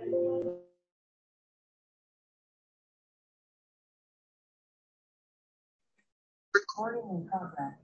Recording in progress.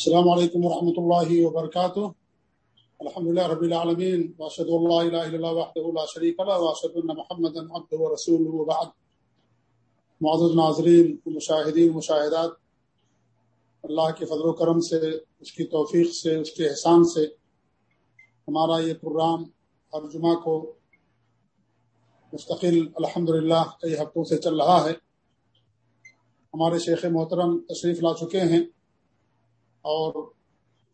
السلام علیکم ورحمۃ اللہ وبرکاتہ الحمد لله رب العالمین واشهد ان لا اله الا الله وحده لا شريك له واشهد ان محمدا عبده ورسوله وبعد. معزز ناظرین، مشاہدین، مشاہدات، اللہ کے فضل و کرم سے، اس کی توفیق سے، اس کے احسان سے ہمارا یہ پروگرام ہر جمعہ کو مستقل الحمد للہ کئی ہفتوں سے چل رہا ہے۔ ہمارے شیخ محترم تشریف لا چکے ہیں۔ اور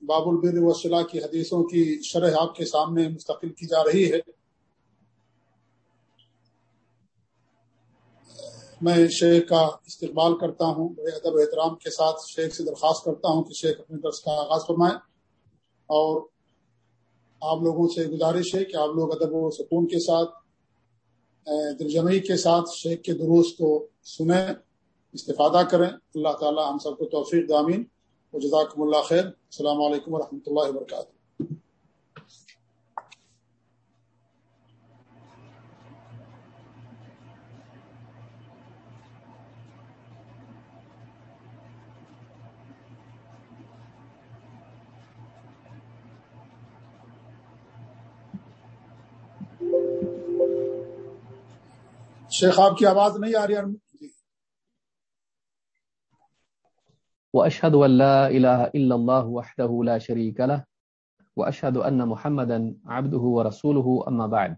باب البر وسلہ کی حدیثوں کی شرح آپ کے سامنے مستقل کی جا رہی ہے۔ میں شیخ کا استقبال کرتا ہوں بڑے ادب احترام کے ساتھ شیخ سے درخواست کرتا ہوں کہ شیخ اپنے درس کا آغاز فرمائیں اور آپ لوگوں سے گزارش ہے کہ آپ لوگ ادب و سکون کے ساتھ دلجمعی کے ساتھ شیخ کے دروس کو سنیں، استفادہ کریں۔ اللہ تعالی ہم سب کو توفیق دامین جزاکم اللہ خیر۔ السلام علیکم ورحمۃ اللہ وبرکاتہ۔ شیخ آپ کی آواز نہیں آ رہی وأشهد أن لا إله إلا الله وحده لا شريك له، وأشهد أن محمدا عبده ورسوله، أما بعد.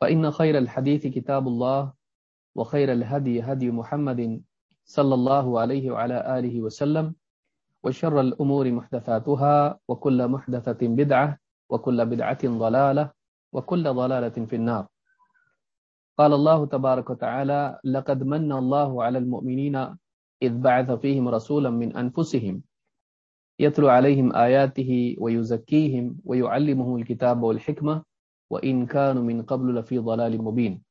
فإن خير الحديث كتاب الله، وخير الهدي هدي محمد صلى الله عليه وعلى آله وسلم، وشر الأمور محدثاتها، وكل محدثة بدعة، وكل بدعة ضلالة، وكل ضلالة في النار. قال الله تبارك وتعالى لقد من الله على المؤمنين اذ بعث فيهم رسولا من انفسهم يتلو عليهم آياته ويزكيهم ويعلمهم الكتاب والحكمة وإن كانوا من قبل لفي ضلال مبين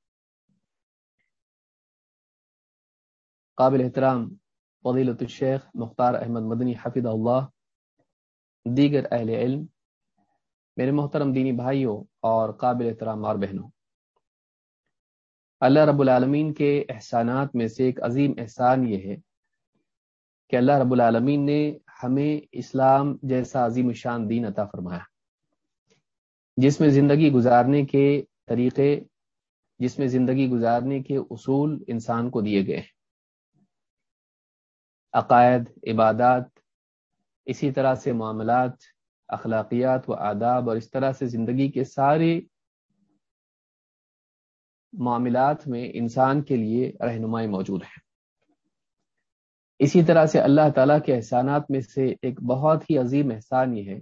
قابل احترام فضیلت الشیخ مختار احمد مدنی حفظ اللہ، دیگر اہل علم، میرے محترم دینی بھائیوں اور قابل احترام اور بہنوں، اللہ رب العالمین کے احسانات میں سے ایک عظیم احسان یہ ہے کہ اللہ رب العالمین نے ہمیں اسلام جیسا عظیم شان دین عطا فرمایا۔ جس میں زندگی گزارنے کے طریقے، جس میں زندگی گزارنے کے اصول انسان کو دیے گئے۔ ہیں عقائد، عبادات، اسی طرح سے معاملات، اخلاقیات و آداب اور اس طرح سے زندگی کے سارے معاملات میں انسان کے لیے رہنمائی موجود ہے اسی طرح سے اللہ تعالیٰ کے احسانات میں سے ایک بہت ہی عظیم احسان یہ ہے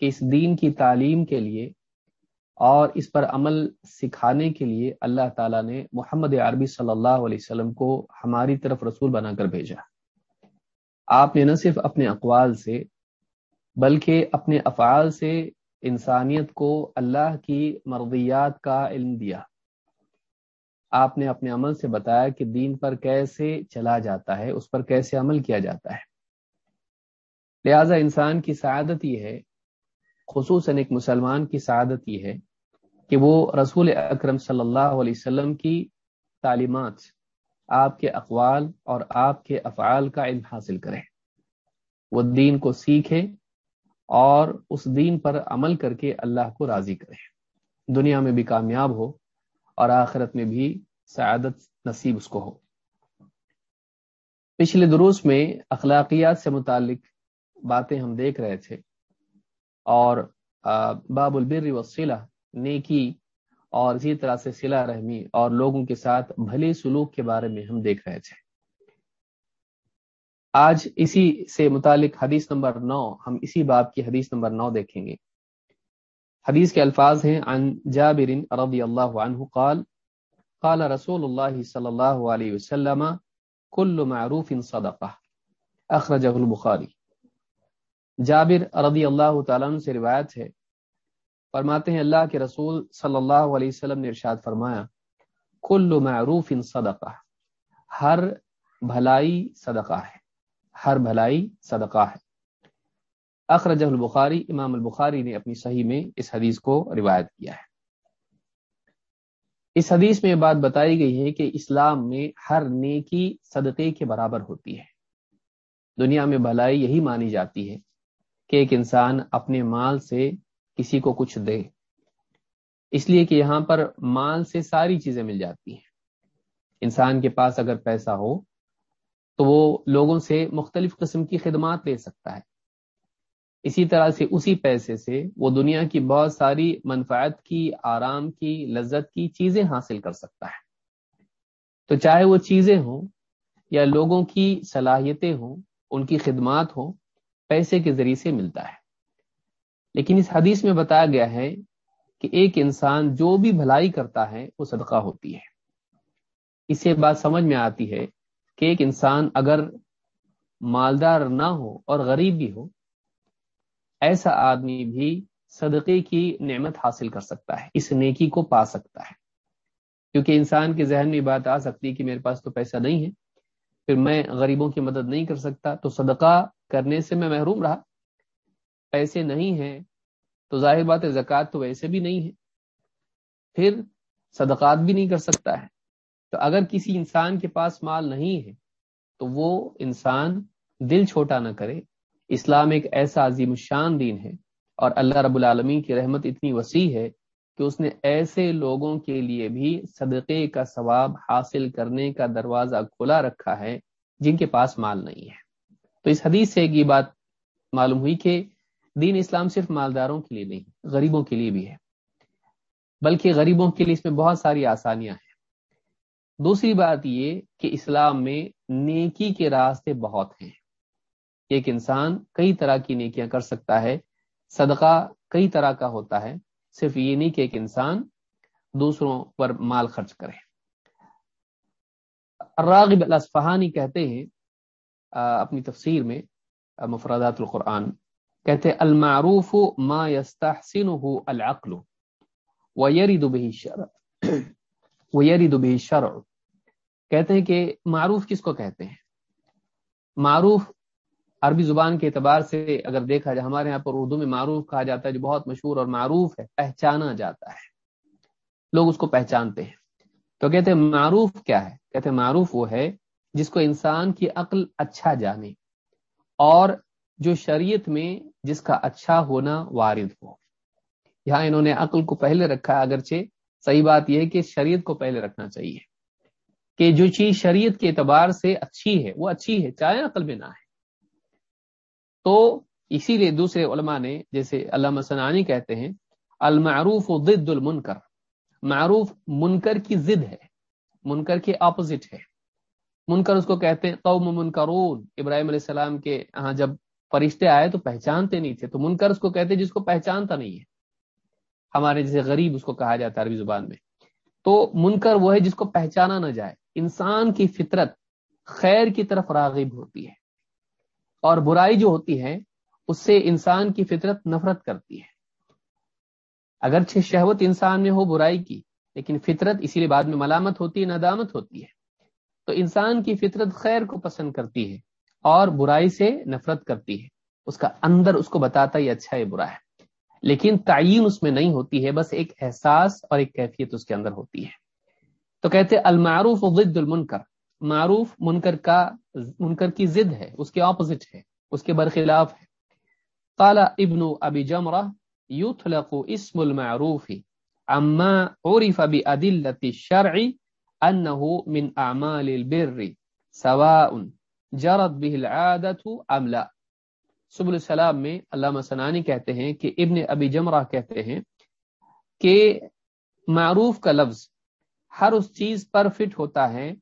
کہ اس دین کی تعلیم کے لیے اور اس پر عمل سکھانے کے لیے اللہ تعالیٰ نے محمد عربی صلی اللہ علیہ وسلم کو ہماری طرف رسول بنا کر بھیجا۔ آپ نے نہ صرف اپنے اقوال سے، بلکہ اپنے افعال سے انسانیت کو اللہ کی مرضیات کا علم دیا۔ آپ نے اپنے عمل سے بتایا کہ دین پر کیسے چلا جاتا ہے، اس پر کیسے عمل کیا جاتا ہے۔ لہذا انسان کی سعادت یہ ہے، خصوصاً ایک مسلمان کی سعادت یہ ہے کہ وہ رسول اکرم صلی اللہ علیہ وسلم کی تعلیمات آپ کے اقوال اور آپ کے افعال کا علم حاصل کرے۔ وہ دین کو سیکھے اور اس دین پر عمل کر کے اللہ کو راضی کرے۔ دنیا میں بھی کامیاب ہو اور آخرت میں بھی سعادت نصیب اس کو ہو۔ پچھلے دروس میں اخلاقیات سے متعلق باتیں ہم دیکھ رہے تھے اور باب البر وسیلہ نیکی اور اسی طرح سے سلا رحمی اور لوگوں کے ساتھ بھلے سلوک کے بارے میں ہم دیکھ رہے تھے۔ آج اسی سے متعلق حدیث نمبر نو، ہم اسی باب کی حدیث نمبر نو دیکھیں گے۔ حدیث کے الفاظ ہیں، عن جابر رضی اللہ عنہ قال قال رسول اللہ صلی اللہ علیہ وسلم، کل معروف صدقہ اخرجہ البخاری۔ جابر رضی اللہ تعالیٰ عنہ سے روایت ہے۔ فرماتے ہیں، اللہ کے رسول صلی اللہ علیہ وسلم نے ارشاد فرمایا، کل معروف صدقہ ہر بھلائی صدقہ ہے۔ ہر بھلائی صدقہ ہے۔ اخرجہ البخاری، امام البخاری نے اپنی صحیح میں اس حدیث کو روایت کیا ہے۔ اس حدیث میں یہ بات بتائی گئی ہے کہ اسلام میں ہر نیکی صدقے کے برابر ہوتی ہے۔ دنیا میں بھلائی یہی مانی جاتی ہے کہ ایک انسان اپنے مال سے کسی کو کچھ دے۔ اس لیے کہ یہاں پر مال سے ساری چیزیں مل جاتی ہیں۔ انسان کے پاس اگر پیسہ ہو تو وہ لوگوں سے مختلف قسم کی خدمات لے سکتا ہے۔ اسی طرح سے اسی پیسے سے وہ دنیا کی بہت ساری منفعت کی، آرام کی، لذت کی چیزیں حاصل کر سکتا ہے۔ تو چاہے وہ چیزیں ہوں یا لوگوں کی صلاحیتیں ہوں، ان کی خدمات ہوں، پیسے کے ذریعے سے ملتا ہے۔ لیکن اس حدیث میں بتایا گیا ہے کہ ایک انسان جو بھی بھلائی کرتا ہے، وہ صدقہ ہوتی ہے۔ اس سے بات سمجھ میں آتی ہے کہ ایک انسان اگر مالدار نہ ہو اور غریب بھی ہو ایسا آدمی بھی صدقے کی نعمت حاصل کر سکتا ہے، اس نیکی کو پا سکتا ہے۔ کیونکہ انسان کے ذہن میں بات آ سکتی ہے کہ میرے پاس تو پیسہ نہیں ہے، پھر میں غریبوں کی مدد نہیں کر سکتا۔ تو صدقہ کرنے سے میں محروم رہا۔ پیسے نہیں ہیں تو ظاہر بات ہے زکوٰۃ تو ویسے بھی نہیں ہے۔ پھر صدقات بھی نہیں کر سکتا ہے۔ تو اگر کسی انسان کے پاس مال نہیں ہے تو وہ انسان دل چھوٹا نہ کرے۔ اسلام ایک ایسا عظیم الشان دین ہے اور اللہ رب العالمین کی رحمت اتنی وسیع ہے کہ اس نے ایسے لوگوں کے لیے بھی صدقے کا ثواب حاصل کرنے کا دروازہ کھلا رکھا ہے جن کے پاس مال نہیں ہے۔ تو اس حدیث سے یہ بات معلوم ہوئی کہ دین اسلام صرف مالداروں کے لیے نہیں، غریبوں کے لیے بھی ہے۔ بلکہ غریبوں کے لیے اس میں بہت ساری آسانیاں ہیں۔ دوسری بات یہ کہ اسلام میں نیکی کے راستے بہت ہیں۔ ایک انسان کئی طرح کی نیکیاں کر سکتا ہے، صدقہ کئی طرح کا ہوتا ہے، صرف یہ نہیں کہ ایک انسان دوسروں پر مال خرچ کرے۔ راغب الاسفہانی کہتے ہیں اپنی تفسیر میں مفردات القرآن کہتے المعروف ما يستحسنه العقل ويرد به الشرع۔ ويرد به الشرع کہتے ہیں کہ معروف کس کو کہتے ہیں؟ معروف عربی زبان کے اعتبار سے اگر دیکھا جائے، ہمارے یہاں پر اردو میں معروف کہا جاتا ہے، جو بہت مشہور اور معروف ہے، پہچانا جاتا ہے۔ لوگ اس کو پہچانتے ہیں۔ تو کہتے ہیں معروف کیا ہے؟ کہتے ہیں معروف وہ ہے جس کو انسان کی عقل اچھا جانے اور جو شریعت میں جس کا اچھا ہونا وارد ہو۔ یہاں انہوں نے عقل کو پہلے رکھا، اگرچہ صحیح بات یہ ہے کہ شریعت کو پہلے رکھنا چاہیے کہ جو چیز شریعت کے اعتبار سے اچھی ہے، وہ اچھی ہے، چاہے عقل میں نہ ہے تو اسی لیے دوسرے علماء نے جیسے علامہ سنانی کہتے ہیں، المعروف ضد المنکر۔ معروف منکر کی ضد ہے، منکر کے اپوزٹ ہے۔ منکر اس کو کہتے ہیں قوم منکرون۔ ابراہیم علیہ السلام کے ہاں جب فرشتے آئے تو پہچانتے نہیں تھے، تو منکر اس کو کہتے جس کو پہچانتا نہیں ہے۔ ہمارے جیسے غریب اس کو کہا جاتا ہے عربی زبان میں۔ تو منکر وہ ہے جس کو پہچانا نہ جائے۔ انسان کی فطرت خیر کی طرف راغب ہوتی ہے۔ اور برائی جو ہوتی ہے، اس سے انسان کی فطرت نفرت کرتی ہے۔ اگرچہ شہوت انسان میں ہو برائی کی، لیکن فطرت اسی لیے بعد میں ملامت ہوتی ہے، ندامت ہوتی ہے۔ تو انسان کی فطرت خیر کو پسند کرتی ہے اور برائی سے نفرت کرتی ہے۔ اس کا اندر اس کو بتاتا یہ اچھا ہے برا ہے۔ لیکن تعین اس میں نہیں ہوتی ہے، بس ایک احساس اور ایک کیفیت اس کے اندر ہوتی ہے۔ تو کہتے المعروف ضد المنکر۔ معروف منکر کا منکر کی ضد ہے، اس کے اپوزٹ ہے، اس کے برخلاف ہے۔ قال ابن ابی جمرہ يطلق اسم المعروف عما عرف بأدلة الشرع أنه من أعمال البر سواء جرت العادت املا سب السلام میں علامہ سنانی کہتے ہیں کہ ابن ابی جمرہ کہتے ہیں کہ معروف کا لفظ ہر اس چیز پر فٹ ہوتا ہے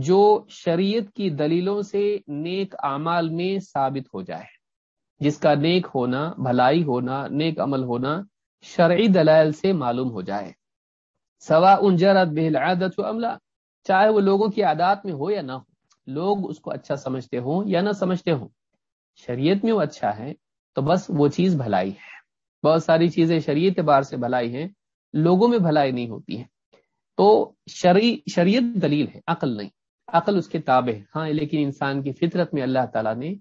جو شریعت کی دلیلوں سے نیک اعمال میں ثابت ہو جائے۔ جس کا نیک ہونا، بھلائی ہونا، نیک عمل ہونا شرعی دلائل سے معلوم ہو جائے۔ سوا انجرت بہل عادت و عملہ چاہے وہ لوگوں کی عادات میں ہو یا نہ ہو۔ لوگ اس کو اچھا سمجھتے ہوں یا نہ سمجھتے ہوں۔ شریعت میں وہ اچھا ہے تو بس وہ چیز بھلائی ہے۔ بہت ساری چیزیں شریعت بار سے بھلائی ہیں، لوگوں میں بھلائی نہیں ہوتی ہے۔ تو شرعی، شریعت دلیل ہے، عقل نہیں۔ عقل اس کے تابع ہے۔ ہاں لیکن انسان کی فطرت میں اللہ تعالیٰ نے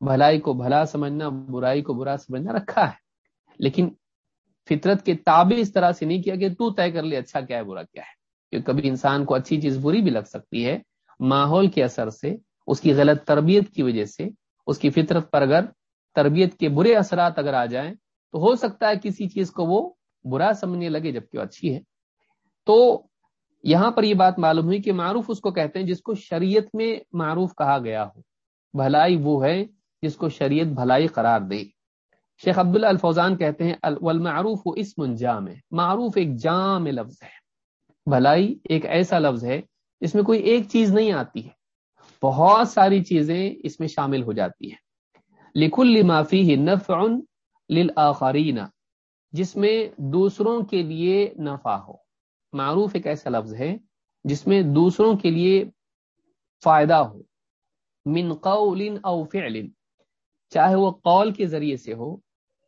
بھلائی کو بھلا سمجھنا، برائی کو برا سمجھنا رکھا ہے۔ لیکن فطرت کے تابع اس طرح سے نہیں کیا کہ تو طے کر لے اچھا کیا ہے، برا کیا ہے۔ کیونکہ کبھی انسان کو اچھی چیز بری بھی لگ سکتی ہے، ماحول کے اثر سے، اس کی غلط تربیت کی وجہ سے، اس کی فطرت پر اگر تربیت کے برے اثرات اگر آ جائیں، تو ہو سکتا ہے کسی چیز کو وہ برا سمجھنے لگے جبکہ وہ اچھی ہے۔ تو یہاں پر یہ بات معلوم ہوئی کہ معروف اس کو کہتے ہیں جس کو شریعت میں معروف کہا گیا ہو۔ بھلائی وہ ہے جس کو شریعت بھلائی قرار دے۔ شیخ عبداللہ الفوزان کہتے ہیں والمعروف اسم جام ہے معروف ایک جام لفظ ہے۔ بھلائی ایک ایسا لفظ ہے جس میں کوئی ایک چیز نہیں آتی ہے۔ بہت ساری چیزیں اس میں شامل ہو جاتی ہیں۔ لکھل معافی نفع للآخرین، جس میں دوسروں کے لیے نفع ہو۔ معروف ایک ایسا لفظ ہے جس میں دوسروں کے لیے فائدہ ہو۔ من قول او فعل، چاہے وہ قول کے ذریعے سے ہو،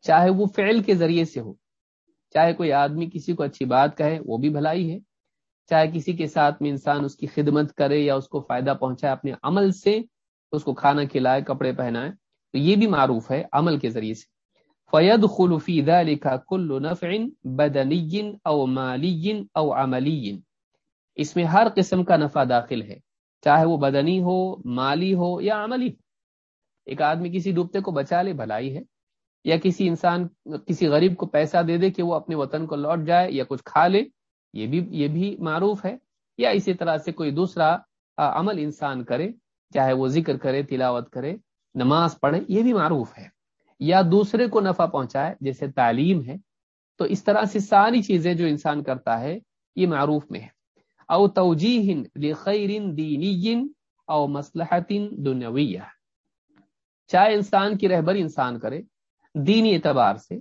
چاہے وہ فعل کے ذریعے سے ہو۔ چاہے کوئی آدمی کسی کو اچھی بات کہے، وہ بھی بھلائی ہے۔ چاہے کسی کے ساتھ میں انسان اس کی خدمت کرے یا اس کو فائدہ پہنچائے، اپنے عمل سے اس کو کھانا کھلائے، کپڑے پہنائے، تو یہ بھی معروف ہے عمل کے ذریعے سے۔ فید خلفی لکھا کل نفعن بدنی او مالی او عملی اس میں ہر قسم کا نفع داخل ہے، چاہے وہ بدنی ہو، مالی ہو یا عملی۔ ایک آدمی کسی ڈوبتے کو بچا لے، بھلائی ہے، یا کسی انسان، کسی غریب کو پیسہ دے دے کہ وہ اپنے وطن کو لوٹ جائے یا کچھ کھا لے، یہ بھی یہ بھی معروف ہے۔ یا اسی طرح سے کوئی دوسرا عمل انسان کرے، چاہے وہ ذکر کرے، تلاوت کرے، نماز پڑھے، یہ بھی معروف ہے۔ یا دوسرے کو نفع پہنچائے، جیسے تعلیم ہے، تو اس طرح سے ساری چیزیں جو انسان کرتا ہے، یہ معروف میں ہے۔ او لخیر دینی او مسلحت دنویہ چاہے انسان کی رہبر انسان کرے، دینی اعتبار سے،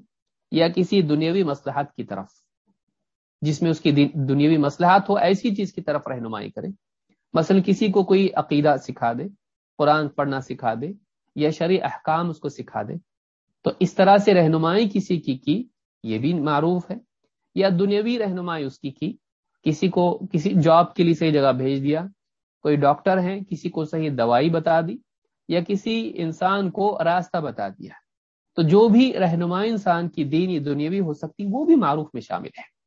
یا کسی دنیاوی مسلحت کی طرف۔ جس میں اس کی دنیاوی مسلحات ہو، ایسی چیز کی طرف رہنمائی کرے۔ مثلا کسی کو کوئی عقیدہ سکھا دے، قرآن پڑھنا سکھا دے، یا شرع احکام اس کو سکھا دے تو اس طرح سے رہنمائی کسی کی کی، یہ بھی معروف ہے۔ یا دنیاوی رہنمائی اس کی کی، کسی کو، کسی جاب کے لیے صحیح جگہ بھیج دیا، کوئی ڈاکٹر ہیں، کسی کو صحیح دوائی بتا دی، یا کسی انسان کو راستہ بتا دیا۔ تو جو بھی رہنمائی انسان کی دینی دنیاوی ہو سکتی، وہ بھی معروف میں شامل ہے۔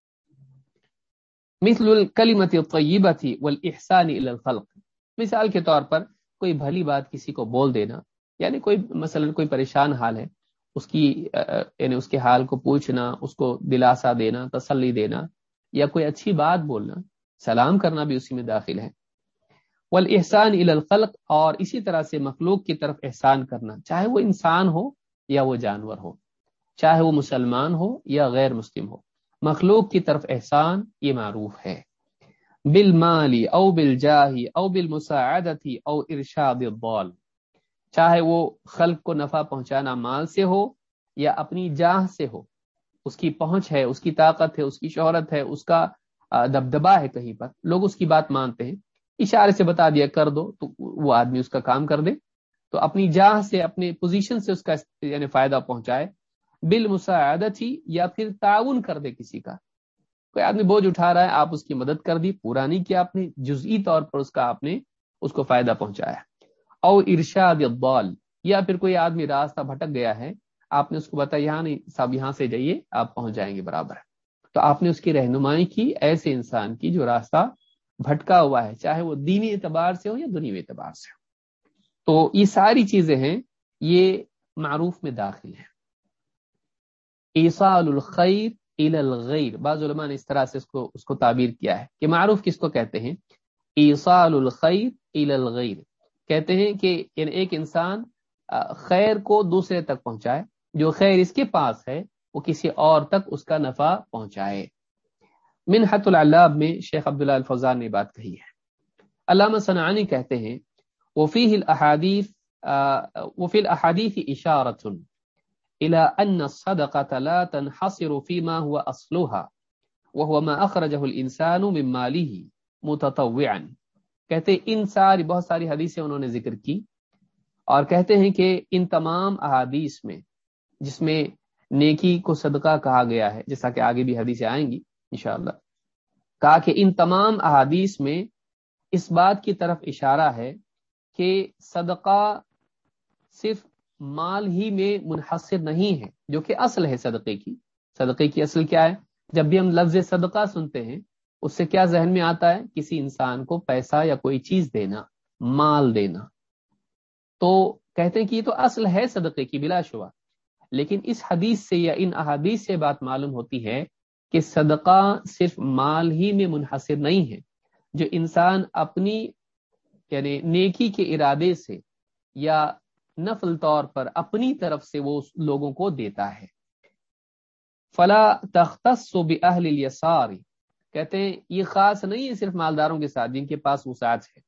مثل الکلیمت الطیبت والاحسان الى الخلق۔ مثال کے طور پر کوئی بھلی بات کسی کو بول دینا یعنی کوئی، مثلا کوئی پریشان حال ہے اس کی یعنی اس کے حال کو پوچھنا، اس کو دلاسا دینا، تسلی دینا، یا کوئی اچھی بات بولنا، سلام کرنا بھی اسی میں داخل ہے۔ والاحسان الى الخلق، اور اسی طرح سے مخلوق کی طرف احسان کرنا، چاہے وہ انسان ہو یا وہ جانور ہو، چاہے وہ مسلمان ہو یا غیر مسلم ہو۔ مخلوق کی طرف احسان، یہ معروف ہے۔ بل مالی او بل جاہی او بل او ارشاد الضال۔ چاہے وہ خلق کو نفع پہنچانا مال سے ہو یا اپنی جاہ سے ہو، اس کی پہنچ ہے، اس کی طاقت ہے، اس کی شہرت ہے، اس کا دبدبا ہے کہیں پر۔ لوگ اس کی بات مانتے ہیں۔ اشارے سے بتا دیا، کر دو، تو وہ آدمی اس کا کام کر دے۔ تو اپنی جاہ سے، اپنے پوزیشن سے اس کا یعنی فائدہ پہنچائے۔ بل مساعدت ہی یا پھر تعاون کر دے کسی کا۔ کوئی آدمی بوجھ اٹھا رہا ہے، آپ اس کی مدد کر دی، پورا نہیں کیا آپ نے، جزئی طور پر اس کا آپ نے اس کو فائدہ پہنچایا۔ او ارشاد الضال، یا پھر کوئی آدمی راستہ بھٹک گیا ہے، آپ نے اس کو بتایا یہاں نہیں صاحب یہاں سے جائیے، آپ پہنچ جائیں گے برابر۔ تو آپ نے اس کی رہنمائی کی ایسے انسان کی جو راستہ بھٹکا ہوا ہے، چاہے وہ دینی اعتبار سے ہو یا دنیا اعتبار سے۔ ہو تو یہ ساری چیزیں ہیں، یہ معروف میں داخل ہیں۔ ایسال الخیر الى الغیر، بعض علماء نے اس طرح سے اس کو اس کو تعبیر کیا ہے کہ معروف کس کو کہتے ہیں؟ ایسال الخیر الى الغیر۔ کہتے ہیں کہ یعنی ایک انسان خیر کو دوسرے تک پہنچائے، جو خیر اس کے پاس ہے، وہ کسی اور تک اس کا نفع پہنچائے۔ منحت العلاب میں شیخ عبداللہ الفضان نے بات کہی ہے۔ علامہ صنعانی کہتے ہیں وفی الحادیث وفی الحادیث اشارت الى ان الصدقه لا تنحصر فيما هو اصلها، وهو ما اخرجه الانسان من ماله متطوعا۔ کہتے ہیں، ان ساری بہت ساری حدیثیں انہوں نے ذکر کی اور کہتے ہیں کہ ان تمام احادیث میں، جس میں نیکی کو صدقہ کہا گیا ہے، جیسا کہ آگے بھی حدیثیں آئیں گی انشاءاللہ، کہا کہ ان تمام احادیث میں اس بات کی طرف اشارہ ہے کہ صدقہ صرف مال ہی میں منحصر نہیں ہے، جو کہ اصل ہے صدقے کی۔ صدقے کی اصل کیا ہے؟ جب بھی ہم لفظ صدقہ سنتے ہیں اس سے کیا ذہن میں آتا ہے؟ کسی انسان کو پیسہ یا کوئی چیز دینا، مال دینا۔ تو کہتے ہیں کہ یہ تو اصل ہے صدقے کی بلا شبہ۔ لیکن اس حدیث سے یا ان احادیث سے بات معلوم ہوتی ہے کہ صدقہ صرف مال ہی میں منحصر نہیں ہے۔ جو انسان اپنی یعنی نیکی کے ارادے سے یا نفل طور پر اپنی طرف سے وہ لوگوں کو دیتا ہے۔ فلا تختص باہل الیسار کہتے ہیں، یہ خاص نہیں ہے صرف مالداروں کے ساتھ، جن کے پاس وسعت ہے۔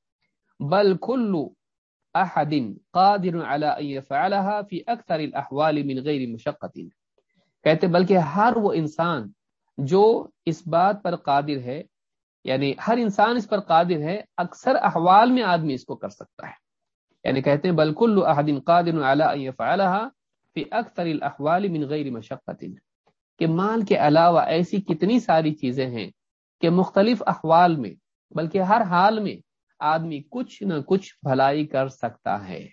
بل کلو احد قادر على ان يفعلها في اكثر الاحوال من غیر مشقت۔ کہتے بلکہ ہر وہ انسان جو اس بات پر قادر ہے یعنی ہر انسان اس پر قادر ہے، اکثر احوال میں آدمی اس کو کر سکتا ہے۔ یعنی کہتے ہیں بالکل احد قادر على ان يفعلها في اکثر الاحوال من غیر مشقت۔ کہ مال کے علاوہ ایسی کتنی ساری چیزیں ہیں کہ مختلف احوال میں، بلکہ ہر حال میں آدمی کچھ نہ کچھ بھلائی کر سکتا ہے۔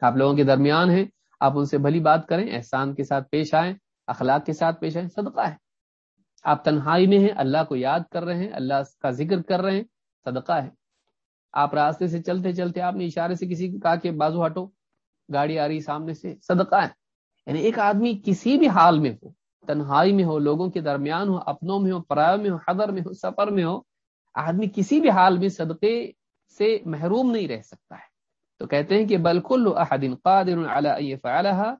آپ لوگوں کے درمیان ہیں، آپ ان سے بھلی بات کریں، احسان کے ساتھ پیش آئیں، اخلاق کے ساتھ پیش آئیں، صدقہ ہے۔ آپ تنہائی میں ہیں، اللہ کو یاد کر رہے ہیں، اللہ کا ذکر کر رہے ہیں، صدقہ ہے۔ آپ راستے سے چلتے چلتے آپ نے اشارے سے کسی کو کہا کہ بازو ہٹو، گاڑی آ رہی سامنے سے، صدقہ ہے۔ یعنی ایک آدمی کسی بھی حال میں ہو تنہائی میں ہو، لوگوں کے درمیان ہو، اپنوں میں ہو پرایوں میں ہو حضر میں ہو، سفر میں ہو، آدمی کسی بھی حال میں صدقے سے محروم نہیں رہ سکتا ہے۔ تو کہتے ہیں کہ بالکل احد قادر على يفعلها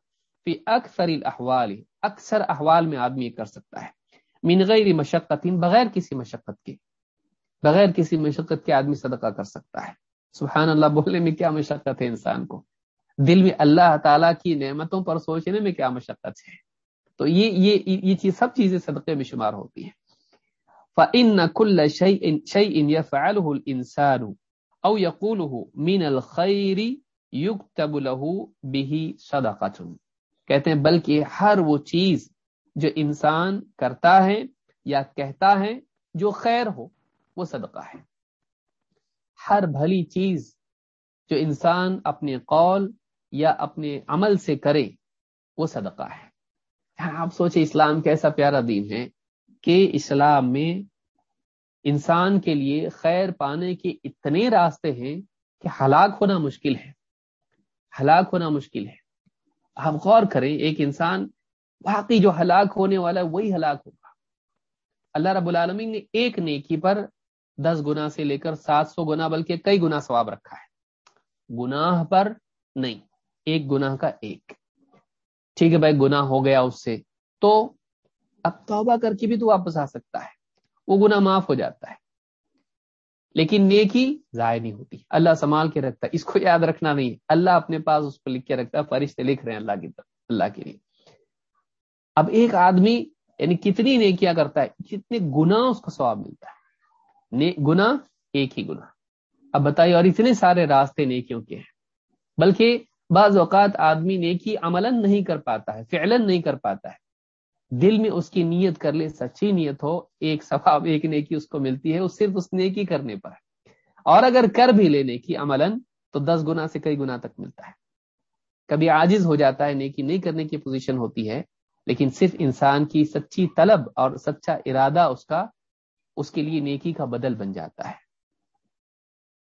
في اکثر الاحوال، اکثر احوال میں آدمی کر سکتا ہے۔ من غیر مشقت بغیر کسی مشقت کے، بغیر کسی مشقت کے آدمی صدقہ کر سکتا ہے۔ سبحان اللہ بولنے میں کیا مشقت ہے انسان کو؟ دل میں اللہ تعالیٰ کی نعمتوں پر سوچنے میں کیا مشقت ہے؟ تو یہ یہ یہ چیز سب چیزیں صدقے میں شمار ہوتی ہیں۔ فإن كل شيء شيء يفعله الإنسان أو يقوله من الخير يكتب له به صدقة۔ کہتے ہیں، بلکہ ہر وہ چیز جو انسان کرتا ہے یا کہتا ہے جو خیر ہو، وہ صدقہ ہے۔ ہر بھلی چیز جو انسان اپنے قول یا اپنے عمل سے کرے، وہ صدقہ ہے۔ ہاں، آپ سوچیں، اسلام کیسا پیارا دین ہے کہ اسلام میں انسان کے لیے خیر پانے کے اتنے راستے ہیں کہ ہلاک ہونا مشکل ہے۔ ہلاک ہونا مشکل ہے۔ آپ غور کریں، ایک انسان واقعی جو ہلاک ہونے والا ہے، وہی ہلاک ہوگا۔ اللہ رب العالمین نے ایک نیکی پر دس گنا سے لے کر سات سو گنا بلکہ کئی گنا ثواب رکھا ہے۔ گناہ پر نہیں، ایک گناہ کا ایک۔ ٹھیک ہے بھائی، گناہ ہو گیا اس سے۔ تو اب توبہ کر کے بھی تو واپس آ سکتا ہے۔ وہ گناہ معاف ہو جاتا ہے۔ لیکن نیکی ضائع نہیں ہوتی۔ اللہ سنبھال کے رکھتا ہے۔ اس کو یاد رکھنا نہیں۔ اللہ اپنے پاس اس کو لکھ کے رکھتا ہے۔ فرشتے لکھ رہے ہیں اللہ کی طرف، اللہ کے لیے۔ اب ایک آدمی یعنی کتنی نیکیاں کرتا ہے، جتنے گنا اس کو ثواب ملتا ہے۔ گنا ایک ہی گنا اب بتائیے، اور اتنے سارے راستے نیکیوں کے ہیں۔ بلکہ بعض اوقات آدمی نیکی عملاً نہیں کر پاتا ہے فعلن نہیں کر پاتا ہے۔ دل میں اس کی نیت کر لے، سچی نیت ہو، ایک ثواب، ایک نیکی اس کو ملتی ہے، وہ صرف اس نیکی کرنے پر ہے۔ اور اگر کر بھی لے نیکی عملاً، تو دس گنا سے کئی گنا تک ملتا ہے۔ کبھی عاجز ہو جاتا ہے، نیکی نہیں کرنے کی پوزیشن ہوتی ہے، لیکن صرف انسان کی سچی طلب اور سچا ارادہ اس کا، اس کے لیے نیکی کا بدل بن جاتا ہے۔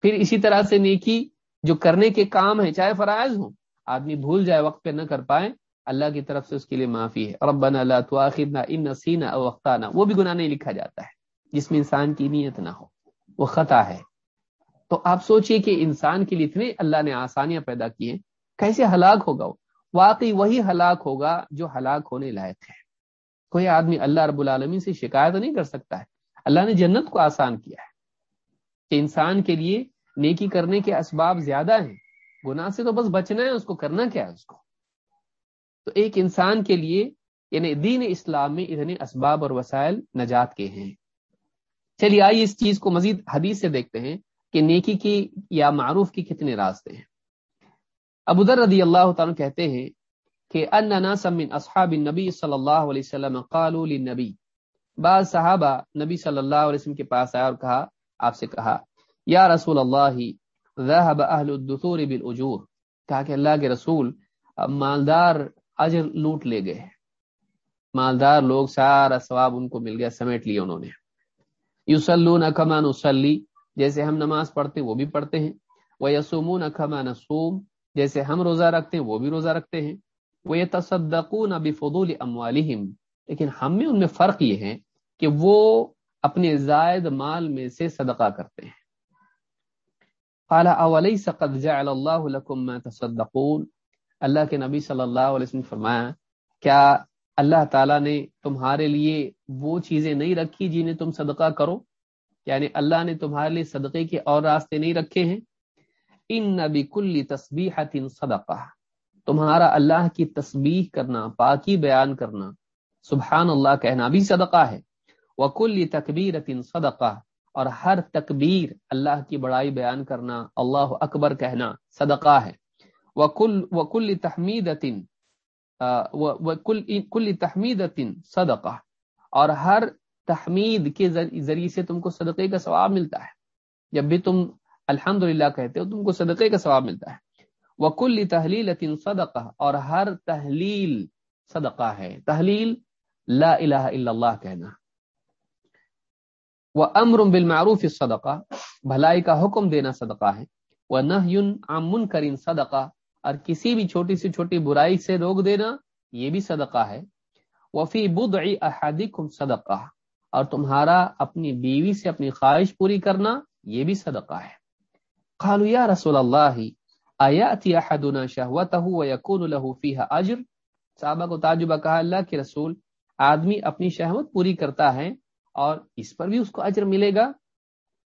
پھر اسی طرح سے نیکی جو کرنے کے کام ہے چاہے فرائض ہوں، آدمی بھول جائے، وقت پہ نہ کر پائے، اللہ کی طرف سے اس کے لیے معافی ہے۔ ربنا لا تواخذنا ان نسینا او اخطانا۔ وہ بھی گناہ نہیں لکھا جاتا ہے، جس میں انسان کی نیت نہ ہو، وہ خطا ہے۔ تو آپ سوچئے کہ انسان کے لیے اتنے اللہ نے آسانیاں پیدا کی ہیں، کیسے ہلاک ہوگا وہ؟ واقعی وہی ہلاک ہوگا جو ہلاک ہونے لائق ہے۔ کوئی آدمی اللہ رب العالمین سے شکایت نہیں کر سکتا ہے۔ اللہ نے جنت کو آسان کیا ہے کہ انسان کے لیے نیکی کرنے کے اسباب زیادہ ہیں۔ گناہ سے تو بس بچنا ہے، اس کو کرنا کیا ہے اس کو؟ تو ایک انسان کے لیے یعنی دین اسلام میں اتنے اسباب اور وسائل نجات کے ہیں۔ چلیے، آئیے اس چیز کو مزید حدیث سے دیکھتے ہیں کہ نیکی کی یا معروف کی کتنے راستے ہیں۔ ابو در رضی اللہ تعالیٰ کہتے ہیں کہ من اصحاب النبی صلی اللہ علیہ وسلم قالوا للنبی۔ بعض صحابہ نبی صلی اللہ علیہ وسلم کے پاس آیا اور کہا، آپ سے کہا یا رسول اللہ، ذهب اہل الدثور بالاجور کہا کہ اللہ کے رسول اب مالدار اجر لوٹ لے گئے۔ مالدار لوگ سارا ثواب ان کو مل گیا، سمیٹ لیا انہوں نے۔ یوسلون کما نصلی، جیسے ہم نماز پڑھتے ہیں وہ بھی پڑھتے ہیں۔ وہ یسومون کما نسوم جیسے ہم روزہ رکھتے ہیں وہ بھی روزہ رکھتے ہیں۔ وہ یہ تصدقون ابھی فضول اموالہم، لیکن ہم میں ان میں فرق یہ ہے کہ وہ اپنے زائد مال میں سے صدقہ کرتے ہیں۔ قال اولیس قد جعل اللہ لکم ما تصدقون? اللہ کے نبی صلی اللہ علیہ وسلم فرمایا، کیا اللہ تعالیٰ نے تمہارے لیے وہ چیزیں نہیں رکھی جنہیں تم صدقہ کرو؟ یعنی اللہ نے تمہارے لیے صدقے کے اور راستے نہیں رکھے ہیں. ان نبی کل تصبیح صدقہ تمہارا اللہ کی تسبیح کرنا، پاکی بیان کرنا سبحان اللہ کہنا بھی صدقہ ہے. وہ کل تکبیر صدقہ اور ہر تکبیر اللہ کی بڑائی بیان کرنا، اللہ اکبر کہنا صدقہ ہے۔ وکل وکل تحمید کل تحمید صدقہ۔ اور ہر تحمید کے ذریعے سے تم کو صدقے کا ثواب ملتا ہے۔ جب بھی تم الحمد کہتے ہو، تم کو صدقے کا ثواب ملتا ہے۔ وہ کل تحلیل صدقہ، اور ہر تحلیل صدقہ ہے۔ تحلیل لا الہ الا اللہ کہنا۔ وہ امر بالمعروف صدقہ بھلائی کا حکم دینا صدقہ ہے۔ وہ نہ امن کرین صدقہ اور کسی بھی چھوٹی سی چھوٹی برائی سے روک دینا یہ بھی صدقہ ہے۔ وفی بد احادیکم صدقہ اور تمہارا اپنی بیوی سے اپنی خواہش پوری کرنا یہ بھی صدقہ ہے۔ قالوا یا رسول اللہ، آیاتی احدنا شہوته ويكون له فيها اجر؟ صحابہ کو تعجب کہا، اللہ کے رسول، آدمی اپنی شہوت پوری کرتا ہے اور اس پر بھی اس کو اجر ملے گا۔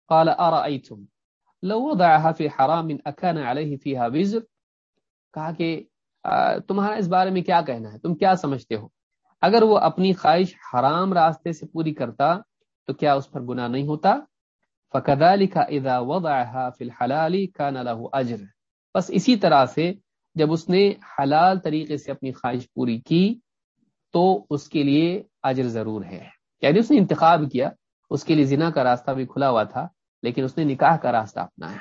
قال ارائیتم لو وضعها في حرام اكان عليه فيها وزر۔ کہا کہ تمہارا اس بارے میں کیا کہنا ہے؟ تم کیا سمجھتے ہو؟ اگر وہ اپنی خواہش حرام راستے سے پوری کرتا تو کیا اس پر گناہ نہیں ہوتا؟ فقدا لکھا ادا وضعها فی الحلال کان له اجر بس اسی طرح سے جب اس نے حلال طریقے سے اپنی خواہش پوری کی تو اس کے لیے اجر ضرور ہے۔ یعنی اس نے انتخاب کیا، اس کے لیے زنا کا راستہ بھی کھلا ہوا تھا، لیکن اس نے نکاح کا راستہ اپنایا۔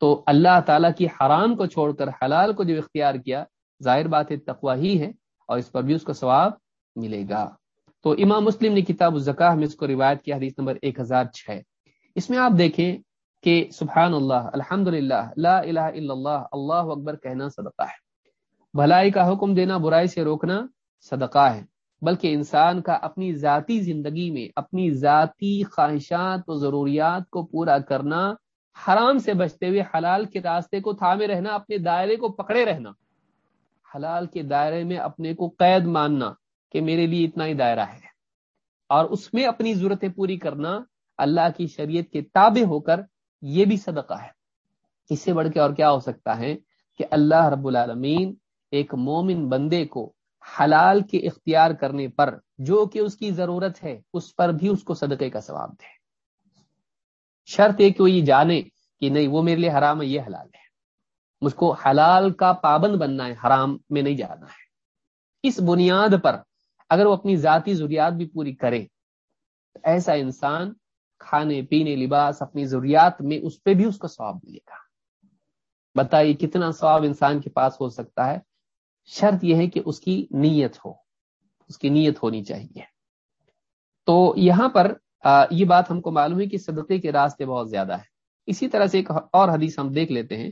تو اللہ تعالیٰ کی حرام کو چھوڑ کر حلال کو جو اختیار کیا، ظاہر بات تقوا ہی ہے اور اس پر بھی اس کو ثواب ملے گا۔ تو امام مسلم نے کتاب الزکا میں اس کو روایت کیا حدیث نمبر ایک ہزار چھ۔ اس میں آپ دیکھیں کہ سبحان اللہ الحمد للہ اللہ اللہ اللہ اکبر کہنا صدقہ ہے۔ بھلائی کا حکم دینا، برائی سے روکنا صدقہ ہے۔ بلکہ انسان کا اپنی ذاتی زندگی میں اپنی ذاتی خواہشات و ضروریات کو پورا کرنا، حرام سے بچتے ہوئے حلال کے راستے کو تھامے رہنا، اپنے دائرے کو پکڑے رہنا۔ حلال کے دائرے میں اپنے کو قید ماننا کہ میرے لیے اتنا ہی دائرہ ہے۔ اور اس میں اپنی ضرورتیں پوری کرنا اللہ کی شریعت کے تابع ہو کر یہ بھی صدقہ ہے۔ اس سے بڑھ کے اور کیا ہو سکتا ہے کہ اللہ رب العالمین ایک مومن بندے کو حلال کے اختیار کرنے پر جو کہ اس کی ضرورت ہے، اس پر بھی اس کو صدقے کا ثواب دے۔ شرط ہے کہ وہ یہ جانے کہ نہیں، وہ میرے لیے حرام ہے، یہ حلال ہے۔ مجھ کو حلال کا پابند بننا ہے، حرام میں نہیں جانا ہے۔ اس بنیاد پر اگر وہ اپنی ذاتی ضروریات بھی پوری کرے، تو ایسا انسان کھانے، پینے، لباس، اپنی ضروریات میں اس پہ بھی اس کو ثواب ملے گا۔ بتائیے کتنا ثواب انسان کے پاس ہو سکتا ہے؟ شرط یہ ہے کہ اس کی نیت ہو، اس کی نیت ہونی چاہیے۔ تو یہاں پر یہ بات ہم کو معلوم ہے کہ صدقے کے راستے بہت زیادہ ہیں۔ اسی طرح سے ایک اور حدیث ہم دیکھ لیتے ہیں۔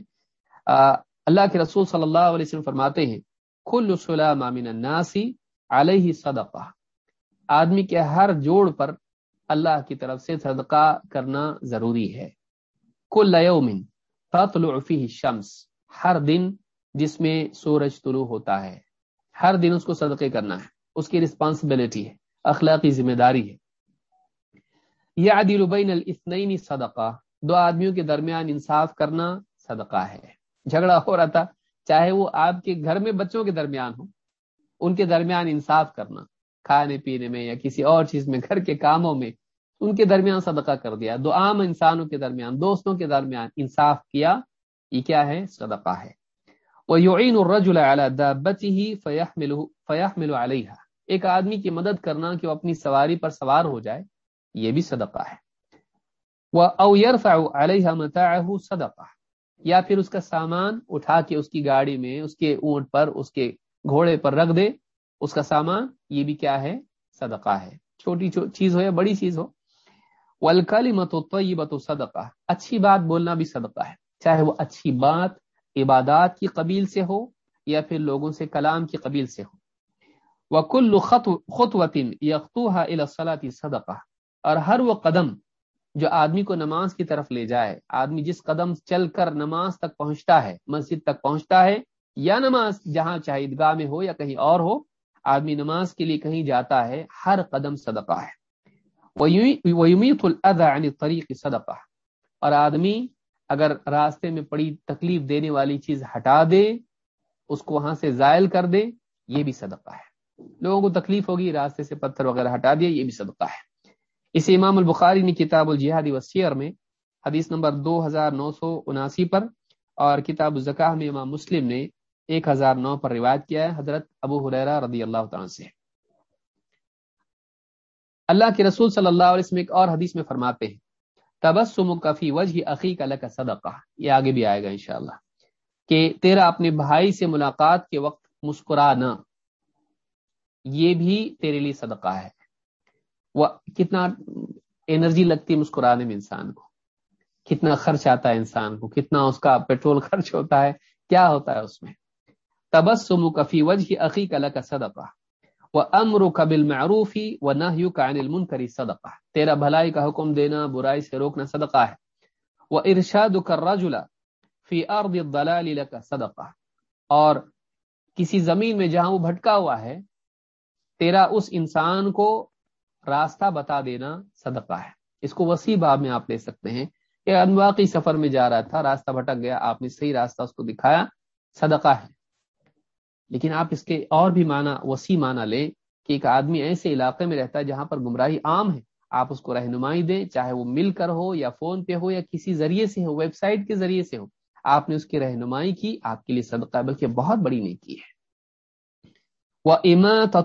اللہ کے رسول صلی اللہ علیہ وسلم فرماتے ہیں، کل من الناسی علیہ صدقہ آدمی کے ہر جوڑ پر اللہ کی طرف سے صدقہ کرنا ضروری ہے۔ کل یومن تطلع فیہ الشمس، ہر دن جس میں سورج طلوع ہوتا ہے۔ ہر دن اس کو صدقے کرنا ہے۔ اس کی رسپانسبلٹی ہے۔ اخلاقی ذمہ داری ہے۔ یہ عدیل بین الاثنین صدقہ۔ دو آدمیوں کے درمیان انصاف کرنا صدقہ ہے۔ جھگڑا ہو رہا تھا۔ چاہے وہ آپ کے گھر میں بچوں کے درمیان ہو ان کے درمیان انصاف کرنا۔ کھانے پینے میں یا کسی اور چیز میں، گھر کے کاموں میں۔ ان کے درمیان صدقہ کر دیا۔ دو عام انسانوں کے درمیان، دوستوں کے درمیان انصاف کیا۔ یہ کیا ہے؟ صدقہ ہے۔ وہ الرجل علی دابته فيحمل فيحمل عليها۔ ایک آدمی کی مدد کرنا کہ وہ اپنی سواری پر سوار ہو جائے، یہ بھی صدقہ ہے۔ او يرفع عليها متاعه صدقہ یا پھر اس کا سامان اٹھا کے اس کی گاڑی میں، اس کے اونٹ پر، اس کے گھوڑے پر رکھ دے۔ اس کا سامان، یہ بھی کیا ہے؟ صدقہ ہے۔ چھوٹی چیز ہو یا بڑی چیز ہو۔ والکلمۃ الطیبۃ صدقہ اچھی بات بولنا بھی صدقہ ہے۔ چاہے وہ اچھی بات عبادات کی قبیل سے ہو یا پھر لوگوں سے کلام کی قبیل سے ہو۔ وکل خطوۃ یختوها الى الصلاۃ صدقہ اور ہر وہ قدم جو آدمی کو نماز کی طرف لے جائے، آدمی جس قدم چل کر نماز تک پہنچتا ہے، مسجد تک پہنچتا ہے، یا نماز جہاں چاہے عیدگاہ میں ہو یا کہیں اور ہو، آدمی نماز کے لیے کہیں جاتا ہے، ہر قدم صدقہ ہے۔ وَيُمِيتُ الْأَذَى عَنِ الطَّرِيقِ صدقہ اور آدمی اگر راستے میں پڑی تکلیف دینے والی چیز ہٹا دے، اس کو وہاں سے زائل کر دے، یہ بھی صدقہ ہے۔ لوگوں کو تکلیف ہوگی، راستے سے پتھر وغیرہ ہٹا دیا، یہ بھی صدقہ ہے۔ اسے امام البخاری نے کتاب الجہادی وسیعر میں حدیث نمبر دو ہزار نو سو اناسی پر اور کتاب الزکاہ میں امام مسلم نے ایک ہزار نو پر روایت کیا ہے، حضرت ابو حریرہ رضی اللہ تعالیٰ سے۔ اللہ کے رسول صلی اللہ علیہ وسلم ایک اور حدیث میں فرماتے ہیں۔ تبسم کفی وجہ عقی کا لک صدقہ۔ یہ آگے بھی آئے گا انشاءاللہ۔ کہ تیرا اپنے بھائی سے ملاقات کے وقت مسکرانا یہ بھی تیرے لیے صدقہ ہے۔ وہ کتنا انرجی لگتی ہے مسکرانے میں انسان کو۔ کتنا خرچ آتا ہے انسان کو۔ کتنا اس کا پیٹرول خرچ ہوتا ہے۔ کیا ہوتا ہے اس میں؟ تبسم کفی وجہ عقی کا لک صدقہ۔ وہ امر قبل معروفی و نہ کری صدقہ تیرا بھلائی کا حکم دینا، برائی سے روکنا صدقہ ہے۔ وہ ارشاد کر رجلا فی ارد کا صدقہ۔ اور کسی زمین میں جہاں وہ بھٹکا ہوا ہے، تیرا اس انسان کو راستہ بتا دینا صدقہ ہے۔ اس کو وسیع باب میں آپ لے سکتے ہیں۔ کہ انواقی سفر میں جا رہا تھا، راستہ بھٹک گیا، آپ نے صحیح راستہ اس کو دکھایا، صدقہ ہے۔ لیکن آپ اس کے اور بھی معنی، وسیع معنی لیں کہ ایک آدمی ایسے علاقے میں رہتا ہے جہاں پر گمراہی عام ہے۔ آپ اس کو رہنمائی دیں، چاہے وہ مل کر ہو یا فون پہ ہو یا کسی ذریعے سے ہو، ویب سائٹ کے ذریعے سے ہو۔ آپ نے اس کی رہنمائی کی، آپ کے لیے صدقہ بلکہ بہت بڑی نہیں کی ہے۔ وہ اما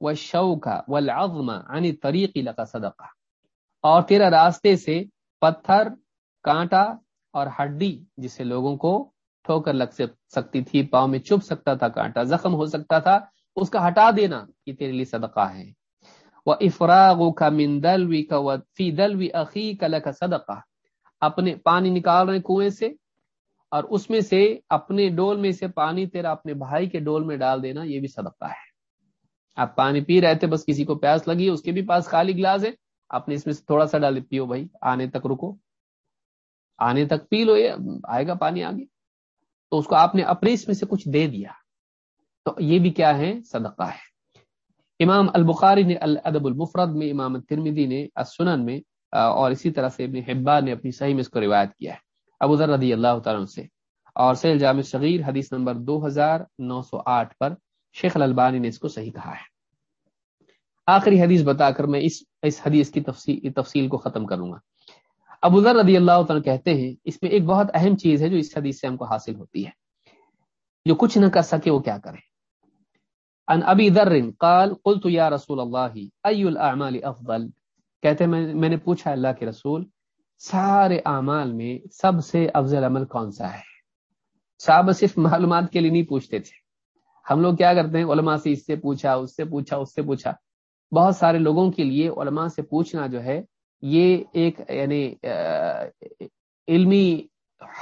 و شوقا و لازما عنی طریقی لگا صدقہ اور تیرا راستے سے پتھر، کانٹا اور ہڈی، جسے لوگوں کو ٹھوکر لگ سکتی تھی، پاؤں میں چپ سکتا تھا، کانٹا زخم ہو سکتا تھا، اس کا ہٹا دینا یہ تیرے لیے صدقہ ہے۔ وہ افراغ کا من دلوی کا فی دلوی عقی کا لکھا صدقہ اپنے پانی نکال رہے کنویں سے اور اس میں سے اپنے ڈول میں سے پانی تیرا اپنے بھائی کے ڈول میں ڈال دینا، یہ بھی صدقہ ہے۔ آپ پانی پی رہے تھے، بس کسی کو پیاس لگی، اس کے بھی پاس خالی گلاس ہے۔ آپ نے اس میں سے تھوڑا سا ڈال پیو بھائی، آنے تک رکو۔ آنے تک پی لو، یہ آئے گا پانی آگے۔ تو اس کو آپ نے اپنے اس میں سے کچھ دے دیا۔ تو یہ بھی کیا ہے؟ صدقہ ہے۔ امام البخاری نے الادب المفرد میں، امام ترمیدی نے، السنن میں اور اسی طرح سے ابن حبا نے اپنی صحیح میں اس کو روایت کیا ہے۔ ابو ذر رضی اللہ تعالیٰ سے۔ اور سیل جامع صغیر، حدیث نمبر دو ہزار نو سو آٹھ پر شیخ الالبانی نے اس کو صحیح کہا ہے۔ آخری حدیث بتا کر میں اس اس حدیث کی تفصیل تفصیل کو ختم کروں گا۔ ابو ذر رضی اللہ تعالیٰ کہتے ہیں، اس میں ایک بہت اہم چیز ہے جو اس حدیث سے ہم کو حاصل ہوتی ہے۔ جو کچھ نہ کر سکے وہ کیا کرے؟ ان ابی ذر قال، قلت یا رسول اللہ، ای الاعمال افضل؟ کہتے ہیں، میں نے پوچھا اللہ کے رسول، سارے اعمال میں سب سے افضل عمل کون سا ہے؟ صاحب صرف معلومات کے لیے نہیں پوچھتے تھے۔ ہم لوگ کیا کرتے ہیں؟ علماء سے اس سے پوچھا، اس سے پوچھا، اس سے پوچھا۔ بہت سارے لوگوں کے لیے علماء سے پوچھنا جو ہے یہ ایک یعنی علمی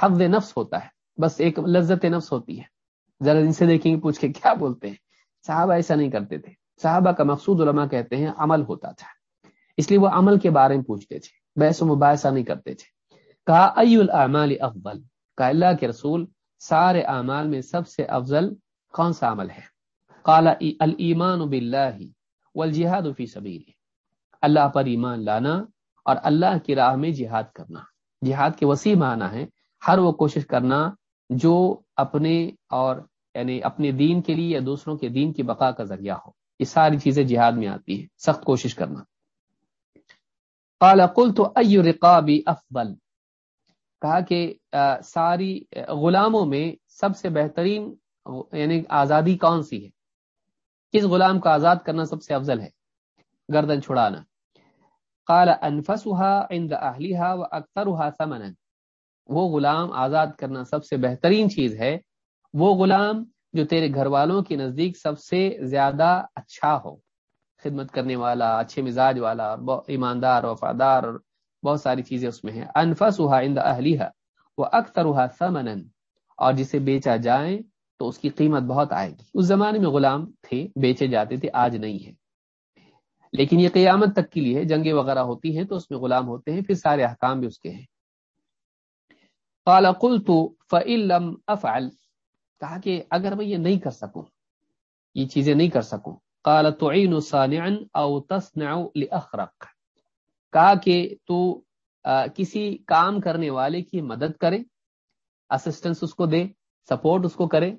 حد نفس ہوتا ہے۔ بس ایک لذت نفس ہوتی ہے۔ ذرا ان سے دیکھیں گے پوچھ کے کیا بولتے ہیں؟ صحابہ ایسا نہیں کرتے تھے۔ صحابہ کا مقصود علماء کہتے ہیں عمل ہوتا تھا۔ اس لیے وہ عمل کے بارے میں پوچھتے تھے۔ بحث و مباحثہ نہیں کرتے تھے۔ کہا ای الاعمال افضل؟ کہا، اللہ کے رسول، سارے اعمال میں سب سے افضل کون سا عمل ہے؟ قال الایمان باللہ والجہاد فی سبیل اللہ پر ایمان لانا اور اللہ کی راہ میں جہاد کرنا۔ جہاد کے وسیع معنی ہے ہر وہ کوشش کرنا جو اپنے اور یعنی اپنے دین کے لیے یا دوسروں کے دین کی بقا کا ذریعہ ہو۔ یہ ساری چیزیں جہاد میں آتی ہیں۔ سخت کوشش کرنا۔ قال قلت ای رقابی افضل کہا کہ ساری غلاموں میں سب سے بہترین یعنی آزادی کون سی ہے؟ کس غلام کو آزاد کرنا سب سے افضل ہے؟ گردن چھڑانا۔ قال انفسها عند اهلها واكثرها ثمنا۔ وہ غلام آزاد کرنا سب سے بہترین چیز ہے۔ وہ غلام جو تیرے گھر والوں کے نزدیک سب سے زیادہ اچھا ہو۔ خدمت کرنے والا، اچھے مزاج والا ایماندار، وفادار اور بہت ساری چیزیں اس میں ہیں۔ انفسها عند اهلها واكثرها ثمنا۔ اور جسے بیچا جائے تو اس کی قیمت بہت آئے گی۔ اس زمانے میں غلام تھے، بیچے جاتے تھے، آج نہیں ہے۔ لیکن یہ قیامت تک کے لیے جنگیں وغیرہ ہوتی ہیں تو اس میں غلام ہوتے ہیں، پھر سارے احکام بھی اس کے ہیں۔ قال قلت فإن لم افعل کہا کہ اگر میں یہ نہیں کر سکوں، یہ چیزیں نہیں کر سکوں۔ قال تعين صانعا او تصنع لاخرق کہا کہ تو کسی کام کرنے والے کی مدد کرے اسسٹنس اس کو دے سپورٹ اس کو کرے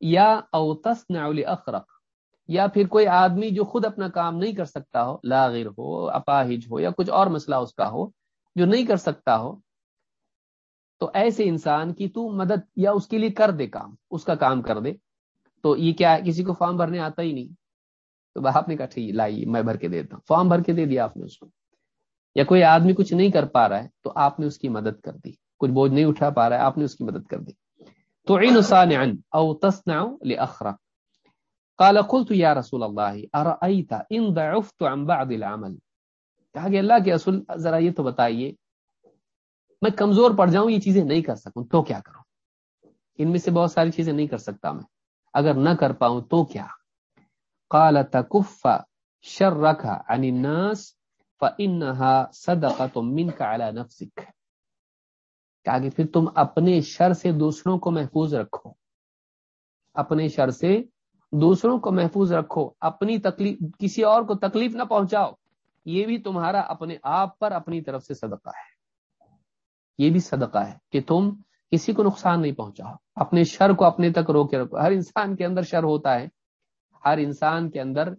یا او تصنع لاخرق یا پھر کوئی آدمی جو خود اپنا کام نہیں کر سکتا ہو لاغر ہو، اپاہج ہو، یا کچھ اور مسئلہ اس کا ہو، جو نہیں کر سکتا ہو، تو ایسے انسان کی تو مدد یا اس کے لیے کر دے کام، اس کا کام کر دے۔ تو یہ کیا ہے؟ کسی کو فارم بھرنے آتا ہی نہیں۔ تو آپ نے کہا، ٹھیک لائیے میں بھر کے دیتا ہوں۔ فارم بھر کے دے دیا آپ نے اس کو۔ یا کوئی آدمی کچھ نہیں کر پا رہا ہے، تو آپ نے اس کی مدد کر دی۔ کچھ بوجھ نہیں اٹھا پا رہا ہے، آپ نے اس کی مدد کر دی۔ تو عین صانعا او تصنع لاخرى قال قلت يا رسول الله ارايت ان ضعفت عن بعض العمل؟ کہا کہ اللہ کے رسول، ذرا یہ تو بتائیے، میں کمزور پڑ جاؤں، یہ چیزیں نہیں کر سکوں، تو کیا کروں؟ ان میں سے بہت ساری چیزیں نہیں کر سکتا میں۔ اگر نہ کر پاؤں تو کیا؟ قال تكف شرك عن الناس فانها صدقه منك على نفسك کہا کہ پھر تم اپنے شر سے دوسروں کو محفوظ رکھو۔ اپنے شر سے دوسروں کو محفوظ رکھو، اپنی تکلیف، کسی اور کو تکلیف نہ پہنچاؤ۔ یہ بھی تمہارا اپنے آپ پر اپنی طرف سے صدقہ ہے۔ یہ بھی صدقہ ہے کہ تم کسی کو نقصان نہیں پہنچاؤ۔ اپنے شر کو اپنے تک روکے رکھو۔ ہر انسان کے اندر شر ہوتا ہے۔ ہر انسان کے اندر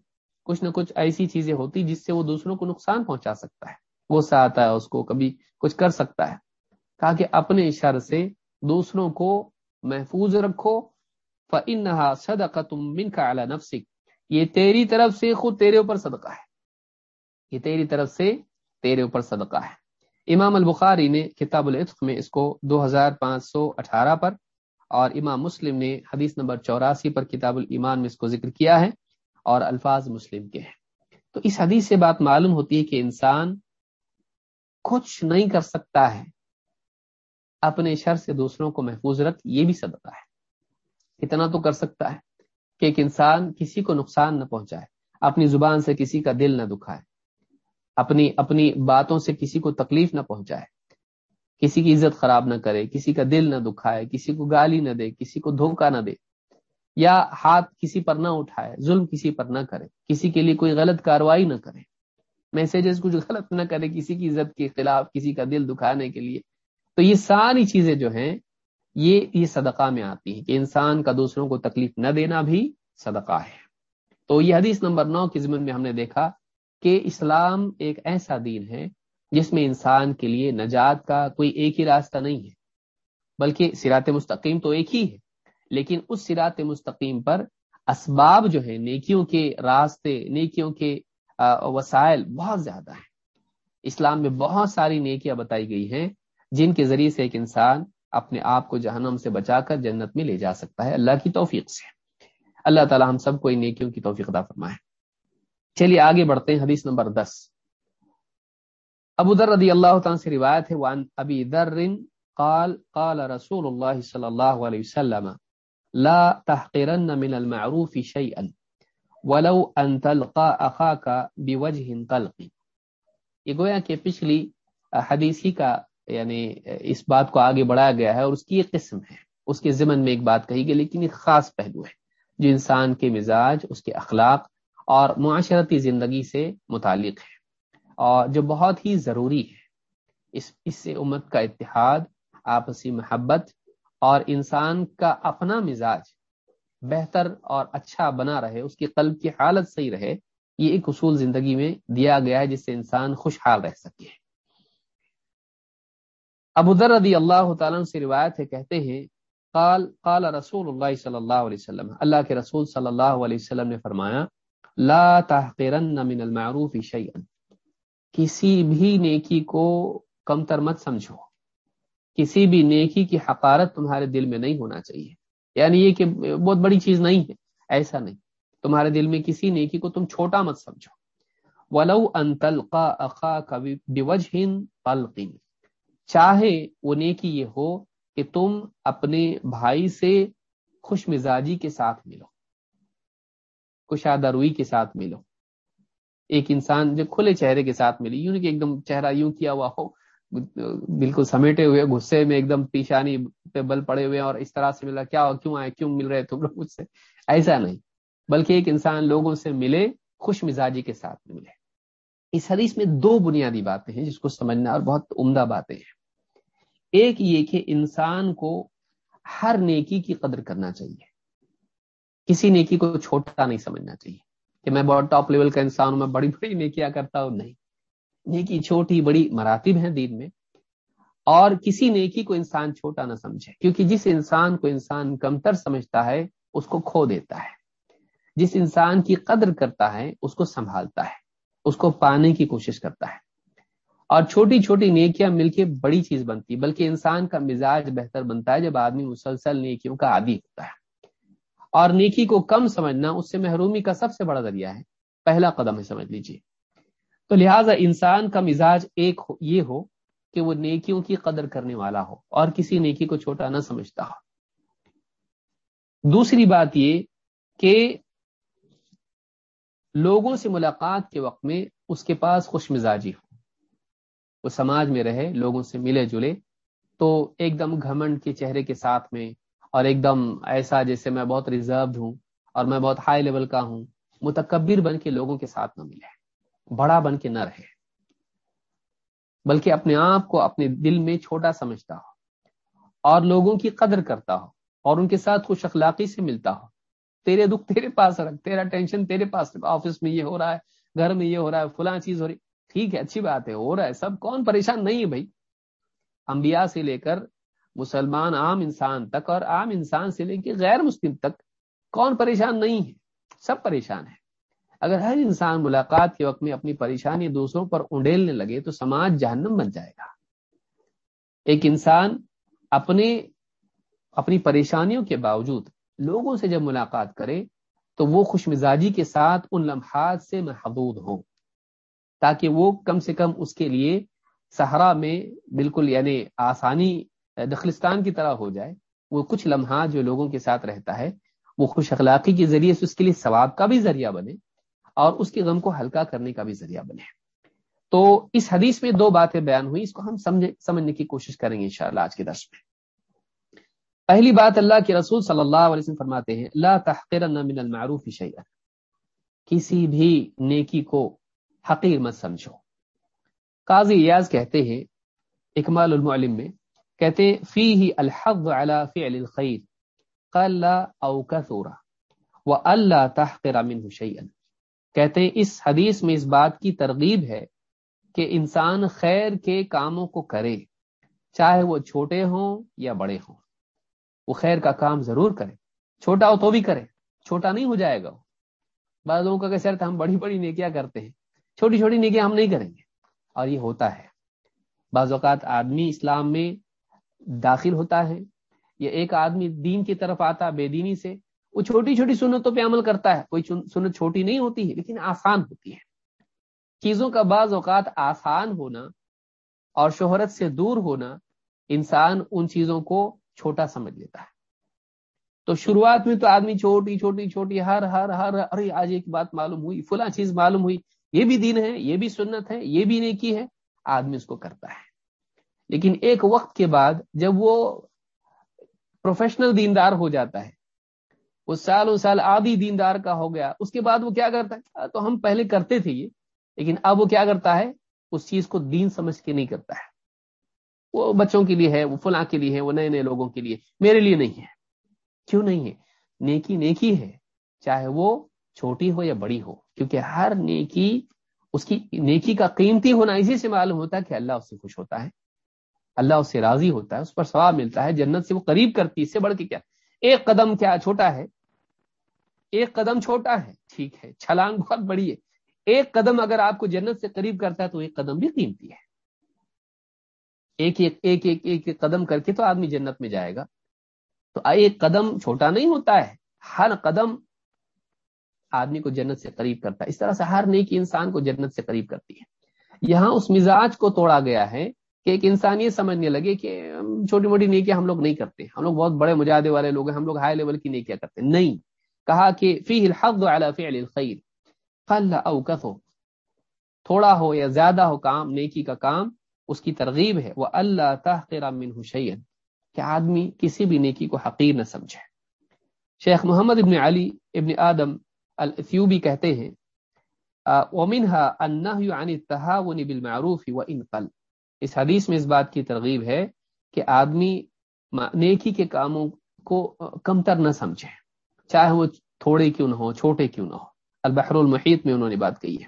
کچھ نہ کچھ ایسی چیزیں ہوتی جس سے وہ دوسروں کو نقصان پہنچا سکتا ہے۔ غصہ آتا ہے اس کو کبھی کچھ کر سکتا ہے۔ کہا کہ اپنے شر سے دوسروں کو محفوظ رکھو۔ فَإِنَّهَا صَدَقَةٌ مِنْكَ عَلَى نَفْسِكَ۔ یہ تیری طرف سے خود تیرے اوپر صدقہ ہے۔ یہ تیری طرف سے تیرے اوپر صدقہ ہے۔ امام البخاری نے کتاب العطف میں اس کو دو ہزار پانچ سو اٹھارہ پر اور امام مسلم نے حدیث نمبر چوراسی پر کتاب الایمان میں اس کو ذکر کیا ہے اور الفاظ مسلم کے ہیں۔ تو اس حدیث سے بات معلوم ہوتی ہے کہ انسان کچھ نہیں کر سکتا ہے۔ اپنے شر سے دوسروں کو محفوظ رکھ، یہ بھی صدقہ ہے۔ اتنا تو کر سکتا ہے کہ ایک انسان کسی کو نقصان نہ پہنچائے، اپنی زبان سے کسی کا دل نہ دکھائے، اپنی اپنی باتوں سے کسی کو تکلیف نہ پہنچائے، کسی کی عزت خراب نہ کرے، کسی کا دل نہ دکھائے، کسی کو گالی نہ دے، کسی کو دھوکہ نہ دے، یا ہاتھ کسی پر نہ اٹھائے، ظلم کسی پر نہ کرے، کسی کے لیے کوئی غلط کاروائی نہ کرے، میسیجز کچھ غلط نہ کرے، کسی کی عزت کے خلاف، کسی کا دل دکھانے کے لیے۔ تو یہ ساری چیزیں جو ہیں یہ یہ صدقہ میں آتی ہیں کہ انسان کا دوسروں کو تکلیف نہ دینا بھی صدقہ ہے۔ تو یہ حدیث نمبر نو کی ضمن میں ہم نے دیکھا کہ اسلام ایک ایسا دین ہے جس میں انسان کے لیے نجات کا کوئی ایک ہی راستہ نہیں ہے، بلکہ سرات مستقیم تو ایک ہی ہے۔ لیکن اس سرات مستقیم پر اسباب جو ہے نیکیوں کے راستے، نیکیوں کے وسائل بہت زیادہ ہیں۔ اسلام میں بہت ساری نیکیاں بتائی گئی ہیں جن کے ذریعے سے ایک انسان اپنے آپ کو جہنم سے بچا کر جنت میں لے جا سکتا ہے۔ اللہ کی توفیق سے۔ اللہ تعالی ہم سب کو ان نیکیوں کی توفیق عطا فرمائے۔ چلیے آگے بڑھتے ہیں حدیث نمبر دس۔ ابو در رضی اللہ تعالیٰ سے روایت ہے وان ابی در قال قال رسول اللہ صلی اللہ علیہ وسلم، لا تحقرن من المعروف شيئا ولو ان تلقى اخاك بوجه طلق یہ گویا کہ پچھلی حدیث ہی کا یعنی اس بات کو آگے بڑھایا گیا ہے اور اس کی ایک قسم ہے۔ اس کے ضمن میں ایک بات کہی گئی، لیکن ایک خاص پہلو ہے۔ جو انسان کے مزاج، اس کے اخلاق اور معاشرتی زندگی سے متعلق ہے۔ اور جو بہت ہی ضروری ہے۔ اس اس سے امت کا اتحاد، آپسی محبت اور انسان کا اپنا مزاج بہتر اور اچھا بنا رہے، اس کی قلب کی حالت صحیح رہے، یہ ایک اصول زندگی میں دیا گیا ہے جس سے انسان خوشحال رہ سکے۔ ابو ذر رضی اللہ تعالیٰ سے روایت ہے، کہتے ہیں، قال قال رسول اللہ صلی اللہ علیہ وسلم، اللہ کے رسول صلی اللہ علیہ وسلم نے فرمایا، لا تحقرن من المعروف شیئا، کسی بھی نیکی کو کمتر مت سمجھو، کسی بھی نیکی کی حقارت تمہارے دل میں نہیں ہونا چاہیے۔ یعنی یہ کہ بہت بڑی چیز نہیں ہے، ایسا نہیں۔ تمہارے دل میں کسی نیکی کو تم چھوٹا مت سمجھو۔ ولو ان تلقا اخاك بوجه طلق چاہے وہ نیکی یہ ہو کہ تم اپنے بھائی سے خوش مزاجی کے ساتھ ملو، کشادہ روئی کے ساتھ ملو۔ ایک انسان جو کھلے چہرے کے ساتھ ملی یوں کہ ایک دم چہرہ یوں کیا ہوا ہو، بالکل سمیٹے ہوئے، غصے میں ایک دم پیشانی پہ بل پڑے ہوئے اور اس طرح سے ملا، کیا ہو، کیوں آئے، کیوں مل رہے تم لوگ مجھ سے؟ ایسا نہیں۔ بلکہ ایک انسان لوگوں سے ملے، خوش مزاجی کے ساتھ ملے۔ اس حدیث میں دو بنیادی باتیں ہیں جس کو سمجھنا اور بہت عمدہ باتیں ہیں۔ ایک یہ کہ انسان کو ہر نیکی کی قدر کرنا چاہیے۔ کسی نیکی کو چھوٹا نہیں سمجھنا چاہیے کہ میں بہت ٹاپ لیول کا انسان ہوں، میں بڑی بڑی نیکیاں کرتا ہوں، نہیں۔ نیکی چھوٹی، بڑی مراتب ہیں دین میں۔ اور کسی نیکی کو انسان چھوٹا نہ سمجھے، کیونکہ جس انسان کو انسان کمتر سمجھتا ہے، اس کو کھو دیتا ہے۔ جس انسان کی قدر کرتا ہے، اس کو سنبھالتا ہے، اس کو پانے کی کوشش کرتا ہے۔ اور چھوٹی چھوٹی نیکیاں مل کے بڑی چیز بنتی بلکہ انسان کا مزاج بہتر بنتا ہے جب آدمی مسلسل نیکیوں کا عادی ہوتا ہے۔ اور نیکی کو کم سمجھنا اس سے محرومی کا سب سے بڑا ذریعہ ہے۔ پہلا قدم ہے، سمجھ لیجیے تو لہٰذا انسان کا مزاج ایک ہو، یہ ہو کہ وہ نیکیوں کی قدر کرنے والا ہو اور کسی نیکی کو چھوٹا نہ سمجھتا ہو۔ دوسری بات یہ کہ لوگوں سے ملاقات کے وقت میں اس کے پاس خوش مزاجی ہو۔ وہ سماج میں رہے، لوگوں سے ملے جلے، تو ایک دم گھمنڈ کے چہرے کے ساتھ میں، اور ایک دم ایسا جیسے میں بہت ریزروڈ ہوں، اور میں بہت ہائی لیول کا ہوں، متکبر بن کے لوگوں کے ساتھ نہ ملے، بڑا بن کے نہ رہے۔ بلکہ اپنے آپ کو اپنے دل میں چھوٹا سمجھتا ہو، اور لوگوں کی قدر کرتا ہو، اور ان کے ساتھ خوش اخلاقی سے ملتا ہو۔ تیرے دکھ تیرے پاس رکھ، تیرا ٹینشن تیرے پاس رکھ آفس میں یہ ہو رہا ہے، گھر میں یہ ہو رہا ہے، فلاں چیز ہو رہی۔ ٹھیک ہے، اچھی بات ہے، ہو رہا ہے۔ سب کون پریشان؟ نہیں ہے بھائی۔ انبیاء سے لے کر مسلمان، عام انسان تک اور عام انسان سے لے کے غیر مسلم تک کون پریشان؟ نہیں ہے۔ سب پریشان ہے اگر ہر انسان ملاقات کے وقت میں اپنی پریشانی دوسروں پر انڈیلنے لگے تو سماج جہنم بن جائے گا۔ ایک انسان اپنے، اپنی پریشانیوں کے باوجود لوگوں سے جب ملاقات کرے تو وہ خوش مزاجی کے ساتھ ان لمحات سے محدود ہو تاکہ وہ کم سے کم اس کے لیے صحرا میں بالکل یعنی آسانی دخلستان کی طرح ہو جائے۔ وہ کچھ لمحات جو لوگوں کے ساتھ رہتا ہے، وہ خوش اخلاقی کے ذریعے سے اس کے لیے ثواب کا بھی ذریعہ بنے اور اس کے غم کو ہلکا کرنے کا بھی ذریعہ بنے۔ تو اس حدیث میں دو باتیں بیان ہوئی اس کو ہم سمجھے، سمجھنے کی کوشش کریں گے انشاءاللہ آج کے درس میں۔ پہلی بات، اللہ کے رسول صلی اللہ علیہ وسلم فرماتے ہیں، لا تحقرن من المعروف شیئا۔ کسی بھی نیکی کو حقیر مت سمجھو۔ قاضی ایاز کہتے ہیں، اکمال المعلم میں کہتے ہیں فی الحظ على فعل الخیر، قل او کثورا والا تحقر منه شیئا۔ کہتے ہیں، اس حدیث میں اس بات کی ترغیب ہے کہ انسان خیر کے کاموں کو کرے، چاہے وہ چھوٹے ہوں یا بڑے ہوں۔ وہ خیر کا کام ضرور کرے، چھوٹا ہو تو بھی کرے، چھوٹا نہیں ہو جائے گا۔ وہ بعض لوگوں کا کیسے رہتا ہم بڑی بڑی نیکیاں کرتے ہیں۔ چھوٹی چھوٹی نیکیاں ہم نہیں کریں گے۔ اور یہ ہوتا ہے۔ بعض اوقات آدمی اسلام میں داخل ہوتا ہے یا ایک آدمی دین کی طرف آتا بے دینی سے، وہ چھوٹی چھوٹی سنتوں پہ عمل کرتا ہے۔ کوئی سنت چھوٹی نہیں ہوتی ہے، لیکن آسان ہوتی ہے۔ چیزوں کا بعض اوقات آسان ہونا اور شہرت سے دور ہونا انسان ان چیزوں کو چھوٹا سمجھ لیتا ہے۔ تو شروعات میں تو آدمی چھوٹی چھوٹی چھوٹی ہر ہر ہر ارے آج ایک بات معلوم ہوئی، فلاں چیز معلوم ہوئی یہ بھی دین ہے، یہ بھی سنت ہے، یہ بھی نیکی ہے، آدمی اس کو کرتا ہے۔ لیکن ایک وقت کے بعد جب وہ پروفیشنل دیندار ہو جاتا ہے، وہ سال و سال آدھی دیندار کا ہو گیا، اس کے بعد وہ کیا کرتا ہے؟ تو ہم پہلے کرتے تھے یہ، لیکن اب وہ کیا کرتا ہے؟ اس چیز کو دین سمجھ کے نہیں کرتا ہے۔ وہ بچوں کے لیے ہے، وہ فلاں کے لیے ہے، وہ نئے نئے لوگوں کے لیے، میرے لیے نہیں ہے۔ کیوں نہیں ہے؟ نیکی نیکی ہے، چاہے وہ چھوٹی ہو یا بڑی ہو۔ کیونکہ ہر نیکی، اس کی نیکی کا قیمتی ہونا اسی سے معلوم ہوتا ہے کہ اللہ اس سے خوش ہوتا ہے۔ اللہ اس سے راضی ہوتا ہے، اس پر ثواب ملتا ہے، جنت سے وہ قریب کرتی اس سے بڑھ کے کیا۔ ایک قدم کیا چھوٹا ہے؟ ایک قدم چھوٹا ہے، ٹھیک ہے، چھلانگ بہت بڑی ہے۔ ایک قدم اگر آپ کو جنت سے قریب کرتا ہے تو ایک قدم بھی قیمتی ہے۔ ایک ایک ایک ایک ایک قدم کر کے تو آدمی جنت میں جائے گا۔ تو ایک قدم چھوٹا نہیں ہوتا ہے، ہر قدم آدمی کو جنت سے قریب کرتا ہے۔ اس طرح سے ہر نیکی انسان کو جنت سے قریب کرتی ہے۔ یہاں اس مزاج کو توڑا گیا ہے کہ ایک انسان یہ سمجھنے لگے کہ چھوٹی موٹی نیکیاں ہم لوگ نہیں کرتے۔ ہم لوگ بہت بڑے مجاہدے والے لوگ ہیں، ہم لوگ ہائی لیول کی نیکیاں کرتے۔ ہیں نہیں۔ کہا کہ فی الحق على فعل الخیر۔ قل او کثو تھوڑا ہو یا زیادہ ہو کام، نیکی کا کام، اس کی ترغیب ہے۔ وہ اللہ تحقر منه شيئا کہ آدمی کسی بھی نیکی کو حقیر نہ سمجھے۔ شیخ محمد ابن علی ابن آدم الفیوبی کہتے ہیں ومنها النهي عن التهاون بالمعروف وان قل۔ اس حدیث میں اس بات کی ترغیب ہے کہ آدمی نیکی کے کاموں کو کمتر نہ سمجھے۔ چاہے وہ تھوڑے کیوں نہ ہو چھوٹے کیوں نہ ہو البحر المحیط میں انہوں نے بات کہی ہے۔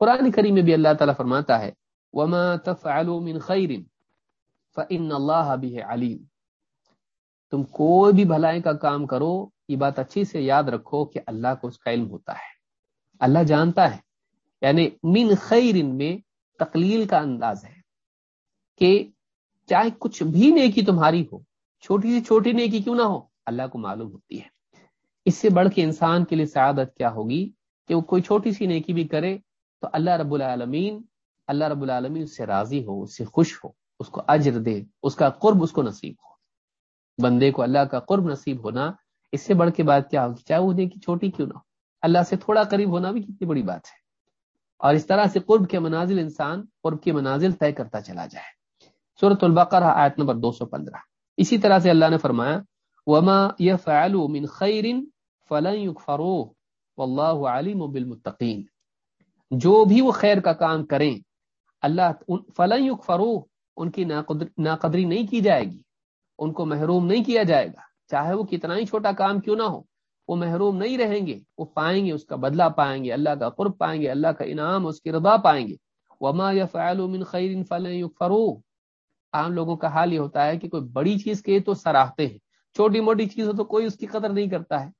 قرآن کریم میں بھی اللہ تعالیٰ فرماتا ہے، وما تفعلوا من خیر فإن اللہ به علیم تم کوئی بھی بھلائی کا کام کرو یہ بات اچھی سے یاد رکھو کہ اللہ کو اس کا علم ہوتا ہے۔ اللہ جانتا ہے یعنی من خیر میں تقلیل کا انداز ہے کہ چاہے کچھ بھی نیکی تمہاری ہو، چھوٹی سی چھوٹی نیکی کیوں نہ ہو، اللہ کو معلوم ہوتی ہے۔ اس سے بڑھ کے انسان کے لیے سعادت کیا ہوگی کہ وہ کوئی چھوٹی سی نیکی بھی کرے تو اللہ رب العالمین، اللہ رب العالمین اس سے راضی ہو، اس سے خوش ہو، اس کو اجر دے، اس کا قرب، اس کو نصیب ہو۔ بندے کو اللہ کا قرب نصیب ہونا اس سے بڑھ کے بات کیا ہوگی؟ چاہے وہ نیکی چھوٹی کیوں نہ ہو۔ اللہ سے تھوڑا قریب ہونا بھی کتنی بڑی بات ہے۔ اور اس طرح سے قرب کے منازل انسان قرب کے منازل طے کرتا چلا جائے۔ صورت البقرہ آیت نمبر دو سو پندرہ۔ اسی طرح سے اللہ نے فرمایا، وما يفعلوا من خیر فلن يكفروه واللہ علیم بالمتقین جو بھی وہ خیر کا کام کریں، اللہ فلن يكفروه، ان کی ناقدری نہیں کی جائے گی۔ ان کو محروم نہیں کیا جائے گا۔ چاہے وہ کتنا ہی چھوٹا کام کیوں نہ ہو، وہ محروم نہیں رہیں گے، وہ پائیں گے، اس کا بدلہ پائیں گے، اللہ کا قرب پائیں گے، اللہ کا انعام، اس کی رضا پائیں گے۔ وما يفعلوا من خیر فلن عام لوگوں کا حال یہ ہوتا ہے کہ کوئی بڑی چیز کے تو سراہتے ہیں، چھوٹی موٹی چیز ہو تو کوئی اس کی قدر نہیں کرتا ہے۔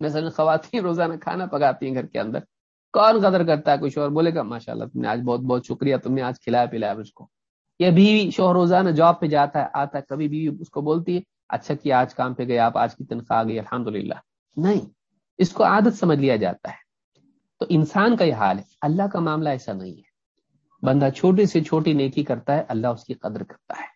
مثلا خواتین روزانہ کھانا پکاتی ہیں گھر کے اندر، کون قدر کرتا ہے کوئی شوہر بولے گا ماشاء اللہ تم نے آج بہت بہت شکریہ، تم نے آج کھلایا، پلایا مجھ کو۔ یا بیوی شوہر روزانہ جاب پہ جاتا ہے، آتا ہے، کبھی بیوی اس کو بولتی ہے اچھا کیا آج کام پہ گئے، آپ آج کی تنخواہ آ گئی الحمد نہیں، اس کو عادت سمجھ لیا جاتا ہے۔ تو انسان کا یہ حال ہے، اللہ کا معاملہ ایسا نہیں ہے۔ بندہ چھوٹی سے چھوٹی نیکی کرتا ہے، اللہ اس کی قدر کرتا ہے۔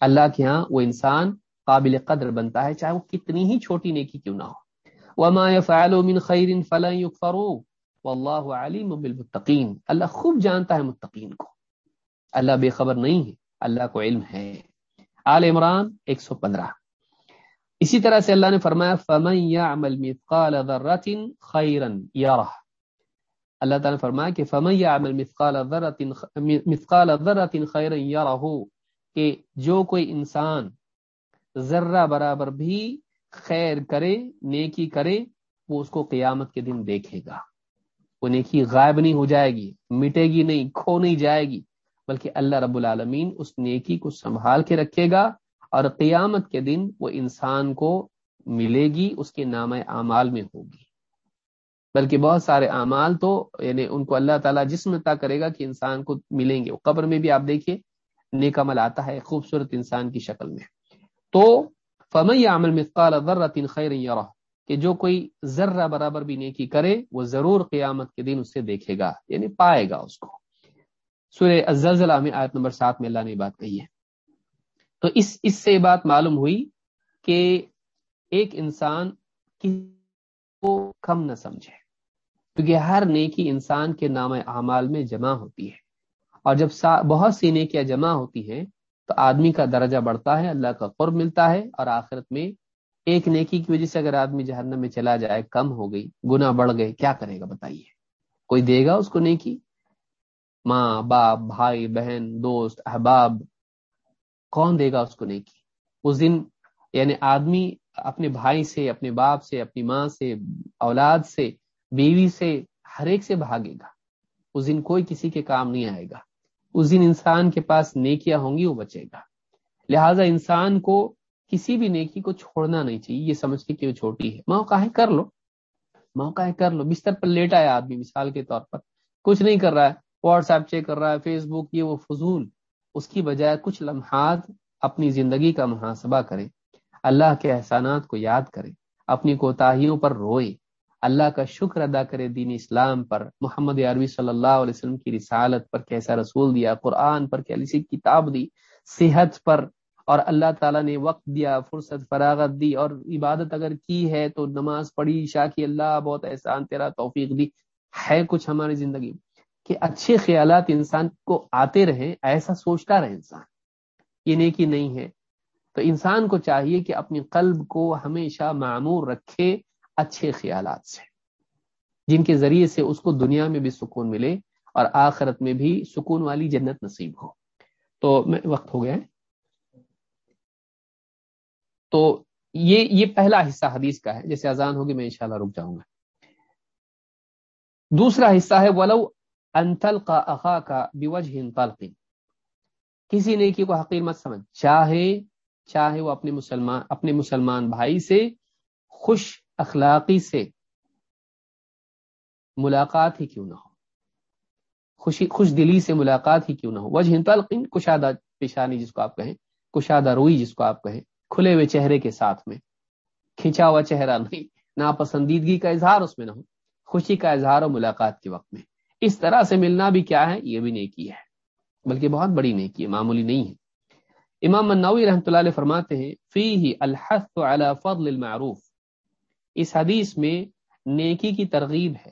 اللہ کے ہاں وہ انسان قابل قدر بنتا ہے، چاہے وہ کتنی ہی چھوٹی نیکی کیوں نہ ہو۔ وما يفعل من خیر فلن يكفروا والله علیم بالمتقین اللہ خوب جانتا ہے متقین کو۔ اللہ بے خبر نہیں ہے، اللہ کو علم ہے۔ آل عمران 115 اسی طرح سے اللہ نے فرمایا، فمن يعمل مثقال ذره خيرا يره۔ اللہ تعالیٰ نے فرمایا کہ فمیا مثقال ذرۃ خیر یرہ کہ جو کوئی انسان ذرہ برابر بھی خیر کرے، نیکی کرے، وہ اس کو قیامت کے دن دیکھے گا۔ وہ نیکی غائب نہیں ہو جائے گی، مٹے گی نہیں، کھو نہیں جائے گی۔ بلکہ اللہ رب العالمین اس نیکی کو سنبھال کے رکھے گا اور قیامت کے دن وہ انسان کو ملے گی، اس کے نام اعمال میں ہوگی۔ بلکہ بہت سارے اعمال تو یعنی ان کو اللہ تعالیٰ جسم عطا کرے گا کہ انسان کو ملیں گے۔ قبر میں بھی آپ دیکھیے، نیک عمل آتا ہے، خوبصورت انسان کی شکل میں۔ تو فمئی عمل مثقال ذرۃ خیر یرہ کہ جو کوئی ذرہ برابر بھی نیکی کرے، وہ ضرور قیامت کے دن اس سے دیکھے گا یعنی پائے گا اس کو۔ سورہ الزلزلہ میں آیت نمبر سات میں اللہ نے بات کہی ہے۔ تو اس اس سے بات معلوم ہوئی کہ ایک انسان کو کم نہ سمجھے، کیونکہ ہر نیکی انسان کے نام اعمال میں جمع ہوتی ہے۔ اور جب بہت سی نیکیاں جمع ہوتی ہیں، تو آدمی کا درجہ بڑھتا ہے، اللہ کا قرب ملتا ہے اور آخرت میں ایک نیکی کی وجہ سے اگر آدمی جہنم میں چلا جائے، کم ہو گئی گنا بڑھ گئے، کیا کرے گا؟ بتائیے۔ کوئی دے گا اس کو نیکی؟ ماں، باپ، بھائی، بہن، دوست، احباب، کون دے گا اس کو نیکی؟ اس دن یعنی آدمی اپنے بھائی سے، اپنے باپ سے، اپنی ماں سے، اولاد سے، بیوی سے، ہر ایک سے بھاگے گا۔ اس دن کوئی کسی کے کام نہیں آئے گا۔ اس دن انسان کے پاس نیکیاں ہوں گی، وہ بچے گا۔ لہذا انسان کو کسی بھی نیکی کو چھوڑنا نہیں چاہیے۔ یہ سمجھ کے کہ وہ چھوٹی ہے۔ موقع ہے، کر لو۔ موقع ہے، کر لو۔ بستر پر لیٹا ہے آدمی، مثال کے طور پر۔ کچھ نہیں کر رہا ہے۔ واٹس ایپ چیک کر رہا ہے، فیس بک، یہ وہ فضول، اس کی بجائے کچھ لمحات اپنی زندگی کا محاسبہ کرے۔ اللہ کے احسانات کو یاد کرے، اپنی کوتاہیوں پر روئے۔ اللہ کا شکر ادا کرے دین اسلام پر۔ محمد عربی صلی اللہ علیہ وسلم کی رسالت پر کیسا رسول دیا، قرآن پر کیسی کتاب دی، صحت پر۔ اور اللہ تعالیٰ نے وقت دیا، فرصت، فراغت دی۔ اور عبادت اگر کی ہے تو نماز پڑھی شاہ کی اللہ بہت احسان، تیرا توفیق دی۔ ہے کچھ ہماری زندگی میں۔ کہ اچھے خیالات انسان کو آتے رہیں ایسا سوچتا رہے انسان۔ یہ نیکی نہیں ہے۔ تو انسان کو چاہیے کہ اپنی قلب کو ہمیشہ معمور رکھے اچھے خیالات سے، جن کے ذریعے سے اس کو دنیا میں بھی سکون ملے اور آخرت میں بھی سکون والی جنت نصیب ہو۔ تو میں، وقت ہو گیا تو یہ یہ پہلا حصہ حدیث کا ہے۔ جیسے اذان ہوگی، میں انشاءاللہ رک جاؤں گا۔ دوسرا حصہ ہے، ولو انتل کا اخا کا بیوجہ کسی نیکی کو حقیر مت سمجھ. چاہے چاہے وہ اپنے مسلمان اپنے مسلمان بھائی سے، خوش اخلاقی سے. ملاقات ہی کیوں نہ ہو؟ خوشی، خوش دلی سے ملاقات ہی کیوں نہ ہو؟ وجہ تلقین کشادہ پیشانی جس کو آپ کہیں، کشادہ روئی جس کو آپ کہیں، کھلے ہوئے چہرے کے ساتھ میں. کھینچا ہوا چہرہ نہیں، ناپسندیدگی کا اظہار اس میں نہ ہو. خوشی کا اظہار ہو ملاقات کے وقت میں. اس طرح سے ملنا بھی کیا ہے؟ یہ بھی نیکی ہے۔ بلکہ بہت بڑی نیکی ہے، معمولی نہیں ہے۔ امام منوی رحمۃ اللہ علیہ فرماتے ہیں فی ہی الحث علی فضل المعروف۔ اس حدیث میں نیکی کی ترغیب ہے۔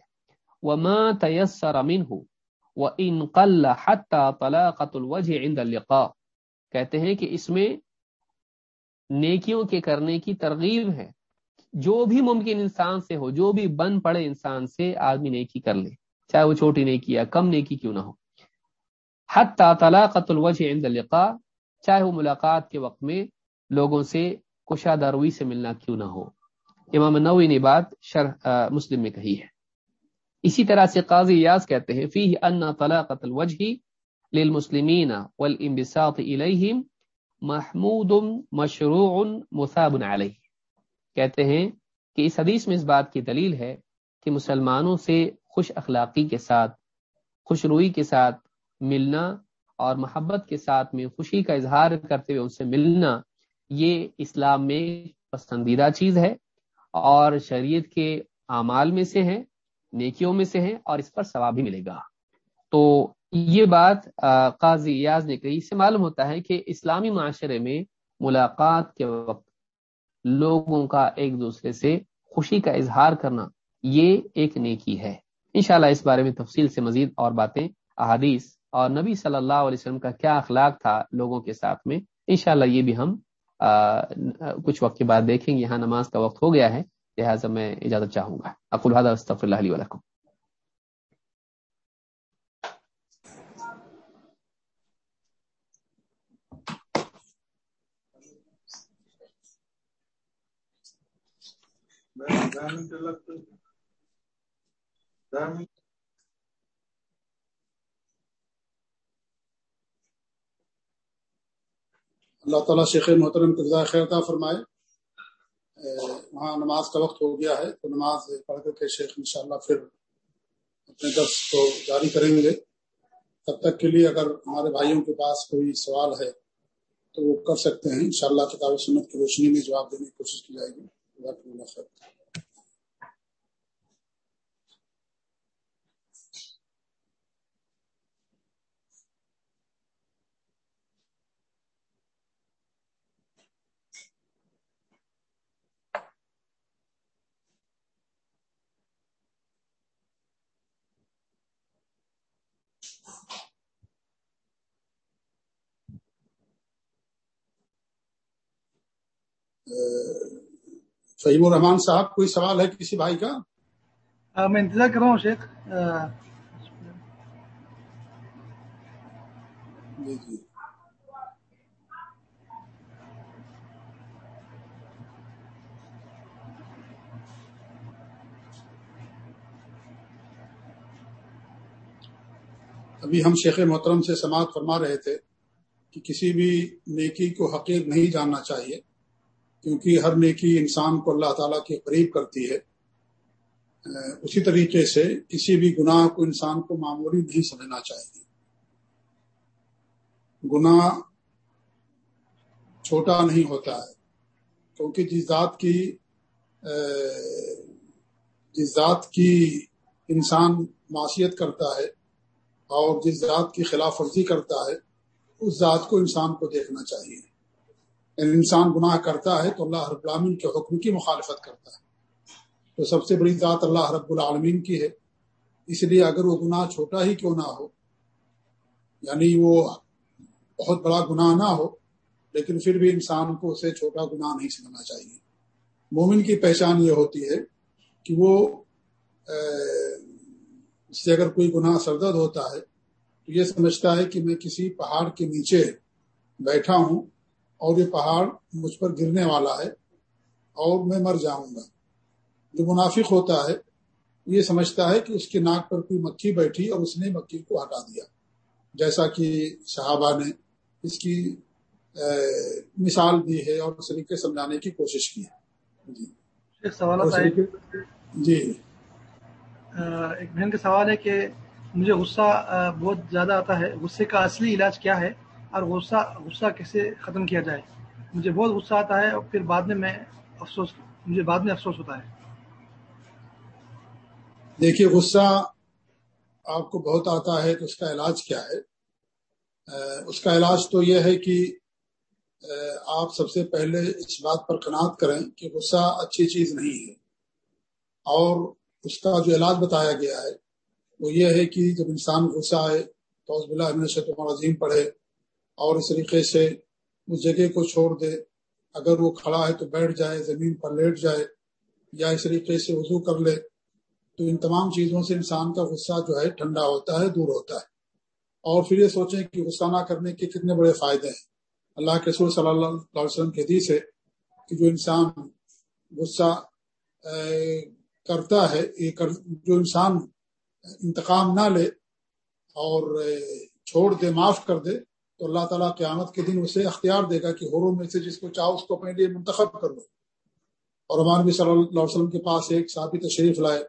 وما تيسر منه وان قل حتى طلاقه الوجه عند اللقاء۔ کہتے ہیں کہ اس میں نیکیوں کے کرنے کی ترغیب ہے۔ جو بھی ممکن انسان سے ہو، جو بھی بن پڑے انسان سے، آدمی نیکی کر لے۔ چاہے وہ چھوٹی نیکی یا کم نیکی کیوں نہ ہو۔ حتی طلاقت الوجه عند اللقاء، چاہے وہ ملاقات کے وقت میں لوگوں سے کشادہ روی سے ملنا کیوں نہ ہو۔ امام نوی نے بات شرح مسلم میں کہی ہے۔ اسی طرح سے قاضی یاز کہتے ہیں فی ان طلاقت الوجہ للمسلمین والانبساط الیہم محمود مشروع مثاب علیہ۔ کہتے ہیں کہ اس حدیث میں اس بات کی دلیل ہے کہ مسلمانوں سے خوش اخلاقی کے ساتھ، خوش روئی کے ساتھ ملنا اور محبت کے ساتھ میں خوشی کا اظہار کرتے ہوئے ان سے ملنا، یہ اسلام میں پسندیدہ چیز ہے اور شریعت کے اعمال میں سے ہیں، نیکیوں میں سے ہیں اور اس پر ثواب بھی ملے گا۔ تو یہ بات قاضی ایاز نے کہی اس سے معلوم ہوتا ہے کہ اسلامی معاشرے میں ملاقات کے وقت لوگوں کا ایک دوسرے سے خوشی کا اظہار کرنا، یہ ایک نیکی ہے۔ انشاءاللہ اس بارے میں تفصیل سے مزید اور باتیں، احادیث اور نبی صلی اللہ علیہ وسلم کا کیا اخلاق تھا لوگوں کے ساتھ میں، انشاءاللہ یہ بھی ہم کچھ وقت کے بعد دیکھیں گے، یہاں نماز کا وقت ہو گیا ہے، لہٰذا میں اجازت چاہوں گا۔ اقوال استفر اللہ علیہ اللہ تعالیٰ شیخ محترم قرضہ خیرتا فرمائے۔ وہاں نماز کا وقت ہو گیا ہے، تو نماز پڑھ کر کے شیخ انشاءاللہ پھر اپنے درس کو جاری کریں گے۔ تب تک کے لیے اگر ہمارے بھائیوں کے پاس کوئی سوال ہے، تو وہ کر سکتے ہیں۔ انشاءاللہ کتاب سنت کی روشنی میں جواب دینے کی کوشش کی جائے گی۔ Uh, سعیم الرحمان صاحب کوئی سوال ہے کسی بھائی کا؟ میں انتظار کر رہا ہوں شیخ۔ جی جی۔ ابھی ہم شیخ محترم سے سماعت فرما رہے تھے کہ کسی بھی نیکی کو حقیق نہیں جاننا چاہیے، کیونکہ ہر نیکی انسان کو اللہ تعالیٰ کے قریب کرتی ہے۔ اسی طریقے سے کسی بھی گناہ کو انسان کو معمولی نہیں سمجھنا چاہیے۔ گناہ چھوٹا نہیں ہوتا ہے، کیونکہ جس ذات کی جس ذات کی انسان معاشیت کرتا ہے اور جس ذات کی خلاف ورزی کرتا ہے، اس ذات کو انسان کو دیکھنا چاہیے۔ یعنی انسان گناہ کرتا ہے تو اللہ رب العالمین کے حکم کی مخالفت کرتا ہے۔ تو سب سے بڑی ذات اللہ رب العالمین کی ہے۔ اس لیے اگر وہ گناہ چھوٹا ہی کیوں نہ ہو یعنی وہ بہت بڑا گناہ نہ ہو، لیکن پھر بھی انسان کو اسے چھوٹا گناہ نہیں سمجھنا چاہیے۔ مومن کی پہچان یہ ہوتی ہے کہ وہ اس سے اگر کوئی گناہ سردرد ہوتا ہے تو یہ سمجھتا ہے کہ میں کسی پہاڑ کے نیچے بیٹھا ہوں اور یہ پہاڑ مجھ پر گرنے والا ہے اور میں مر جاؤں گا۔ جو منافق ہوتا ہے یہ سمجھتا ہے کہ اس کے ناک پر کوئی مکھی بیٹھی اور اس نے مکھی کو ہٹا دیا۔ جیسا کہ صحابہ نے اس کی مثال دی ہے اور اس طریقے سمجھانے کی کوشش کی ہے۔ جی۔ سوال جی۔ ایک بہن کا سوال ہے کہ مجھے غصہ بہت زیادہ آتا ہے۔ غصے کا اصلی علاج کیا ہے؟ اور غصہ غصہ کیسے ختم کیا جائے؟ مجھے بہت غصہ آتا ہے اور پھر بعد میں میں افسوس، مجھے بعد میں افسوس ہوتا ہے۔ دیکھیے، غصہ آپ کو بہت آتا ہے تو اس کا علاج کیا ہے؟ اس کا علاج تو یہ ہے کہ آپ سب سے پہلے اس بات پر قناعت کریں کہ غصہ اچھی چیز نہیں ہے۔ اور اس کا جو علاج بتایا گیا ہے، وہ یہ ہے کہ جب انسان غصہ آئے تو اس بلا عظیم پڑھے اور اس طریقے سے اس جگہ کو چھوڑ دے۔ اگر وہ کھڑا ہے تو بیٹھ جائے، زمین پر لیٹ جائے یا اس طریقے سے وضو کر لے۔ تو ان تمام چیزوں سے انسان کا غصہ جو ہے ٹھنڈا ہوتا ہے، دور ہوتا ہے۔ اور پھر یہ سوچیں کہ غصہ نہ کرنے کے کتنے بڑے فائدے ہیں۔ اللہ کے سور صلی اللہ علیہ وسلم کے حدیث ہے کہ جو انسان غصہ کرتا ہے جو انسان انتقام نہ لے اور چھوڑ دے، معاف کر دے، تو اللہ تعالیٰ قیامت کے دن اسے اختیار دے گا کہ ہوروں میں سے جس کو چاہو اس کو اپنے لیے منتخب کر لو۔ اور ہمارے نبی صلی اللہ علیہ وسلم کے پاس ایک صحابی تشریف لائے۔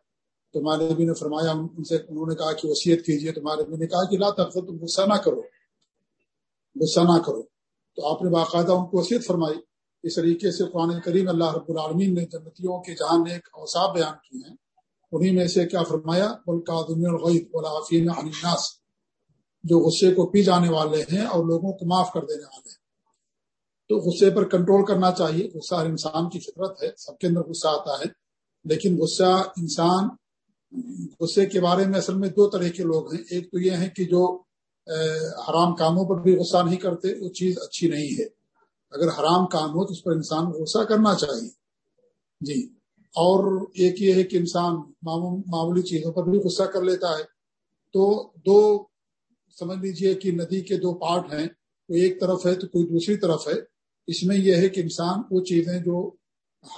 تو ہمارے نبی نے فرمایا ان سے، انہوں نے کہا کہ وصیت کیجیے تو نبی نے کہا کہ لا تخت تم غصہ نہ کرو۔ غصہ نہ کرو۔ تو آپ نے باقاعدہ ان کو وصیت فرمائی۔ اس طریقے سے قرآن کریم اللہ رب العالمین نے جنتیوں کے جہاں نے ایک اوساب بیان کیے ہیں۔ انہیں میں سے کیا فرمایا؟ الناس۔ جو غصے کو پی جانے والے ہیں اور لوگوں کو معاف کر دینے والے ہیں۔ تو غصے پر کنٹرول کرنا چاہیے۔ غصہ ہر انسان کی فطرت ہے، سب کے اندر غصہ آتا ہے۔ لیکن غصہ انسان، غصے کے بارے میں اصل میں دو طرح کے لوگ ہیں۔ ایک تو یہ ہے کہ جو حرام کاموں پر بھی غصہ نہیں کرتے، وہ چیز اچھی نہیں ہے۔ اگر حرام کام ہو تو اس پر انسان غصہ کرنا چاہیے۔ جی۔ اور ایک یہ ہے کہ انسان معمولی چیزوں پر بھی غصہ کر لیتا ہے۔ تو دو سمجھ لیجیے کہ ندی کے دو پارٹ ہیں۔ کوئی ایک طرف ہے تو کوئی دوسری طرف ہے۔ اس میں یہ ہے کہ انسان وہ چیزیں جو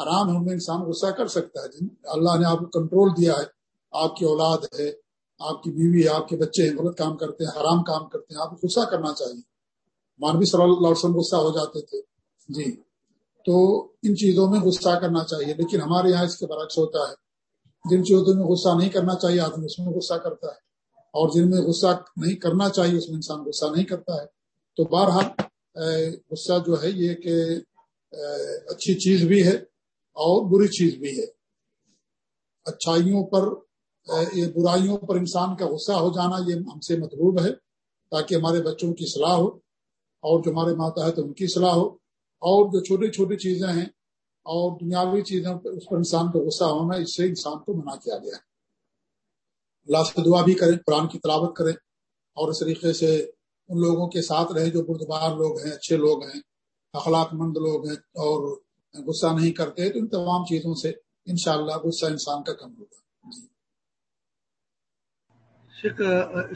حرام ہیں، ان میں انسان غصہ کر سکتا ہے۔ اللہ نے آپ کو کنٹرول دیا ہے۔ آپ کی اولاد ہے، آپ کی بیوی ہے، آپ کے بچے ہیں، غلط کام کرتے ہیں، حرام کام کرتے ہیں، آپ کو غصہ کرنا چاہیے۔ مانوی صلی اللہ علیہ وسلم غصہ ہو جاتے تھے۔ جی۔ تو ان چیزوں میں غصہ کرنا چاہیے، لیکن ہمارے یہاں اس کے برعکس ہوتا ہے۔ جن چیزوں میں غصہ نہیں کرنا چاہیے، آدمی اس میں غصہ کرتا ہے۔ اور جن میں غصہ نہیں کرنا چاہیے، اس میں انسان غصہ نہیں کرتا ہے۔ تو بہرحال غصہ جو ہے، یہ کہ اچھی چیز بھی ہے اور بری چیز بھی ہے۔ اچھائیوں پر یہ برائیوں پر انسان کا غصہ ہو جانا، یہ ہم سے مطلوب ہے تاکہ ہمارے بچوں کی صلاح ہو۔ اور جو ہمارے ماتا ہے تو ان کی صلاح ہو۔ اور جو چھوٹی چھوٹی چیزیں ہیں اور دنیاوی چیزیں اس پر انسان کو غصہ ہونا، اس سے انسان کو منع کیا گیا ہے۔ اللہ سے دعا بھی کریں، قرآن کی تلاوت کریں اور اس طریقے سے ان لوگوں کے ساتھ رہیں جو بردبار لوگ ہیں، اچھے لوگ ہیں اخلاق مند لوگ ہیں اور غصہ نہیں کرتے، تو ان تمام چیزوں سے انشاءاللہ غصہ انسان کا کم ہوگا۔ جی۔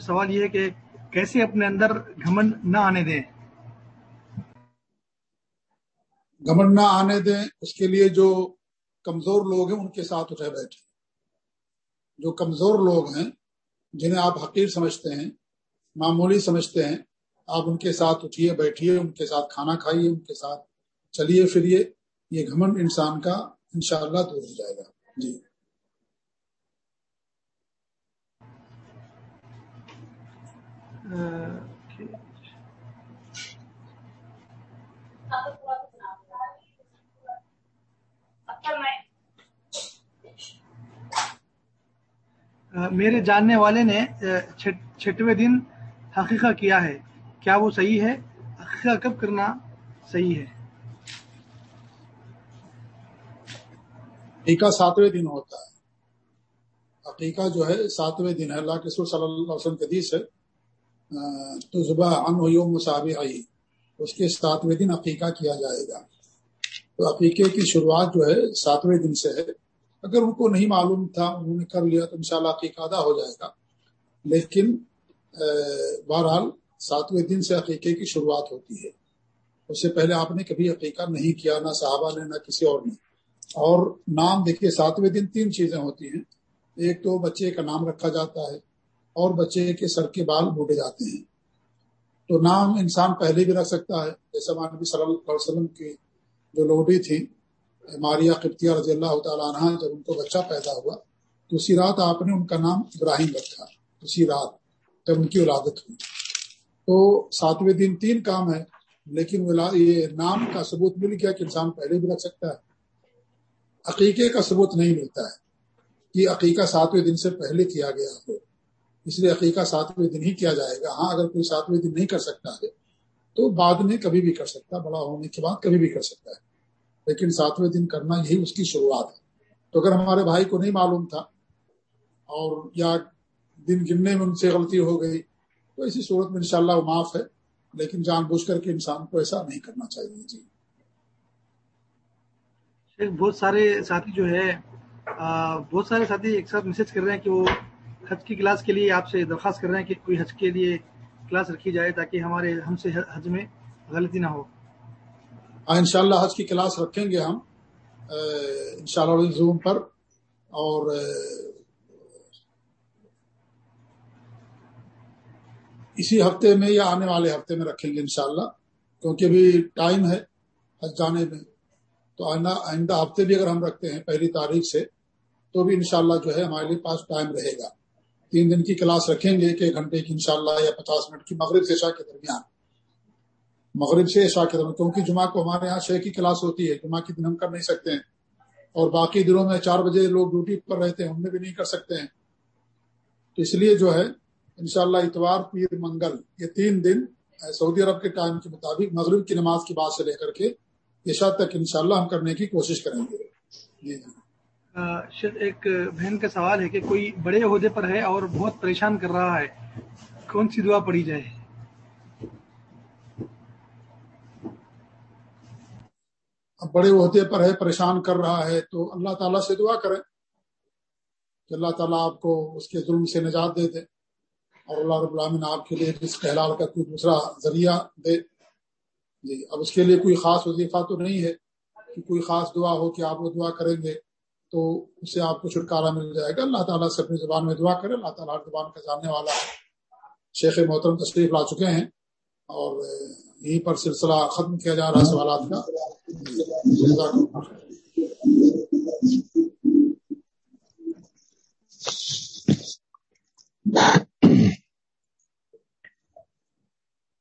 سوال یہ ہے کہ کیسے اپنے اندر گھمن نہ آنے دیں؟ گھمن نہ آنے دیں، اس کے لیے جو کمزور لوگ ہیں، ان کے ساتھ اٹھے بیٹھے۔ جو کمزور لوگ ہیں، جنہیں آپ حقیر سمجھتے ہیں، معمولی سمجھتے ہیں، آپ ان کے ساتھ اٹھیے بیٹھیے، ان کے ساتھ کھانا کھائیے، ان کے ساتھ چلیے پھریے، یہ گھمنڈ انسان کا انشاءاللہ دور ہو جائے گا۔ جی۔ میرے جاننے والے نے چھٹویں دن حقیقہ کیا ہے۔ کیا وہ صحیح ہے؟ حقیقہ کب کرنا صحیح ہے؟ عقیقہ ساتویں دن ہوتا ہے۔ عقیقہ جو ہے، ساتویں دن ہے۔ اللہ کے صلی اللہ علیہ وسلم حدیث ہے تو صبح ان یوم آئی اس کے ساتویں دن عقیقہ کیا جائے گا۔ تو عقیقے کی شروعات جو ہے، ساتویں دن سے ہے۔ اگر ان کو نہیں معلوم تھا، انہوں نے کر لیا تو انشاءاللہ عقیقہ ادا ہو جائے گا۔ لیکن بہرحال ساتویں دن سے عقیقے کی شروعات ہوتی ہے۔ اس سے پہلے آپ نے کبھی عقیقہ نہیں کیا، نہ صحابہ نے، نہ کسی اور نے۔ اور نام دیکھیے، ساتویں دن تین چیزیں ہوتی ہیں۔ ایک تو بچے کا نام رکھا جاتا ہے اور بچے کے سر کے بال بوٹے جاتے ہیں۔ تو نام انسان پہلے بھی رکھ سکتا ہے جیسے نبی صلی اللہ علیہ وسلم کی جو لوڈی تھی ماریا قبطیہ رضی اللہ تعالیٰ عنہ جب ان کو بچہ پیدا ہوا تو اسی رات آپ نے ان کا نام ابراہیم رکھا، اسی رات جب ان کی ولادت ہوئی۔ تو ساتویں دن تین کام ہے لیکن یہ نام کا ثبوت مل گیا کہ انسان پہلے بھی رکھ سکتا ہے۔ عقیقے کا ثبوت نہیں ملتا ہے کہ عقیقہ ساتویں دن سے پہلے کیا گیا ہو۔ اس لیے عقیقہ ساتویں دن ہی کیا جائے گا۔ ہاں اگر کوئی ساتویں دن نہیں کر سکتا ہے تو بعد میں کبھی بھی کر سکتا بڑا ہونے کے بعد کبھی بھی کر سکتا ہے۔ لیکن ساتویں دن کرنا یہی اس کی شروعات ہے۔ تو اگر ہمارے بھائی کو نہیں معلوم تھا اور یا دن گننے میں ان سے غلطی ہو گئی، تو اسی صورت میں انشاءاللہ وہ معاف ہے۔ لیکن جان بوجھ کر کے انسان کو ایسا نہیں کرنا چاہیے۔ جی۔ بہت سارے ساتھی جو ہے بہت سارے ساتھی ایک ساتھ میسج کر رہے ہیں کہ وہ حج کی کلاس کے لیے آپ سے درخواست کر رہے ہیں کہ کوئی حج کے لیے کلاس رکھی جائے تاکہ ہمارے، ہم سے حج میں غلطی نہ ہو۔ ہاں ان شاء اللہ حج کی کلاس رکھیں گے ہم ان شاء اللہ زوم پر، اور اسی ہفتے میں یا آنے والے ہفتے میں رکھیں گے انشاءاللہ، کیونکہ ابھی ٹائم ہے حج جانے میں۔ تو آئندہ آئندہ ہفتے بھی اگر ہم رکھتے ہیں پہلی تاریخ سے، تو بھی انشاءاللہ جو ہے ہمارے لیے پاس ٹائم رہے گا۔ تین دن کی کلاس رکھیں گے، ایک ایک گھنٹے کی انشاءاللہ، یا پچاس منٹ کی مغرب سے شاہ کے درمیان۔ مغرب سے شاہ کے درمیان کیونکہ جمعہ کو ہمارے یہاں شہ کی کلاس ہوتی ہے، جمعہ کی دن ہم کر نہیں سکتے ہیں۔ اور باقی دنوں میں چار بجے لوگ ڈیوٹی پر رہتے ہیں، ہم میں بھی نہیں کر سکتے ہیں۔ تو اس لیے جو ہے، انشاءاللہ اتوار، پیر، منگل، یہ تین دن سعودی عرب کے ٹائم کے مطابق مغرب کی نماز کی بات سے لے کر کے عشا تک انشاءاللہ ہم کرنے کی کوشش کریں گے۔ جی, جی۔ ایک بہن کا سوال ہے کہ کوئی بڑے عہدے پر ہے اور بہت پریشان کر رہا ہے، کون سی دعا پڑھی جائے؟ بڑے عہدے پر ہے، پریشان کر رہا ہے، تو اللہ تعالیٰ سے دعا کریں کہ اللہ تعالیٰ آپ کو اس کے ظلم سے نجات دے دے اور اللہ رب العالمین آپ کے لیے جس کہلال کا کوئی دوسرا ذریعہ دے۔ جی اب اس کے لیے کوئی خاص وظیفہ تو نہیں ہے کہ کوئی خاص دعا ہو کہ آپ وہ دعا کریں گے تو اس سے آپ کو چھٹکارا مل جائے گا۔ اللہ تعالیٰ سے اپنی زبان میں دعا کرے اللہ تعالیٰ زبان کا جاننے والا ہے۔ شیخ محترم تشریف لا چکے ہیں۔ اور یہیں پر سلسلہ ختم کیا جا رہا سوالات کا۔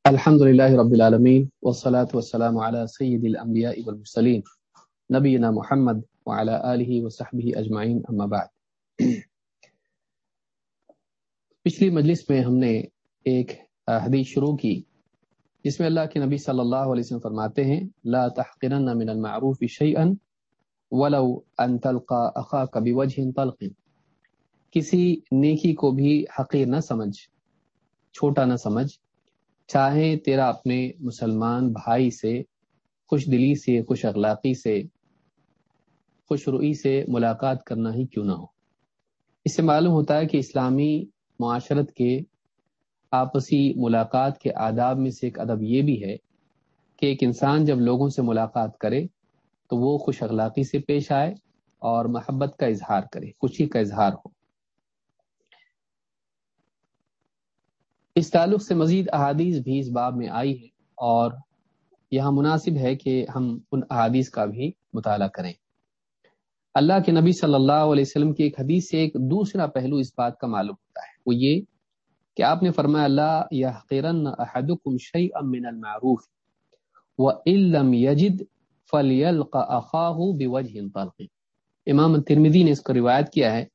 الحمد لله رب العالمين والصلاة والسلام على سيد الأنبياء والمرسلين نبينا محمد وعلى آله وصحبه أجمعين أما بعد۔ پچھلی مجلس میں ہم نے ایک حدیث شروع کی۔ جس میں اللہ کے نبی صلی اللہ علیہ وسلم فرماتے ہیں، لا تحقرن من المعروف شيئا ولو ان تلقى اخاك بوجه طلق. کسی نیکی کو بھی حقیر نہ سمجھ، چھوٹا نہ سمجھ، چاہے تیرا اپنے مسلمان بھائی سے، خوش دلی سے، خوش اخلاقی سے، خوش روئی سے ملاقات کرنا ہی کیوں نہ ہو؟ اس سے معلوم ہوتا ہے کہ اسلامی معاشرت کے آپسی ملاقات کے آداب میں سے ایک ادب یہ بھی ہے کہ ایک انسان جب لوگوں سے ملاقات کرے تو وہ خوش اخلاقی سے پیش آئے اور محبت کا اظہار کرے، خوشی کا اظہار ہو۔ اس تعلق سے مزید احادیث بھی اس باب میں آئی ہے اور یہاں مناسب ہے کہ ہم ان احادیث کا بھی مطالعہ کریں۔ اللہ کے نبی صلی اللہ علیہ وسلم کی ایک حدیث سے ایک دوسرا پہلو اس بات کا معلوم ہوتا ہے۔ وہ یہ کہ آپ نے فرمایا اللہ یا امام ترمیدی نے اس کو روایت کیا ہے،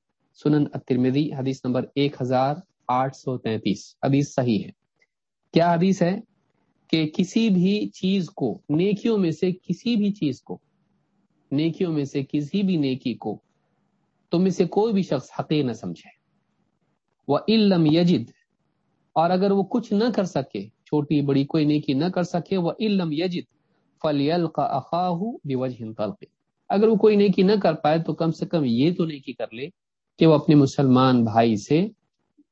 سنن الترمذی، حدیث نمبر ایک ہزار آٹھ سو تینتیس۔ حدیث صحیح ہے۔ کیا حدیث ہے کہ کسی بھی چیز کو، نیکیوں میں سے کسی بھی چیز کو، نیکیوں میں سے کسی بھی نیکی کو تم میں سے کوئی بھی شخص حقیر نہ سمجھے۔ وہ علم یجد اور اگر وہ کچھ نہ کر سکے، چھوٹی بڑی کوئی نیکی نہ کر سکے، وہ علم یجد فلیل کا اقاہ اگر وہ کوئی نیکی نہ کر پائے تو کم سے کم یہ تو نیکی کر لے کہ وہ اپنے مسلمان بھائی سے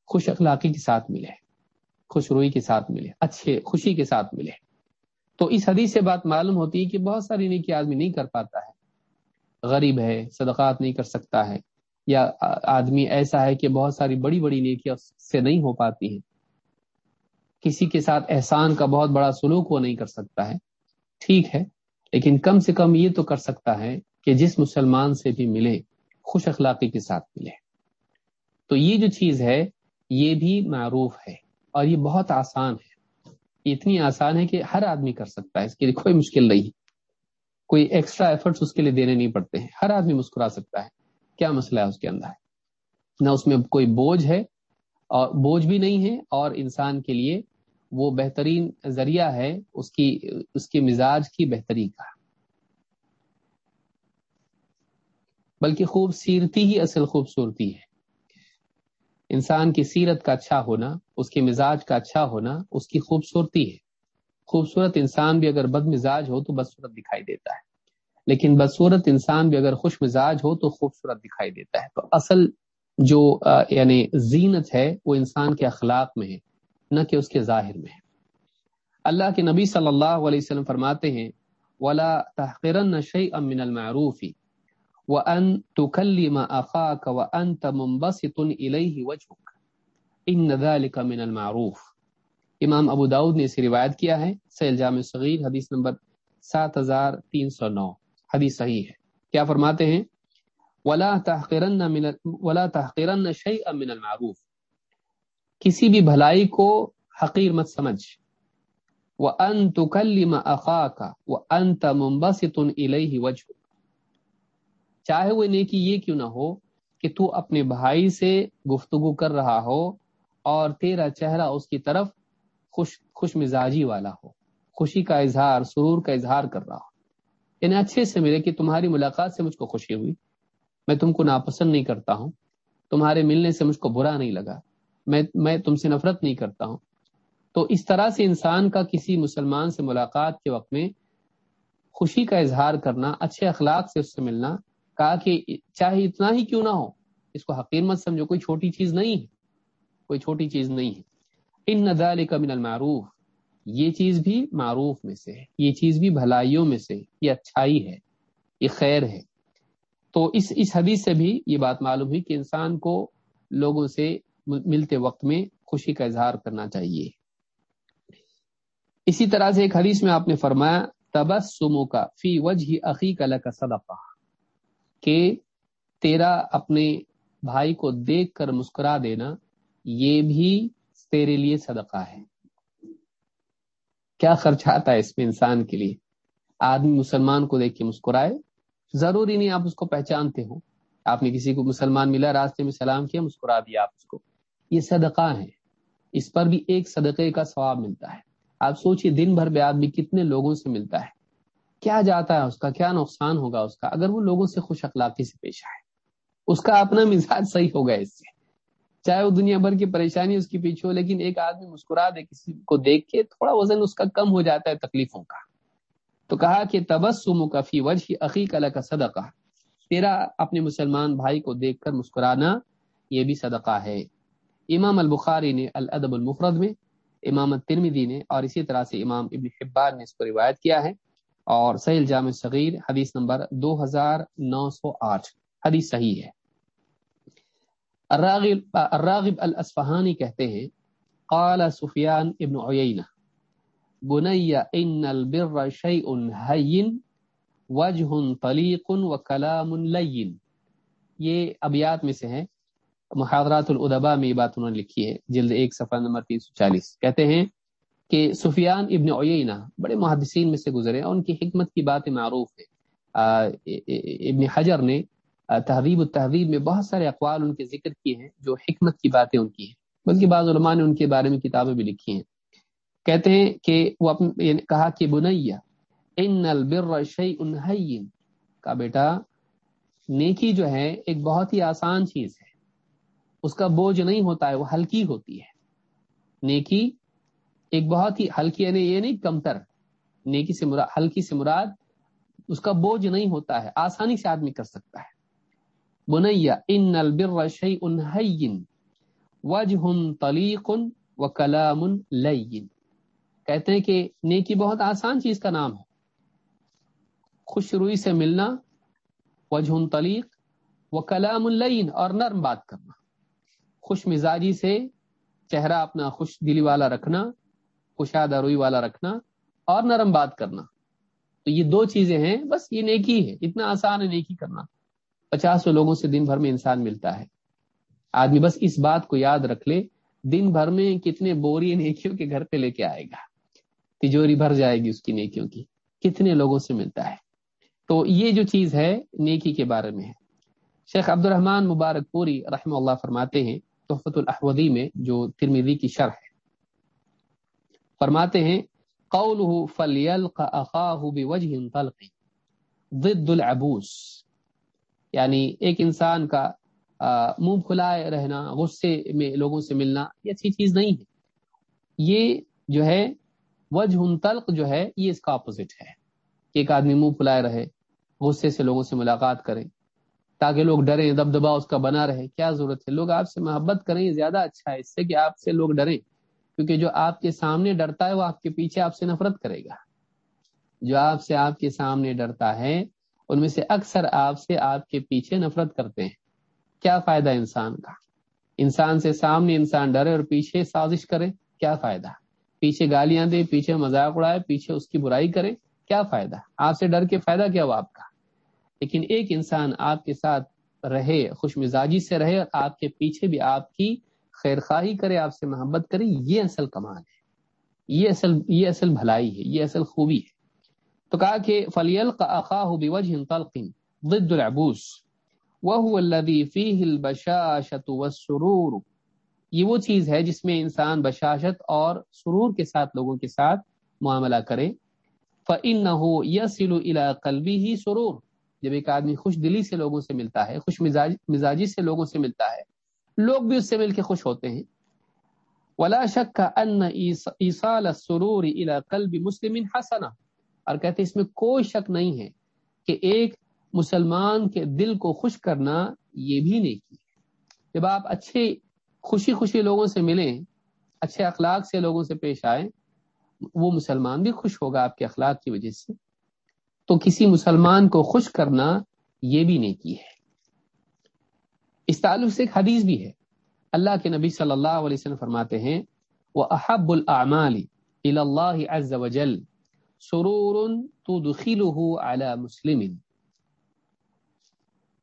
خوش اخلاقی کے ساتھ ملے، خوش روئی کے ساتھ ملے، اچھے خوشی کے ساتھ ملے۔ تو اس حدیث سے بات معلوم ہوتی ہے کہ بہت ساری نیکی آدمی نہیں کر پاتا ہے۔ غریب ہے، صدقات نہیں کر سکتا ہے، یا آدمی ایسا ہے کہ بہت ساری بڑی بڑی نیکیاں سے نہیں ہو پاتی ہیں۔ کسی کے ساتھ احسان کا بہت بڑا سلوک وہ نہیں کر سکتا ہے۔ ٹھیک ہے، لیکن کم سے کم یہ تو کر سکتا ہے کہ جس مسلمان سے بھی ملے، خوش اخلاقی کے ساتھ ملے۔ تو یہ جو چیز ہے، یہ بھی معروف ہے اور یہ بہت آسان ہے۔ اتنی آسان ہے کہ ہر آدمی کر سکتا ہے، اس کے لیے کوئی مشکل نہیں۔ کوئی ایکسٹرا ایفرٹس اس کے لیے دینے نہیں پڑتے ہیں۔ ہر آدمی مسکرا سکتا ہے۔ کیا مسئلہ ہے اس کے اندر؟ نہ اس میں کوئی بوجھ ہے اور بوجھ بھی نہیں ہے اور انسان کے لیے وہ بہترین ذریعہ ہے اس کی اس کی مزاج کی بہتری کا۔ بلکہ خوبصورتی ہی اصل خوبصورتی ہے۔ انسان کی سیرت کا اچھا ہونا، اس کے مزاج کا اچھا ہونا اس کی خوبصورتی ہے۔ خوبصورت انسان بھی اگر بد مزاج ہو تو بدصورت دکھائی دیتا ہے۔ لیکن بدصورت انسان بھی اگر خوش مزاج ہو تو خوبصورت دکھائی دیتا ہے۔ تو اصل جو یعنی زینت ہے، وہ انسان کے اخلاق میں ہے، نہ کہ اس کے ظاہر میں ہے۔ اللہ کے نبی صلی اللہ علیہ وسلم فرماتے ہیں، ولا تحقرن شيئا من المعروف وان تكلم اخاك وانت منبسط اليه وجهك ان ذلك من المعروف امام ابو داود نے اسے روایت کیا ہے سیل جامع صغیر حدیث نمبر 7309 حدیث صحیح ہے۔ کیا فرماتے ہیں؟ ولا تحقرن من ولا تحقرن شيئا من المعروف کسی بھی بھلائی کو حقیر مت سمجھ۔ وان تكلم اخاك وانت منبسط اليه وجهك۔ چاہے وہ نیکی یہ کیوں نہ ہو کہ تو اپنے بھائی سے گفتگو کر رہا ہو اور تیرا چہرہ اس کی طرف خوش خوش مزاجی والا ہو، خوشی کا اظہار، سرور کا اظہار کر رہا ہو۔ انہیں اچھے سے ملے کہ تمہاری ملاقات سے مجھ کو خوشی ہوئی۔ میں تم کو ناپسند نہیں کرتا ہوں۔ تمہارے ملنے سے مجھ کو برا نہیں لگا۔ میں میں تم سے نفرت نہیں کرتا ہوں۔ تو اس طرح سے انسان کا کسی مسلمان سے ملاقات کے وقت میں خوشی کا اظہار کرنا، اچھے اخلاق سے اس سے ملنا، کہا کہ چاہے اتنا ہی کیوں نہ ہو، اس کو حقیر مت سمجھو، کوئی چھوٹی چیز نہیں ہے۔ کوئی چھوٹی چیز نہیں ہے۔ ان نظال کا من المعروف۔ یہ چیز بھی معروف میں سے ہے۔ یہ چیز بھی بھلائیوں میں سے یہ اچھائی ہے۔ یہ خیر ہے۔ تو اس اس حدیث سے بھی یہ بات معلوم ہوئی کہ انسان کو لوگوں سے ملتے وقت میں خوشی کا اظہار کرنا چاہیے۔ اسی طرح سے ایک حدیث میں آپ نے فرمایا تبسموں کا، فی وجہ عقی کا صدقہ، کہ تیرا اپنے بھائی کو دیکھ کر مسکرا دینا، یہ بھی تیرے لیے صدقہ ہے۔ کیا خرچ آتا ہے اس میں انسان کے لیے؟ آدمی مسلمان کو دیکھ کے مسکرائے ضروری نہیں آپ اس کو پہچانتے ہو۔ آپ نے کسی کو مسلمان ملا، راستے میں سلام کیا، مسکرا دیا آپ اس کو۔ یہ صدقہ ہے اس پر بھی ایک صدقے کا ثواب ملتا ہے۔ آپ سوچئے دن بھر میں آدمی کتنے لوگوں سے ملتا ہے۔ کیا جاتا ہے اس کا؟ کیا نقصان ہوگا اس کا؟ اگر وہ لوگوں سے خوش اخلاقی سے پیش آئے۔ اس کا اپنا مزاج صحیح ہوگا اس سے۔ چاہے وہ دنیا بھر کی پریشانی اس کے پیچھے ہو، لیکن ایک آدمی مسکرا دے، کسی کو دیکھ کے تھوڑا وزن اس کا کم ہو جاتا ہے تکلیفوں کا۔ تو کہا کہ تبسم کا فی وجہ عقیق اللہ کا صدقہ۔ تیرا اپنے مسلمان بھائی کو دیکھ کر مسکرانا یہ بھی صدقہ ہے۔ امام البخاری نے الادب المفرد میں، امام ترمیدی نے اور اسی طرح سے امام ابن حبان نے اس کو روایت کیا ہے۔ اور سیل جامع صغیر حدیث نمبر دو ہزار نو سو آٹھ۔ حدیث صحیح ہے۔ الراغب الراغب الاسفہانی کہتے ہیں، قال سفیان ابن عیینہ۔ بنی ان البر شیء حین وجہ طلیق و کلام لین یہ ابیات میں سے ہیں۔ محاورات الادبا میں یہ بات انہوں نے لکھی ہے، جلد ایک، صفحہ نمبر تین سو چالیس۔ کہتے ہیں کہ سفیان ابن عیینہ بڑے محدثین میں سے گزرے اور ان کی حکمت کی باتیں معروف ہے۔ ابن حجر نے تحریب التحریب میں بہت سارے اقوال ان کے ذکر کیے ہیں جو حکمت کی باتیں ان کی ہیں۔ بلکہ بعض علماء نے ان کے بارے میں کتابیں بھی لکھی ہیں۔ کہتے ہیں کہ وہ اپنے یعنی کہا کہ بنیا، ان البر شیء کا بیٹا، نیکی جو ہے ایک بہت ہی آسان چیز ہے۔ اس کا بوجھ نہیں ہوتا ہے، وہ ہلکی ہوتی ہے۔ نیکی ایک بہت ہی ہلکی یعنی یہ نہیں کمتر، نیکی سے مراد ہلکی سے مراد اس کا بوجھ نہیں ہوتا ہے، آسانی سے آدمی کر سکتا ہے۔ بنیا، ان البر شیء وجہ طلیق و کلام لین۔ کہتے ہیں کہ نیکی بہت آسان چیز کا نام ہے۔ خوش روئی سے ملنا، وجہ طلیق و کلام الین اور نرم بات کرنا۔ خوش مزاجی سے چہرہ اپنا خوش دلی والا رکھنا خوشادہ روئی والا رکھنا اور نرم بات کرنا۔ تو یہ دو چیزیں ہیں، بس یہ نیکی ہے، اتنا آسان ہے نیکی کرنا۔ پچاس لوگوں سے دن بھر میں انسان ملتا ہے۔ آدمی بس اس بات کو یاد رکھ لے، دن بھر میں کتنے بوری نیکیوں کے گھر پہ لے کے آئے گا۔ تجوری بھر جائے گی اس کی نیکیوں کی۔ کتنے لوگوں سے ملتا ہے۔ تو یہ جو چیز ہے نیکی کے بارے میں ہے۔ شیخ عبد الرحمان مبارک پوری رحم اللہ فرماتے ہیں تحفت الحودی میں جو ترمیدی کی شرح ہے۔ فرماتے ہیں ضد العبوس۔ یعنی ایک انسان کا منہ کھلائے رہنا، غصے میں لوگوں سے ملنا، یہ اچھی چیز نہیں ہے۔ یہ جو ہے وجہ تلق جو ہے، یہ اس کا اپوزٹ ہے۔ کہ ایک آدمی منہ پھلائے رہے، غصے سے لوگوں سے ملاقات کرے، تاکہ لوگ ڈریں دبدبا اس کا بنا رہے۔ کیا ضرورت ہے؟ لوگ آپ سے محبت کریں، یہ زیادہ اچھا ہے۔ اس سے کہ آپ سے لوگ ڈریں، کیونکہ جو آپ کے سامنے ڈرتا ہے، وہ آپ کے پیچھے آپ سے نفرت کرے گا۔ جو آپ سے آپ کے سامنے ڈرتا ہے، ان میں سے اکثر آپ سے آپ کے پیچھے نفرت کرتے ہیں۔ کیا فائدہ انسان کا؟ انسان سے سامنے انسان ڈرے اور پیچھے سازش کرے، کیا فائدہ؟ پیچھے گالیاں دے پیچھے مذاق اڑائے، پیچھے اس کی برائی کرے کیا فائدہ؟ آپ سے ڈر کے فائدہ کیا ہوا آپ کا؟ لیکن ایک انسان آپ کے ساتھ رہے، خوش مزاجی سے رہے اور آپ کے پیچھے بھی آپ کی خیر خواہی کرے، آپ سے محبت کرے، یہ اصل کمال ہے۔ یہ اصل یہ اصل بھلائی ہے، یہ اصل خوبی ہے۔ تو کہا کہ فلیل کا اقاہ بوجہ طلقن ضد العبوس وهو الذي فيه البشاشة والسرور یہ وہ چیز ہے جس میں انسان بشاشت اور سرور کے ساتھ لوگوں کے ساتھ معاملہ کرے۔ فَإِنَّهُ يَصِلُ إِلَىٰ قَلْبِهِ سرور۔ جب ایک آدمی خوش دلی سے لوگوں سے ملتا ہے، خوش مزاج، مزاجی سے لوگوں سے ملتا ہے، لوگ بھی اس سے مل کے خوش ہوتے ہیں۔ ولا شک کا ان ایصال السرور الى قلب مسلم حسنا۔ اور کہتے اس میں کوئی شک نہیں ہے کہ ایک مسلمان کے دل کو خوش کرنا یہ بھی نیکی ہے۔ جب آپ اچھے خوشی خوشی لوگوں سے ملیں، اچھے اخلاق سے لوگوں سے پیش آئیں، وہ مسلمان بھی خوش ہوگا آپ کے اخلاق کی وجہ سے۔ تو کسی مسلمان کو خوش کرنا یہ بھی نیکی ہے۔ اس تعلق سے ایک حدیث بھی ہے۔ اللہ کے نبی صلی اللہ علیہ وسلم فرماتے ہیں وہ احب العمال اللہ عز وجل سرور تدخله على مسلم۔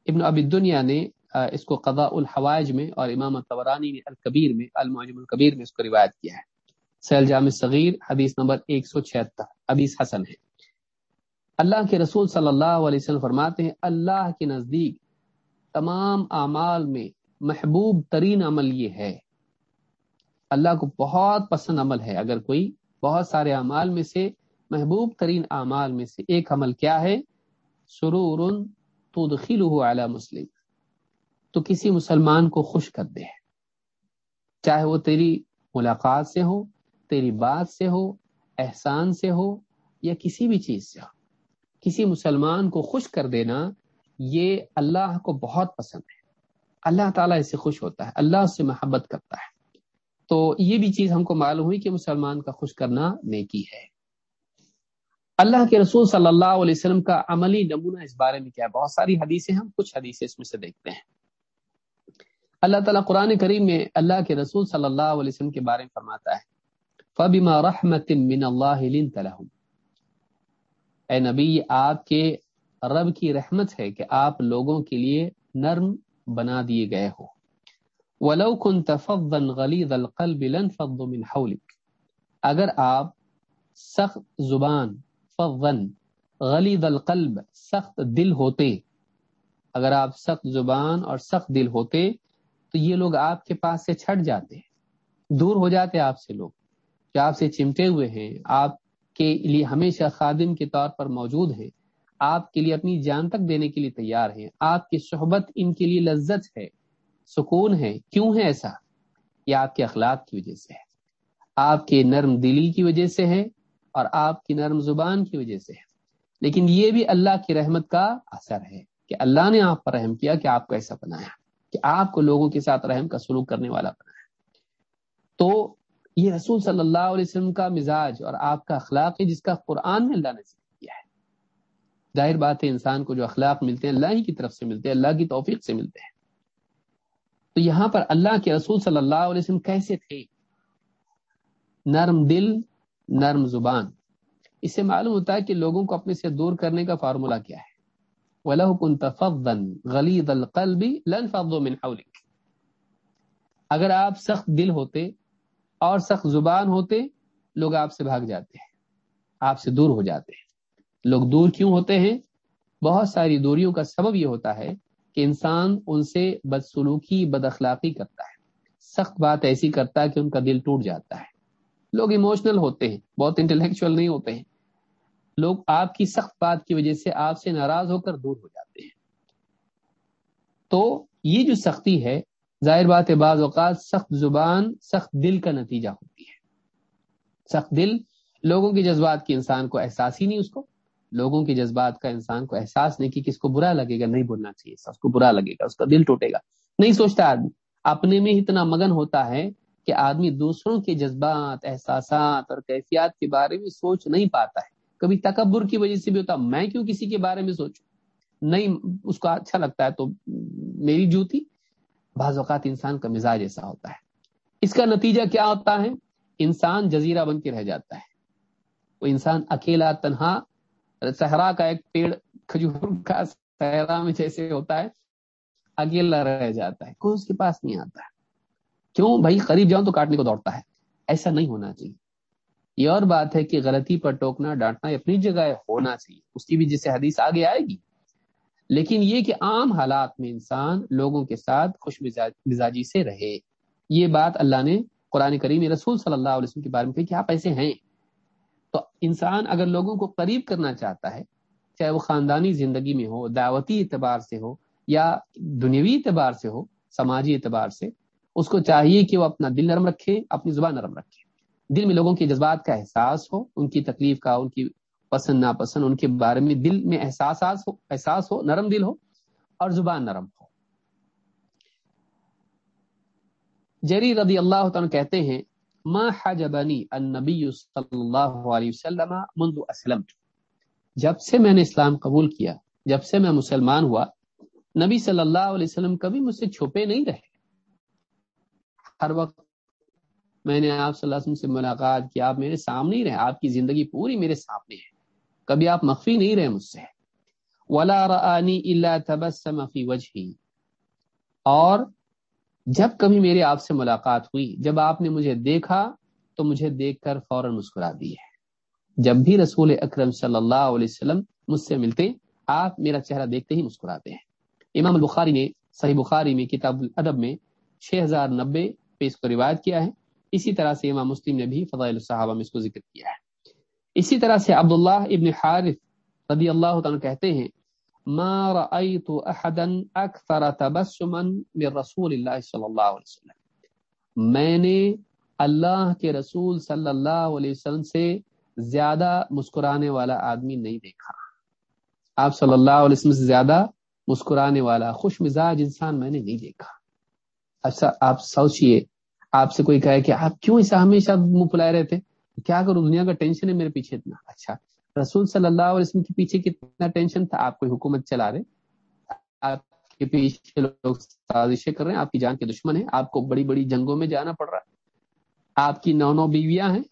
ابن ابی دنیا نے اس کو قضاء الحوائج میں اور امام طورانی نے الکبیر میں، المعجم الکبیر میں اس کو روایت کیا ہے۔ سیل جامع صغیر حدیث نمبر 176 حدیث حسن ہے۔ اللہ کے رسول صلی اللہ علیہ وسلم فرماتے ہیں، اللہ کے نزدیک تمام اعمال میں محبوب ترین عمل یہ ہے۔ اللہ کو بہت پسند عمل ہے۔ اگر کوئی بہت سارے اعمال میں سے، محبوب ترین اعمال میں سے ایک عمل کیا ہے؟ سرور تو دخیل ہو مسلم۔ تو کسی مسلمان کو خوش کر دے۔ چاہے وہ تیری ملاقات سے ہو، تیری بات سے ہو، احسان سے ہو یا کسی بھی چیز سے ہو۔ کسی مسلمان کو خوش کر دینا یہ اللہ کو بہت پسند ہے۔ اللہ تعالیٰ اس سے خوش ہوتا ہے، اللہ اس سے محبت کرتا ہے۔ تو یہ بھی چیز ہم کو معلوم ہوئی کہ مسلمان کا خوش کرنا نیکی ہے۔ اللہ کے رسول صلی اللہ علیہ وسلم کا عملی نمونہ اس بارے میں کیا ہے؟ بہت ساری حدیثیں ہم کچھ حدیثیں اس میں سے دیکھتے ہیں۔ اللہ تعالیٰ قرآن کریم میں اللہ کے رسول صلی اللہ علیہ وسلم کے بارے میں فرماتا ہے، فبما رحمت من اللہ لنت لهم۔ اے نبی، آپ کے رب کی رحمت ہے کہ آپ لوگوں کے لیے نرم بنا دیے گئے ہو۔ ولو كنت فظا غليظ القلب لانفضوا من حولك۔ اگر آپ سخت زبان، فظا غلیظ القلب، سخت دل ہوتے، اگر آپ سخت زبان اور سخت دل ہوتے تو یہ لوگ آپ کے پاس سے چھٹ جاتے ہیں۔ دور ہو جاتے آپ سے لوگ۔ جو آپ سے چمٹے ہوئے ہیں، آپ کے لیے ہمیشہ خادم کے طور پر موجود ہیں۔ آپ کے لیے اپنی جان تک دینے کے لیے تیار ہیں۔ آپ کی صحبت ان کے لیے لذت ہے، سکون ہے۔ کیوں ہے ایسا؟ یہ آپ کے اخلاق کی وجہ سے ہے۔ آپ کے نرم دلی کی وجہ سے ہے اور آپ کی نرم زبان کی وجہ سے ہے۔ لیکن یہ بھی اللہ کی رحمت کا اثر ہے کہ اللہ نے آپ پر رحم کیا کہ آپ کو ایسا بنایا۔ کہ آپ کو لوگوں کے ساتھ رحم کا سلوک کرنے والا بنایا تو یہ رسول صلی اللہ علیہ وسلم کا مزاج اور آپ کا اخلاق ہے جس کا قرآن میں اللہ نے ذکر کیا ہے۔ ظاہر بات ہے انسان کو جو اخلاق ملتے ہیں اللہ ہی کی طرف سے ملتے ہیں، اللہ کی توفیق سے ملتے ہیں۔ تو یہاں پر اللہ کے رسول صلی اللہ علیہ وسلم کیسے تھے؟ نرم دل، نرم زبان۔ اس سے معلوم ہوتا ہے کہ لوگوں کو اپنے سے دور کرنے کا فارمولا کیا ہے۔ وَلَهُ كُنْتَ فَضًّا غَلِيظَ الْقَلْبِ لَنْفَضُّ مِنْ حَوْلِكَ۔ اگر آپ سخت دل ہوتے اور سخت زبان ہوتے، لوگ آپ سے بھاگ جاتے ہیں، آپ سے دور ہو جاتے ہیں۔ لوگ دور کیوں ہوتے ہیں؟ بہت ساری دوریوں کا سبب یہ ہوتا ہے کہ انسان ان سے بدسلوکی بد اخلاقی کرتا ہے۔ سخت بات ایسی کرتا ہے کہ ان کا دل ٹوٹ جاتا ہے۔ لوگ ایموشنل ہوتے ہیں، بہت انٹلیکچوئل نہیں ہوتے ہیں۔ لوگ آپ کی سخت بات کی وجہ سے آپ سے ناراض ہو کر دور ہو جاتے ہیں۔ تو یہ جو سختی ہے، ظاہر بات ہے، بعض اوقات سخت زبان، سخت دل کا نتیجہ ہوتی ہے۔ سخت دل لوگوں کے جذبات کی انسان کو احساس ہی نہیں، اس کو لوگوں کے جذبات کا انسان کو احساس نہیں کہ کس کو برا لگے گا، نہیں بولنا چاہیے، اس کو برا لگے گا، اس کا دل ٹوٹے گا۔ نہیں سوچتا آدمی، اپنے میں اتنا مگن ہوتا ہے کہ آدمی دوسروں کے جذبات، احساسات اور کیفیات کے بارے میں سوچ نہیں پاتا ہے۔ کبھی تکبر کی وجہ سے بھی ہوتا میں کیوں کسی کے بارے میں سوچوں؟ نہیں، اس کو اچھا لگتا ہے تو میری جوتی۔ بعض اوقات انسان کا مزاج ایسا ہوتا ہے۔ اس کا نتیجہ کیا ہوتا ہے؟ انسان جزیرہ بن کے رہ جاتا ہے۔ وہ انسان اکیلا تنہا، صحرا کا ایک پیڑ، کھجور کا صحرا میں جیسے ہوتا ہے، اکیلا رہ جاتا ہے۔ کوئی اس کے پاس نہیں آتا۔ ہے کیوں؟ بھائی، قریب جاؤں تو کاٹنے کو دوڑتا ہے۔ ایسا نہیں ہونا چاہیے۔ یہ اور بات ہے کہ غلطی پر ٹوکنا ڈانٹنا اپنی جگہ ہونا چاہیے۔ اس کی بھی جسے حدیث آگے آئے گی۔ لیکن یہ کہ عام حالات میں انسان لوگوں کے ساتھ خوش مزاجی سے رہے۔ یہ بات اللہ نے قرآن کریم رسول صلی اللہ علیہ وسلم کے بارے میں کہی کہ آپ ایسے ہیں۔ تو انسان اگر لوگوں کو قریب کرنا چاہتا ہے، چاہے وہ خاندانی زندگی میں ہو، دعوتی اعتبار سے ہو، یا دنیوی اعتبار سے ہو، سماجی اعتبار سے، اس کو چاہیے کہ وہ اپنا دل نرم رکھے، اپنی زبان نرم رکھے۔ دل میں لوگوں کے جذبات کا احساس ہو، ان کی تکلیف کا، ان کی پسند، ناپسند، ان کے بارے میں دل میں احساس ہو احساس ہو، نرم دل ہو اور زبان نرم ہو۔ جری رضی اللہ تعالیٰ کہتے ہیں، ما حجبنی النبی صلی اللہ علیہ وسلم منذ اسلمت. جب سے میں نے اسلام قبول کیا، جب سے میں مسلمان ہوا، نبی صلی اللہ علیہ وسلم کبھی مجھ سے چھپے نہیں رہے۔ ہر وقت میں نے آپ صلی اللہ علیہ وسلم سے ملاقات کی، آپ میرے سامنے ہی رہے آپ کی زندگی پوری میرے سامنے ہے۔ کبھی آپ مخفی نہیں رہے مجھ سے۔ ولا رانی اللہ تبسم فی وجہی اور جب کبھی میرے آپ سے ملاقات ہوئی، جب آپ نے مجھے دیکھا، تو مجھے دیکھ کر فوراً مسکرا دی ہے۔ جب بھی رسول اکرم صلی اللہ علیہ وسلم مجھ سے ملتے، آپ میرا چہرہ دیکھتے ہی مسکراتے ہیں۔ امام البخاری نے، صحیح بخاری میں، کتاب الادب میں چھ ہزار نبے پہ اس کو روایت کیا ہے۔ اسی طرح سے امام مسلم نے بھی فضائل الصحابہ میں اس کو ذکر کیا ہے۔ اسی طرح سے عبداللہ ابن حارث رضی اللہ تعالیٰ کہتے ہیں، ما رأيت احدا اکثر تبسما من رسول اللہ صلی اللہ علیہ وسلم. میں نے اللہ کے رسول صلی اللہ علیہ وسلم سے زیادہ مسکرانے والا آدمی نہیں دیکھا۔ آپ صلی اللہ علیہ وسلم سے زیادہ مسکرانے والا خوش مزاج انسان میں نے نہیں دیکھا۔ اچھا آپ سوچئے آپ سے کوئی کہے کہ آپ کیوں اسے ہمیشہ منہ پلائے رہے تھے کیا کروں دنیا کا ٹینشن ہے میرے پیچھے اتنا؟ اچھا رسول صلی اللہ علیہ وسلم کے پیچھے کتنا ٹینشن تھا؟ آپ کوئی حکومت چلا رہے؟ آپ کے پیچھے لوگ سازشیں کر رہے ہیں، آپ کی جان کے دشمن ہیں، آپ کو بڑی بڑی جنگوں میں جانا پڑ رہا ہے۔ آپ کی نو نو بیویاں ہیں۔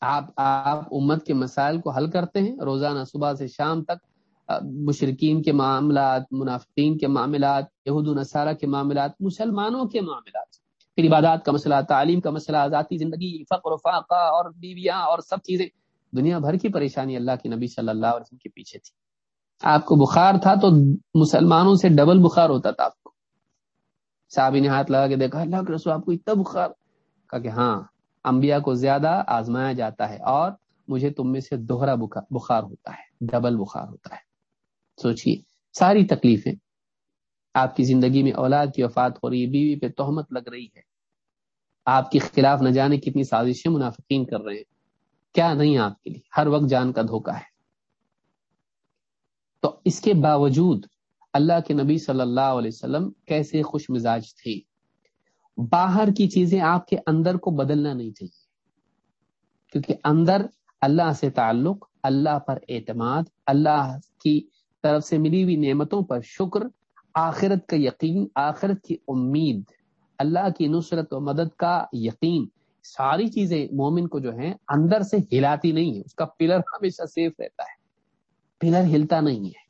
آپ آپ امت کے مسائل کو حل کرتے ہیں، روزانہ صبح سے شام تک مشرقین کے معاملات، منافقین کے معاملات، یہود نصارہ کے معاملات، مسلمانوں کے معاملات۔ پھر عبادات کا مسئلہ، تعلیم کا مسئلہ، ذاتی زندگی، فقر و فاقہ اور بیویاں اور سب چیزیں۔ دنیا بھر کی پریشانی اللہ کے نبی صلی اللہ علیہ وسلم کے پیچھے تھی۔ آپ کو بخار تھا تو مسلمانوں سے ڈبل بخار ہوتا تھا آپ کو۔ صحابی نے ہاتھ لگا کے دیکھا، اللہ کے رسول، آپ کو اتنا بخار۔ کہا کہ ہاں انبیاء کو زیادہ آزمایا جاتا ہے اور مجھے تم میں سے دوہرا بخار ہوتا ہے، ڈبل بخار ہوتا ہے۔ سوچئے ساری تکلیفیں آپ کی زندگی میں اولاد کی وفات ہو رہی ہے، بیوی پہ تہمت لگ رہی ہے۔ آپ کے خلاف نہ جانے کتنی سازشیں منافقین کر رہے ہیں۔ کیا نہیں آپ کے لیے؟ ہر وقت جان کا دھوکہ ہے۔ تو اس کے باوجود اللہ کے نبی صلی اللہ علیہ وسلم کیسے خوش مزاج تھے؟ باہر کی چیزیں آپ کے اندر کو بدلنا نہیں چاہیے۔ کیونکہ اندر اللہ سے تعلق، اللہ پر اعتماد، اللہ کی طرف سے ملی ہوئی نعمتوں پر شکر، آخرت کا یقین، آخرت کی امید، اللہ کی نصرت و مدد کا یقین، ساری چیزیں مومن کو جو ہیں اندر سے ہلاتی نہیں ہے اس کا پلر ہمیشہ سیف رہتا ہے۔ پلر ہلتا نہیں ہے۔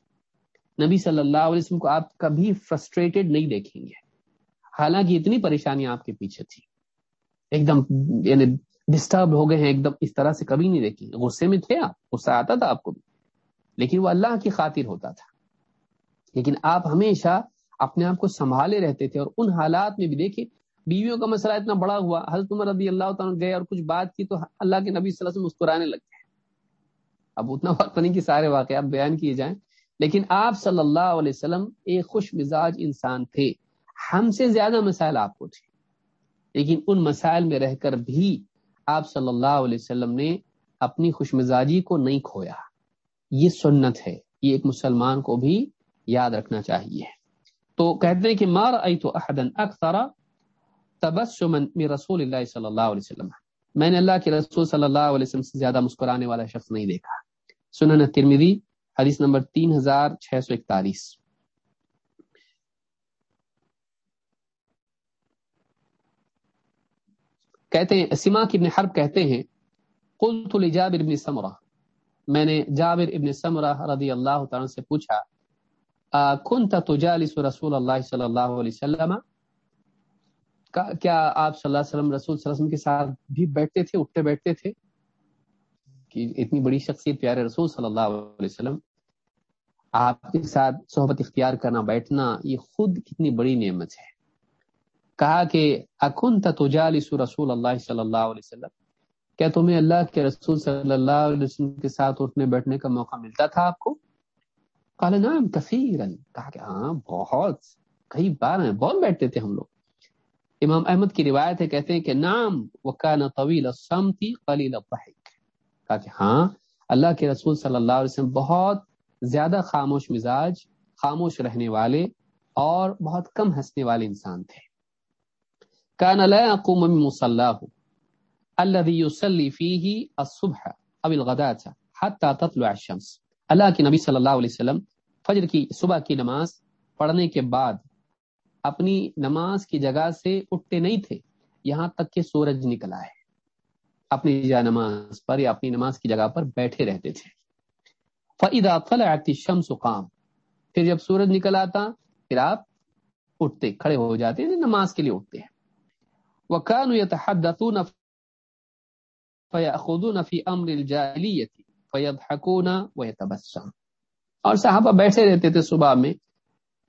نبی صلی اللہ علیہ وسلم کو آپ کبھی فرسٹریٹڈ نہیں دیکھیں گے۔ حالانکہ اتنی پریشانی آپ کے پیچھے تھی ایک دم یعنی ڈسٹرب ہو گئے ہیں، ایک دم اس طرح سے کبھی نہیں دیکھی غصے میں تھے آپ، غصہ آتا تھا آپ کو بھی۔ لیکن وہ اللہ کی خاطر ہوتا تھا۔ لیکن آپ ہمیشہ اپنے آپ کو سنبھالے رہتے تھے اور ان حالات میں بھی دیکھیں بیویوں کا مسئلہ اتنا بڑا ہوا، حضرت عمر رضی اللہ تعالیٰ گئے اور کچھ بات کی تو اللہ کے نبی صلی اللہ علیہ وسلم مسکرانے لگ گئے۔ اب اتنا وقت نہیں کہ سارے واقعات بیان کیے جائیں۔ لیکن آپ صلی اللہ علیہ وسلم ایک خوش مزاج انسان تھے۔ ہم سے زیادہ مسائل آپ کو تھے۔ لیکن ان مسائل میں رہ کر بھی آپ صلی اللہ علیہ وسلم نے اپنی خوش مزاجی کو نہیں کھویا۔ یہ سنت ہے، یہ ایک مسلمان کو بھی یاد رکھنا چاہیے۔ تو کہتے ہیں کہ مار اکثر تبسمن من رسول اللہ صلی اللہ علیہ وسلم۔ میں نے اللہ کے رسول صلی اللہ علیہ وسلم سے زیادہ مسکرانے والا شخص نہیں دیکھا۔ سنن ترمیدی حدیث نمبر تین ہزار چھ سو اکتالیس۔ کہتے ہیں، سماک ابن حرب کہتے ہیں، قلت لجابر ابن سمرہ۔ میں نے جابر ابن سمرہ رضی اللہ تعالیٰ سے پوچھا کنت تجالس رسول اللہ صلی اللہ علیہ وسلم؟ کیا آپ صلی اللہ علیہ وسلم رسول صلی اللہ علیہ وسلم کے ساتھ بھی بیٹھتے تھے، اٹھتے بیٹھتے تھے؟ کہ اتنی بڑی شخصیت پیارے رسول صلی اللہ علیہ وسلم، آپ کے ساتھ صحبت اختیار کرنا، بیٹھنا، یہ خود کتنی بڑی نعمت ہے. کہا کہ اکن تجالس رسول اللہ صلی اللہ علیہ وسلم؟ کیا تمہیں اللہ کے رسول صلی اللہ علیہ وسلم کے ساتھ اٹھنے بیٹھنے کا موقع ملتا تھا آپ کو؟ قال نعم، کثیرا۔ کہا کہ ہاں بہت۔ کئی بار ہیں، بہت بیٹھتے تھے ہم لوگ۔ امام احمد کی روایت ہے، کہتے ہیں کہ نام وکان طویل الصمت، قلیل الضحك کہا کہ ہاں اللہ کے رسول صلی اللہ علیہ وسلم بہت زیادہ خاموش مزاج، خاموش رہنے والے اور بہت کم ہنسنے والے انسان تھے۔ کان لا يقوم من مصلاه الذي يصلي فيه الصبح او الغداة حتى تطلع الشمس. اللہ کے نبی صلی اللہ علیہ وسلم فجر کی صبح کی نماز پڑھنے کے بعد اپنی نماز کی جگہ سے اٹھتے نہیں تھے، یہاں تک کہ سورج نکلا ہے اپنی جا نماز پر یا اپنی نماز کی جگہ پر بیٹھے رہتے تھے۔ فعدا فل آتی شمس قام۔ پھر جب سورج نکل آتا، پھر آپ اٹھتے، کھڑے ہو جاتے ہیں نماز کے لیے اٹھتے ہیں۔ وہ کان فیأخذون فی امر الجاہلیت فیضحکون ویتبسم۔ اور صحابہ بیٹھے رہتے تھے صبح میں،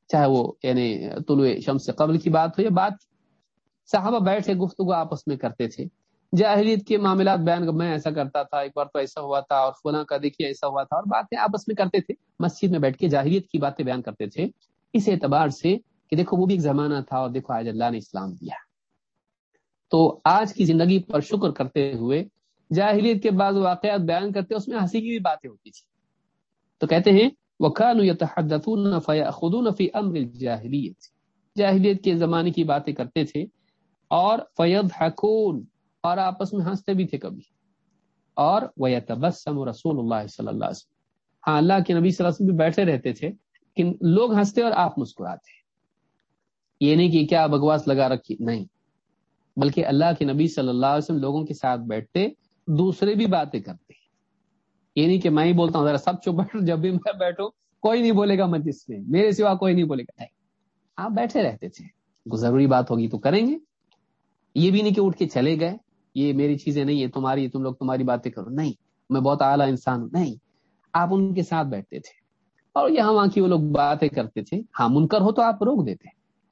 چاہے وہ یعنی طلوع شمس سے قبل کی بات ہو یا بات صحابہ بیٹھے، گفتگو آپس میں کرتے تھے۔ جاہلیت کے معاملات بیان میں ایسا کرتا تھا، ایک بار تو ایسا ہوا تھا، اور فلاں کا دیکھیے ایسا ہوا تھا، اور باتیں آپس میں کرتے تھے۔ مسجد میں بیٹھ کے جاہلیت کی باتیں بیان کرتے تھے۔ اس اعتبار سے کہ دیکھو، وہ بھی ایک زمانہ تھا، اور دیکھو، آج اللہ نے اسلام دیا۔ تو آج کی زندگی پر شکر کرتے ہوئے جاہلیت کے بعض واقعات بیان کرتے اس میں ہنسی کی بھی باتیں ہوتی تھی تو کہتے ہیں، وكانوا يتحدثون فيأخذون في امر الجاهليه جاہلیت کے زمانے کی باتیں کرتے تھے اور فید اور آپس میں ہنستے بھی تھے کبھی۔ اور وہ تبسم رسول اللہ صلی اللہ علیہ وسلم۔ ہاں اللہ کے نبی صلی اللہ علیہ وسلم بھی بیٹھے رہتے تھے کہ لوگ ہنستے اور آپ مسکراتے۔ یہ نہیں کہ کیا بکواس لگا رکھی، نہیں۔ بلکہ اللہ کے نبی صلی اللہ علیہ وسلم لوگوں کے ساتھ بیٹھتے دوسرے بھی باتیں کرتے یہ نہیں کہ میں ہی بولتا ہوں، ذرا سب چپ بیٹھ جب بھی میں بیٹھوں، کوئی نہیں بولے گا مجلس میں۔ میرے سوا کوئی نہیں بولے گا۔ آپ ہاں، بیٹھے رہتے تھے۔ ضروری بات ہوگی تو کریں گے۔ یہ بھی نہیں کہ اٹھ کے چلے گئے، یہ میری چیزیں نہیں ہے تمہاری، تم لوگ تمہاری باتیں کرو۔ نہیں، میں بہت اعلیٰ انسان ہوں۔ نہیں، آپ ان کے ساتھ بیٹھتے تھے۔ اور یہاں وہاں کی وہ لوگ باتیں کرتے تھے۔ ہاں منکر ہو تو آپ روک دیتے۔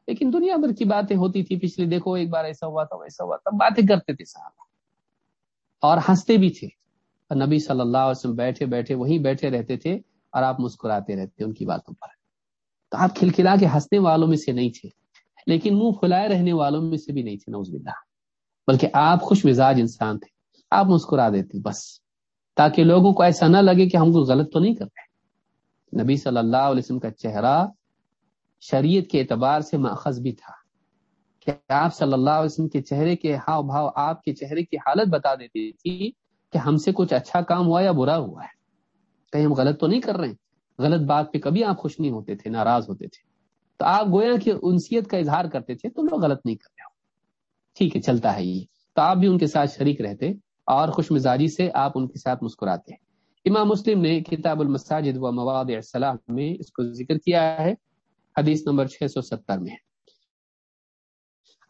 لیکن دنیا بھر کی باتیں ہوتی تھی۔ پچھلے دیکھو، ایک بار ایسا ہوا تھا، ویسا ہوا تھا، باتیں کرتے تھے صاحب اور ہنستے بھی تھے۔ اور نبی صلی اللہ علیہ وسلم بیٹھے بیٹھے وہیں بیٹھے رہتے تھے اور آپ مسکراتے رہتے ان کی باتوں پر۔ تو آپ کھلکھلا کے ہنسنے والوں میں سے نہیں تھے، لیکن منہ کھلائے رہنے والوں میں سے بھی نہیں تھے نوز باللہ۔ بلکہ آپ خوش مزاج انسان تھے، آپ مسکرا دیتے، بس۔ تاکہ لوگوں کو ایسا نہ لگے کہ ہم کو غلط تو نہیں کر رہے۔ نبی صلی اللہ علیہ وسلم کا چہرہ شریعت کے اعتبار سے ماخذ بھی تھا۔ کہ آپ صلی اللہ علیہ وسلم کے چہرے کے ہاؤ بھاؤ آپ کے چہرے کی حالت بتا دیتی تھی کہ ہم سے کچھ اچھا کام ہوا یا برا ہوا ہے۔ کہیں ہم غلط تو نہیں کر رہے ہیں؟ غلط بات پہ کبھی آپ خوش نہیں ہوتے تھے، ناراض ہوتے تھے۔ تو آپ گویا کہ انسیت کا اظہار کرتے تھے تو لوگ غلط نہیں کر رہے ہو ٹھیک ہے، چلتا ہے یہ۔ تو آپ بھی ان کے ساتھ شریک رہتے اور خوش مزاجی سے آپ ان کے ساتھ مسکراتے۔ امام مسلم نے کتاب المساجد و مواد السلام میں اس کو ذکر کیا ہے، حدیث نمبر 670 میں۔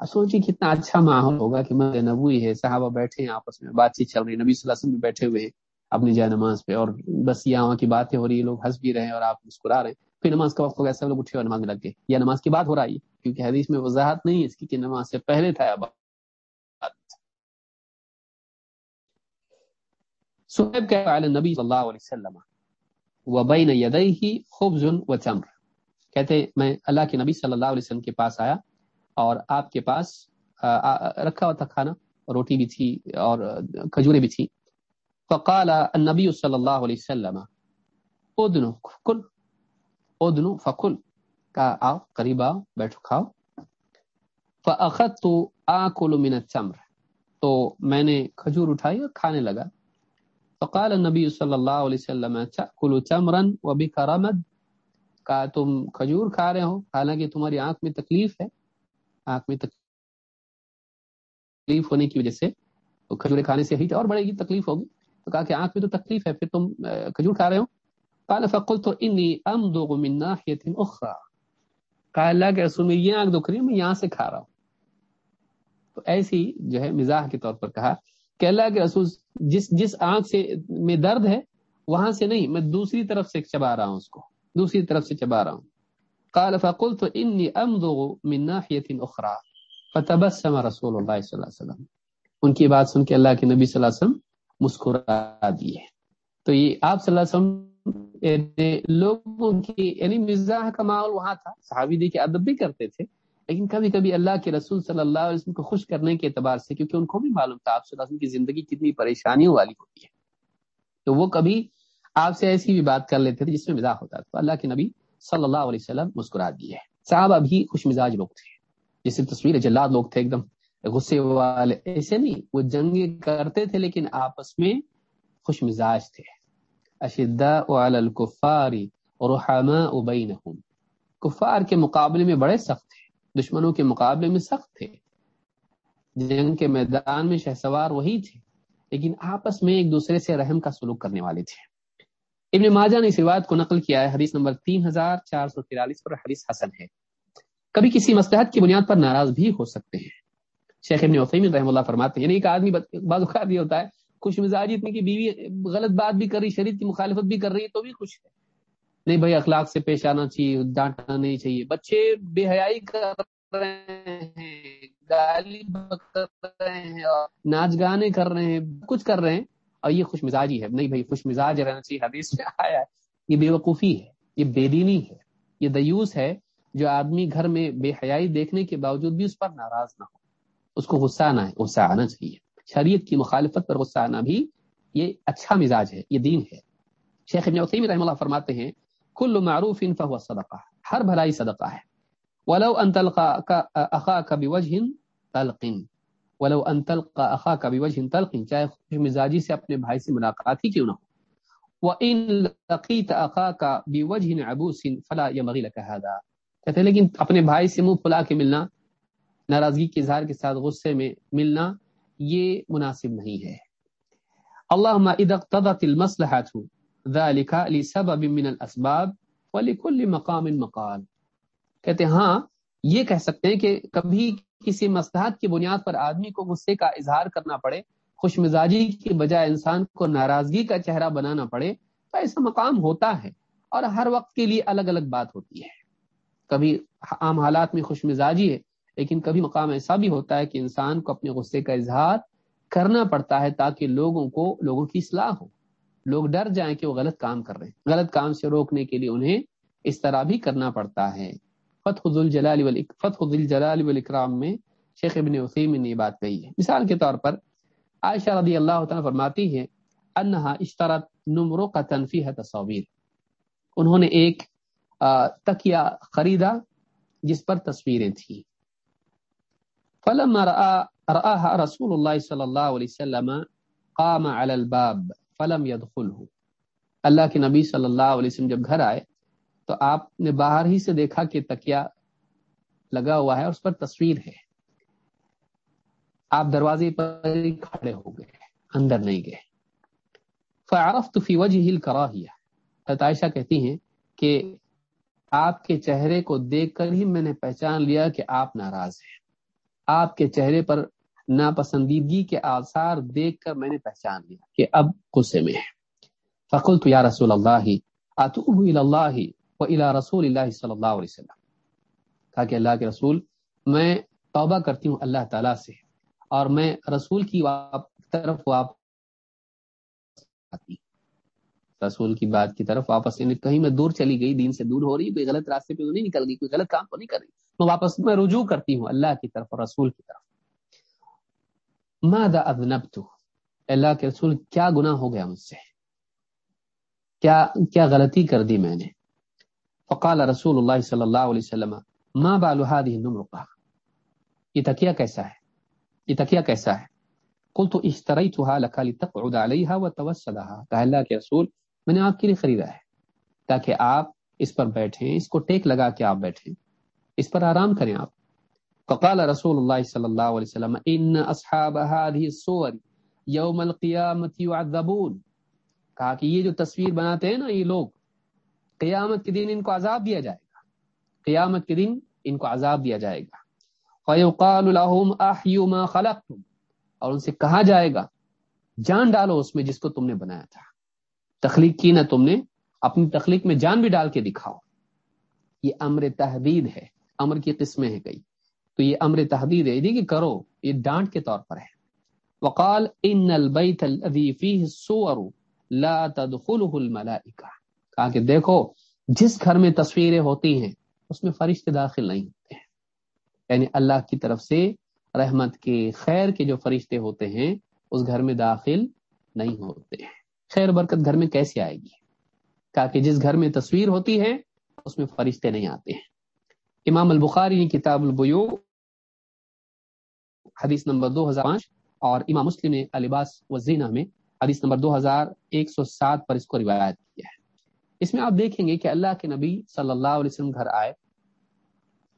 سوچیے کتنا اچھا ماحول ہوگا کہ نبوی ہے، صحابہ بیٹھے ہیں آپس میں، بات چیت چل رہی نبی صلی اللہ علیہ وسلم بھی بیٹھے ہوئے ہیں اپنی جائے نماز پہ اور بس یہاں کی باتیں ہو رہی ہے لوگ ہنس بھی رہے ہیں اور آپ مسکرا رہے ہیں۔ پھر نماز کا وقت ہو گیا، سب لوگ اٹھے اور نماز لگ گئے۔ یا نماز کی بات ہو رہا ہے، کیونکہ حدیث میں وضاحت نہیں ہے اس کی کہ نماز سے پہلے تھا اب صحیب کہ نبی صلی اللہ علیہ وسلم وبین یدیہ خبز و چمر کہتے میں اللہ کے نبی صلی اللہ علیہ وسلم کے پاس آیا اور آپ کے پاس رکھا ہوا تھا کھانا، روٹی بھی تھی اور کھجورے بھی تھی فقال النبی صلی اللہ علیہ وسلم، ادنو کل ادنو فکل کا آؤ، قریب آؤ، بیٹھو، کھاؤ۔ فاخذت آکل من التمر۔ تو میں نے کھجور اٹھائی اور کھانے لگا۔ فقال النبی صلی اللہ علیہ وسلم، تأکل تمرا وبکرمد کا تم کھجور کھا رہے ہو، حالانکہ تمہاری آنکھ میں تکلیف ہے۔ آنکھ میں تکلیف ہونے کی وجہ سے کھجورے کھانے سے ہی اور بڑے گی تکلیف ہوگی۔ تو کہا کہ آنکھ میں تو تکلیف ہے، پھر تم کھجور کھا رہے ہو؟ قال، فقلت، انی امضغ من ناحیه اخرى۔ کہا، اللہ کے رسول میں یہ آنکھ دکھ رہی ہے، میں یہاں سے کھا رہا ہوں۔ تو ایسی جو ہے مزاح کے طور پر کہا کہ اللہ کے رسول جس جس آنکھ سے میں درد ہے، وہاں سے نہیں، میں دوسری طرف سے چبا رہا ہوں اس کو۔ دوسری طرف سے چبا رہا ہوں۔ قال، فقلت انی امضغ من ناحیه اخرى فتبسم رسول اللہ صلی اللہ علیہ وسلم. ان کی بات سن کے اللہ کے نبی صلی اللہ علیہ وسلم مسکرا دیے. تو یہ آپ صلی اللہ علیہ وسلم یعنی لوگوں کی یعنی مزاح کا ماحول وہاں تھا. صحابی دی کے ادب بھی کرتے تھے، لیکن کبھی کبھی اللہ کے رسول صلی اللہ علیہ وسلم کو خوش کرنے کے اعتبار سے، کیونکہ ان کو بھی معلوم تھا آپ صلی اللہ علیہ وسلم کی زندگی کتنی پریشانیوں والی ہوتی ہے۔ تو وہ کبھی آپ سے ایسی بھی بات کر لیتے تھے جس میں مزاح ہوتا تھا۔ اللہ کے نبی صلی اللہ علیہ وسلم مسکرا دیے۔ صحابہ بھی خوش مزاج لوگ تھے۔ جیسے تصویر جلاد لوگ تھے، ایک دم غصے والے، ایسے نہیں، وہ جنگ کرتے تھے لیکن آپس میں خوش مزاج تھے۔ علی الکفار رحماء بینہم۔ کفار کے مقابلے میں بڑے سخت تھے، دشمنوں کے مقابلے میں سخت تھے۔ جنگ کے میدان میں شہسوار وہی تھے، لیکن آپس میں ایک دوسرے سے رحم کا سلوک کرنے والے تھے۔ ابن ماجہ نے اس روایت کو نقل کیا ہے، حدیث نمبر تین ہزار چار سو تیرالیس پر حدیث حسن ہے۔ کبھی کسی مسلحت کی بنیاد پر ناراض بھی ہو سکتے ہیں۔ شیخ ابن وسیم رحم اللہ فرماتے ہیں یعنی ایک آدمی بعض اوقات بھی ہوتا ہے، خوش مزاجی اتنی کہ بیوی غلط بات بھی کر رہی، شریعت کی مخالفت بھی کر رہی ہے تو بھی خوش ہے۔ نہیں بھائی، اخلاق سے پیش آنا چاہیے، ڈانٹنا نہیں چاہیے۔ بچے بے حیائی کر رہے ہیں، گالی کر رہے ہیں اور ناچ گانے کر رہے ہیں، کچھ کر رہے ہیں۔ اور یہ خوش مزاجی ہے۔ نہیں بھائی، خوش مزاج رہنا چاہیے حدیث میں آیا ہے۔ یہ بے وقوفی ہے، یہ بے دینی ہے۔ یہ دیوس ہے جو آدمی گھر میں بے حیائی دیکھنے کے باوجود بھی اس پر ناراض نہ ہو۔ اس کو غصہ آنا ہے غصہ آنا چاہیے۔ شریعت کی مخالفت پر غصہ آنا بھی یہ اچھا مزاج ہے، یہ دین ہے۔ شیخ ابن عثیم رحم اللہ فرماتے ہیں، کل معروف فهو صدقہ، ہر بھلائی صدقہ ہے۔ ولو ان تلقى اخاك بوجه تلقن ولو ان تلقى اخاك بوجه تلقن چاہے خوش مزاجی سے اپنے بھائی سے ملاقات ہی کیوں نہ ہو۔ وان لقيت اخاك بوجه عبوس فلا ينبغي لك هذا۔ کہتے ہیں، لیکن اپنے بھائی سے منہ پھلا کے ملنا، ناراضگی کے اظہار کے ساتھ غصے میں ملنا، یہ مناسب نہیں ہے۔ اللهم اذا اقتضت المصلحه ذلك لسبب من الاسباب ولكل مقام مقال۔ کہتے ہیں ہاں یہ کہہ سکتے ہیں کہ کبھی کسی مصلحت کی بنیاد پر آدمی کو غصے کا اظہار کرنا پڑے، خوش مزاجی کی بجائے انسان کو ناراضگی کا چہرہ بنانا پڑے، تو ایسا مقام ہوتا ہے اور ہر وقت کے لیے الگ الگ بات ہوتی ہے۔ کبھی عام حالات میں خوش مزاجی ہے، لیکن کبھی مقام ایسا بھی ہوتا ہے کہ انسان کو اپنے غصے کا اظہار کرنا پڑتا ہے تاکہ لوگوں کو، لوگوں کی اصلاح ہو۔ لوگ ڈر جائیں کہ وہ غلط کام کر رہے ہیں۔ غلط کام سے روکنے کے لیے انہیں اس طرح بھی کرنا پڑتا ہے۔ فتح الجلال فتح الجلال والاکرام میں شیخ ابن وسیم نے یہ بات کہی ہے۔ مثال کے طور پر عائشہ رضی اللہ تعالیٰ فرماتی ہے انہا اشترت نمرو کا تنفی ہے تصاویر۔ انہوں نے ایک تکیا خریدا جس پر تصویریں تھیں۔ فلم رآها رسول اللہ صلی اللہ علیہ وسلم قام على الباب فلم يدخله اللہ کے نبی صلی اللہ علیہ وسلم جب گھر آئے تو آپ نے باہر ہی سے دیکھا کہ تکیا لگا ہوا ہے اس پر تصویر ہے۔ آپ دروازے پر کھڑے ہو گئے، اندر نہیں گئے۔ فعرفت فی وجہ الکراہیہ۔ عائشہ کہتی ہیں کہ آپ کے چہرے کو دیکھ کر ہی میں نے پہچان لیا کہ آپ ناراض ہیں۔ آپ کے چہرے پر ناپسندیدگی کے آثار دیکھ کر میں نے پہچان لیا کہ اب غصے میں ہے فقلت یا رسول اللہ اتوب اللہ الى رسول اللہ صلی اللہ علیہ وسلم۔ کہا کہ اللہ کے رسول، میں توبہ کرتی ہوں اللہ تعالیٰ سے اور میں رسول کی طرف واپس رسول کی بات کی طرف واپس یعنی کہیں میں دور چلی گئی، دین سے دور ہو رہی، کوئی غلط راستے پہ تو نہیں نکل گئی، کوئی غلط کام تو نہیں کر رہی۔ میں واپس، میں رجوع کرتی ہوں اللہ کی طرف اور رسول کی طرف۔ ماذا اذنبت؟ اللہ کے رسول، کیا گناہ ہو گیا مجھ سے؟ کیا کیا غلطی کر دی میں نے؟ فقال رسول اللہ صلی اللہ علیہ وسلم، ما بال هذه النمرقه یہ تکیہ کیسا ہے؟ یہ تکیہ کیسا ہے؟ قلت اشتريتها لك لتقعد عليها وتوسدها کہا اللہ کے رسول، میں نے آپ کے لیے خریدا ہے تاکہ آپ اس پر بیٹھیں، اس کو ٹیک لگا کے آپ بیٹھیں، اس پر آرام کریں آپ. فقال رسول اللہ صلی اللہ علیہ وسلم، ان اصحاب هذه الصور يوم القيامه يعذبون کہا کہ یہ جو تصویر بناتے ہیں نا، یہ لوگ قیامت کے دن ان کو عذاب دیا جائے گا۔ قیامت کے دن ان کو عذاب دیا جائے گا۔ فَيُقَالُ لَهُمْ أَحْيُوا مَا خَلَقْتُمْ۔ اور ان سے کہا جائے گا، جان ڈالو اس میں جس کو تم نے بنایا تھا۔ تخلیق کی نہ تم نے اپنی تخلیق میں جان بھی ڈال کے دکھاؤ۔ یہ امر تحدید ہے، امر کی قسمیں ہیں کئی۔ تو یہ امر تحدید ہے کہ کرو، یہ ڈانٹ کے طور پر ہے۔ وقال ان البیت الذي فيه الصور لا تدخله الملائکہ کہا کہ دیکھو، جس گھر میں تصویریں ہوتی ہیں، اس میں فرشتے داخل نہیں ہوتے ہیں۔ یعنی اللہ کی طرف سے رحمت کے، خیر کے جو فرشتے ہوتے ہیں، اس گھر میں داخل نہیں ہوتے ہیں۔ خیر برکت گھر میں کیسے آئے گی؟ کہا کہ جس گھر میں تصویر ہوتی ہے، اس میں فرشتے نہیں آتے ہیں۔ امام البخاری کتاب البیو حدیث نمبر دو ہزار پانچ، اور امام مسلم نے الباس وزینہ میں حدیث نمبر دو ہزار ایک سو سات پر اس کو روایت کیا ہے۔ اس میں آپ دیکھیں گے کہ اللہ کے نبی صلی اللہ علیہ وسلم گھر آئے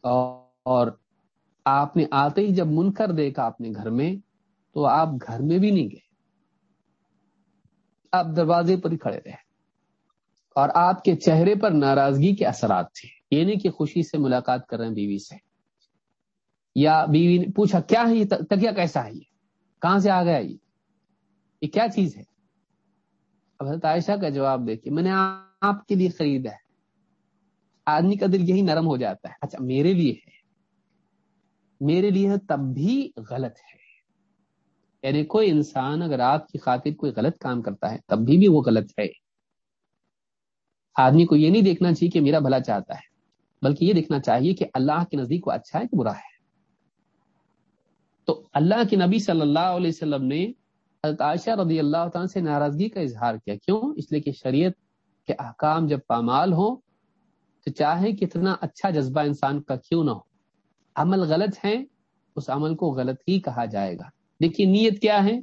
اور آپ نے آتے ہی جب منکر دیکھا اپنے گھر میں تو آپ گھر میں بھی نہیں گئے۔ آپ دروازے پر ہی کھڑے رہے۔ اور آپ کے چہرے پر ناراضگی کے اثرات تھے۔ یہ نہیں کہ خوشی سے ملاقات کر رہے ہیں بیوی سے۔ یا بیوی نے پوچھا، کیا ہے یہ؟ تکیا کیسا ہے یہ؟ کہاں سے آ گیا یہ؟ یہ کیا چیز ہے؟ اب حضرت عائشہ کا جواب دیکھیے۔ میں نے آپ کے لیے خریدا ہے۔ آدمی کا دل یہی نرم ہو جاتا ہے۔ اچھا میرے لیے ہے۔ میرے لیے تب بھی غلط ہے۔ یعنی کوئی انسان اگر آپ کی خاطر کوئی غلط کام کرتا ہے، تب بھی بھی وہ غلط ہے۔ آدمی کو یہ نہیں دیکھنا چاہیے کہ میرا بھلا چاہتا ہے، بلکہ یہ دیکھنا چاہیے کہ اللہ کے نزدیک وہ اچھا ہے کہ برا ہے۔ تو اللہ کے نبی صلی اللہ علیہ وسلم نے حضرت عائشہ رضی اللہ تعالیٰ سے ناراضگی کا اظہار کیا۔ کیوں؟ اس لیے کہ شریعت کہ احکام جب پامال ہوں تو چاہے کتنا اچھا جذبہ انسان کا کیوں نہ ہو۔ عمل غلط ہے اس عمل کو غلط ہی کہا جائے گا۔ دیکھیے نیت کیا ہے؟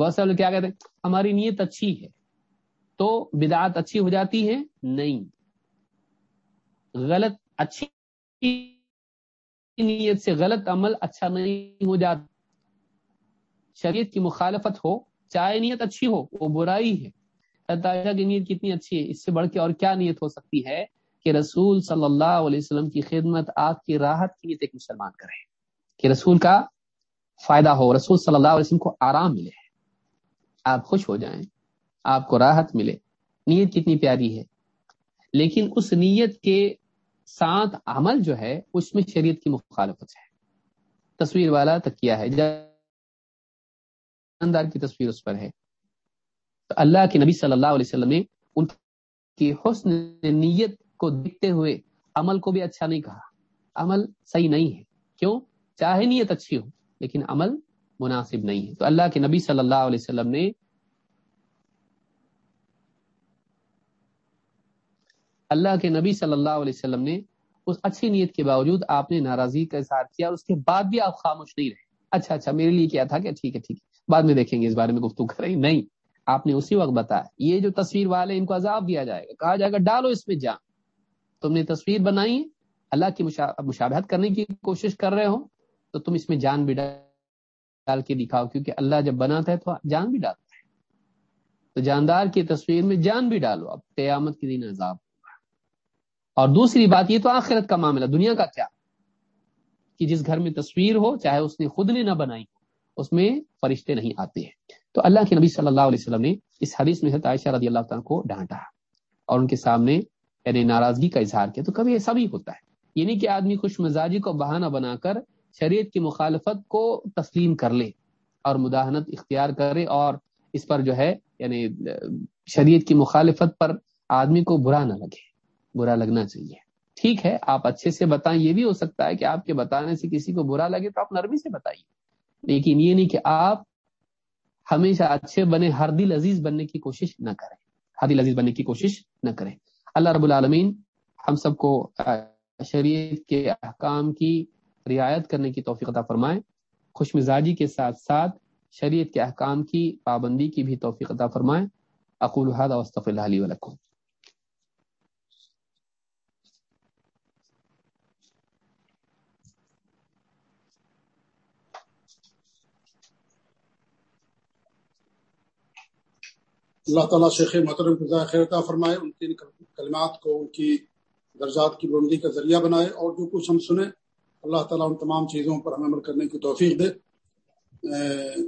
بہت سارے لوگ کیا کہتے ہیں، ہماری نیت اچھی ہے تو بدعت اچھی ہو جاتی ہے؟ نہیں۔ غلط اچھی نیت سے غلط عمل اچھا نہیں ہو جاتا۔ شریعت کی مخالفت ہو، چاہے نیت اچھی ہو، وہ برائی ہے۔ کی نیت کتنی اچھی ہے، اس سے بڑھ کے اور کیا نیت ہو سکتی ہے کہ رسول صلی اللہ علیہ وسلم کی خدمت آپ کی راحت کی نیت ایک مسلمان کرے، کہ رسول کا فائدہ ہو، رسول صلی اللہ علیہ وسلم کو آرام ملے، آپ خوش ہو جائیں، آپ کو راحت ملے۔ نیت کتنی پیاری ہے۔ لیکن اس نیت کے ساتھ عمل جو ہے، اس میں شریعت کی مخالفت ہے۔ تصویر والا تکیا ہے، جاندار کی تصویر اس پر ہے۔ تو اللہ کے نبی صلی اللہ علیہ وسلم نے ان کی حسن نیت کو دیکھتے ہوئے عمل کو بھی اچھا نہیں کہا۔ عمل صحیح نہیں ہے۔ کیوں؟ چاہے نیت اچھی ہو، لیکن عمل مناسب نہیں ہے۔ تو اللہ کے نبی صلی اللہ علیہ وسلم نے اللہ کے نبی صلی اللہ علیہ وسلم نے اس اچھی نیت کے باوجود آپ نے ناراضی کا اظہار کیا اور اس کے بعد بھی آپ خاموش نہیں رہے۔ اچھا اچھا میرے لیے کیا تھا کہ ٹھیک ہے ٹھیک ہے، بعد میں دیکھیں گے اس بارے میں گفتگو کریں۔ نہیں آپ نے اسی وقت بتایا، یہ جو تصویر والے ان کو عذاب دیا جائے گا، کہا جائے گا ڈالو اس میں جان۔ تم نے تصویر بنائی اللہ کی مشابہت کرنے کی کوشش کر رہے ہو، تو تم اس میں جان بھی ڈال کے دکھاؤ، کیونکہ اللہ جب بناتا ہے تو جان بھی ڈالتا ہے۔ تو جاندار کی تصویر میں جان بھی ڈالو، اب قیامت کے دن عذاب اور دوسری بات، یہ تو آخرت کا معاملہ، دنیا کا کیا؟ کہ جس گھر میں تصویر ہو، چاہے اس نے خود نے نہ بنائی اس میں فرشتے نہیں آتے ہیں۔ تو اللہ کے نبی صلی اللہ علیہ وسلم نے اس حدیث میں عائشہ رضی اللہ تعالیٰ کو ڈانٹا اور ان کے سامنے یعنی ناراضگی کا اظہار کیا۔ تو کبھی ایسا بھی ہوتا ہے۔ یعنی کہ آدمی خوش مزاجی کو بہانہ بنا کر شریعت کی مخالفت کو تسلیم کر لے اور مداحنت اختیار کرے اور اس پر جو ہے یعنی شریعت کی مخالفت پر آدمی کو برا نہ لگے۔ برا لگنا چاہیے۔ ٹھیک ہے، آپ اچھے سے بتائیں۔ یہ بھی ہو سکتا ہے کہ آپ کے بتانے سے کسی کو برا لگے تو آپ نرمی سے بتائیے۔ لیکن یہ نہیں کہ آپ ہمیشہ اچھے بنے ہر دل عزیز بننے کی کوشش نہ کریں۔ ہر دل عزیز بننے کی کوشش نہ کریں۔ اللہ رب العالمین ہم سب کو شریعت کے احکام کی رعایت کرنے کی توفیق عطا فرمائے۔ خوش مزاجی کے ساتھ ساتھ شریعت کے احکام کی پابندی کی بھی توفیق عطا فرمائے۔ اقول هذا واستغفر الله لي ولكم۔ اللہ تعالیٰ شیخ محترم کو خیرتا فرمائے، ان کی کلمات کو، ان کی درجات کی بلندی کا ذریعہ بنائے اور جو کچھ ہم سنیں، اللہ تعالیٰ ان تمام چیزوں پر ہمیں عمل کرنے کی توفیق دے۔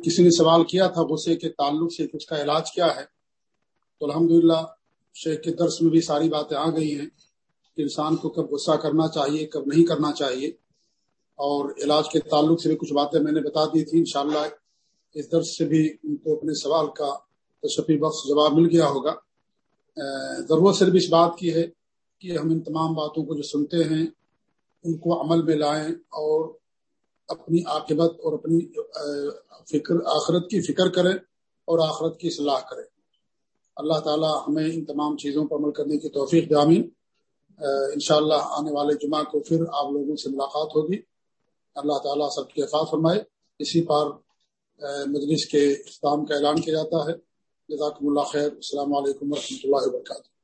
کسی نے سوال کیا تھا غصے کے تعلق سے کہ اس کا علاج کیا ہے؟ تو الحمدللہ شیخ کے درس میں بھی ساری باتیں آ گئی ہیں کہ انسان کو کب غصہ کرنا چاہیے، کب نہیں کرنا چاہیے۔ اور علاج کے تعلق سے بھی کچھ باتیں میں نے بتا دی تھی انشاءاللہ اس درس سے بھی ان کو اپنے سوال کا تشفی بخش جواب مل گیا ہوگا۔ ضرورت صرف اس بات کی ہے کہ ہم ان تمام باتوں کو جو سنتے ہیں، ان کو عمل میں لائیں اور اپنی عاقبت اور اپنی فکر، آخرت کی فکر کریں اور آخرت کی صلاح کریں۔ اللہ تعالی ہمیں ان تمام چیزوں پر عمل کرنے کی توفیق جامع انشاءاللہ آنے والے جمعہ کو پھر آپ لوگوں سے ملاقات ہوگی۔ اللہ تعالیٰ سب کی حفاظ فرمائے۔ اسی پر مجلس کے اختتام کا اعلان کیا جاتا ہے۔ جزاکم اللہ خیر السلام علیکم ورحمۃ اللہ وبرکاتہ۔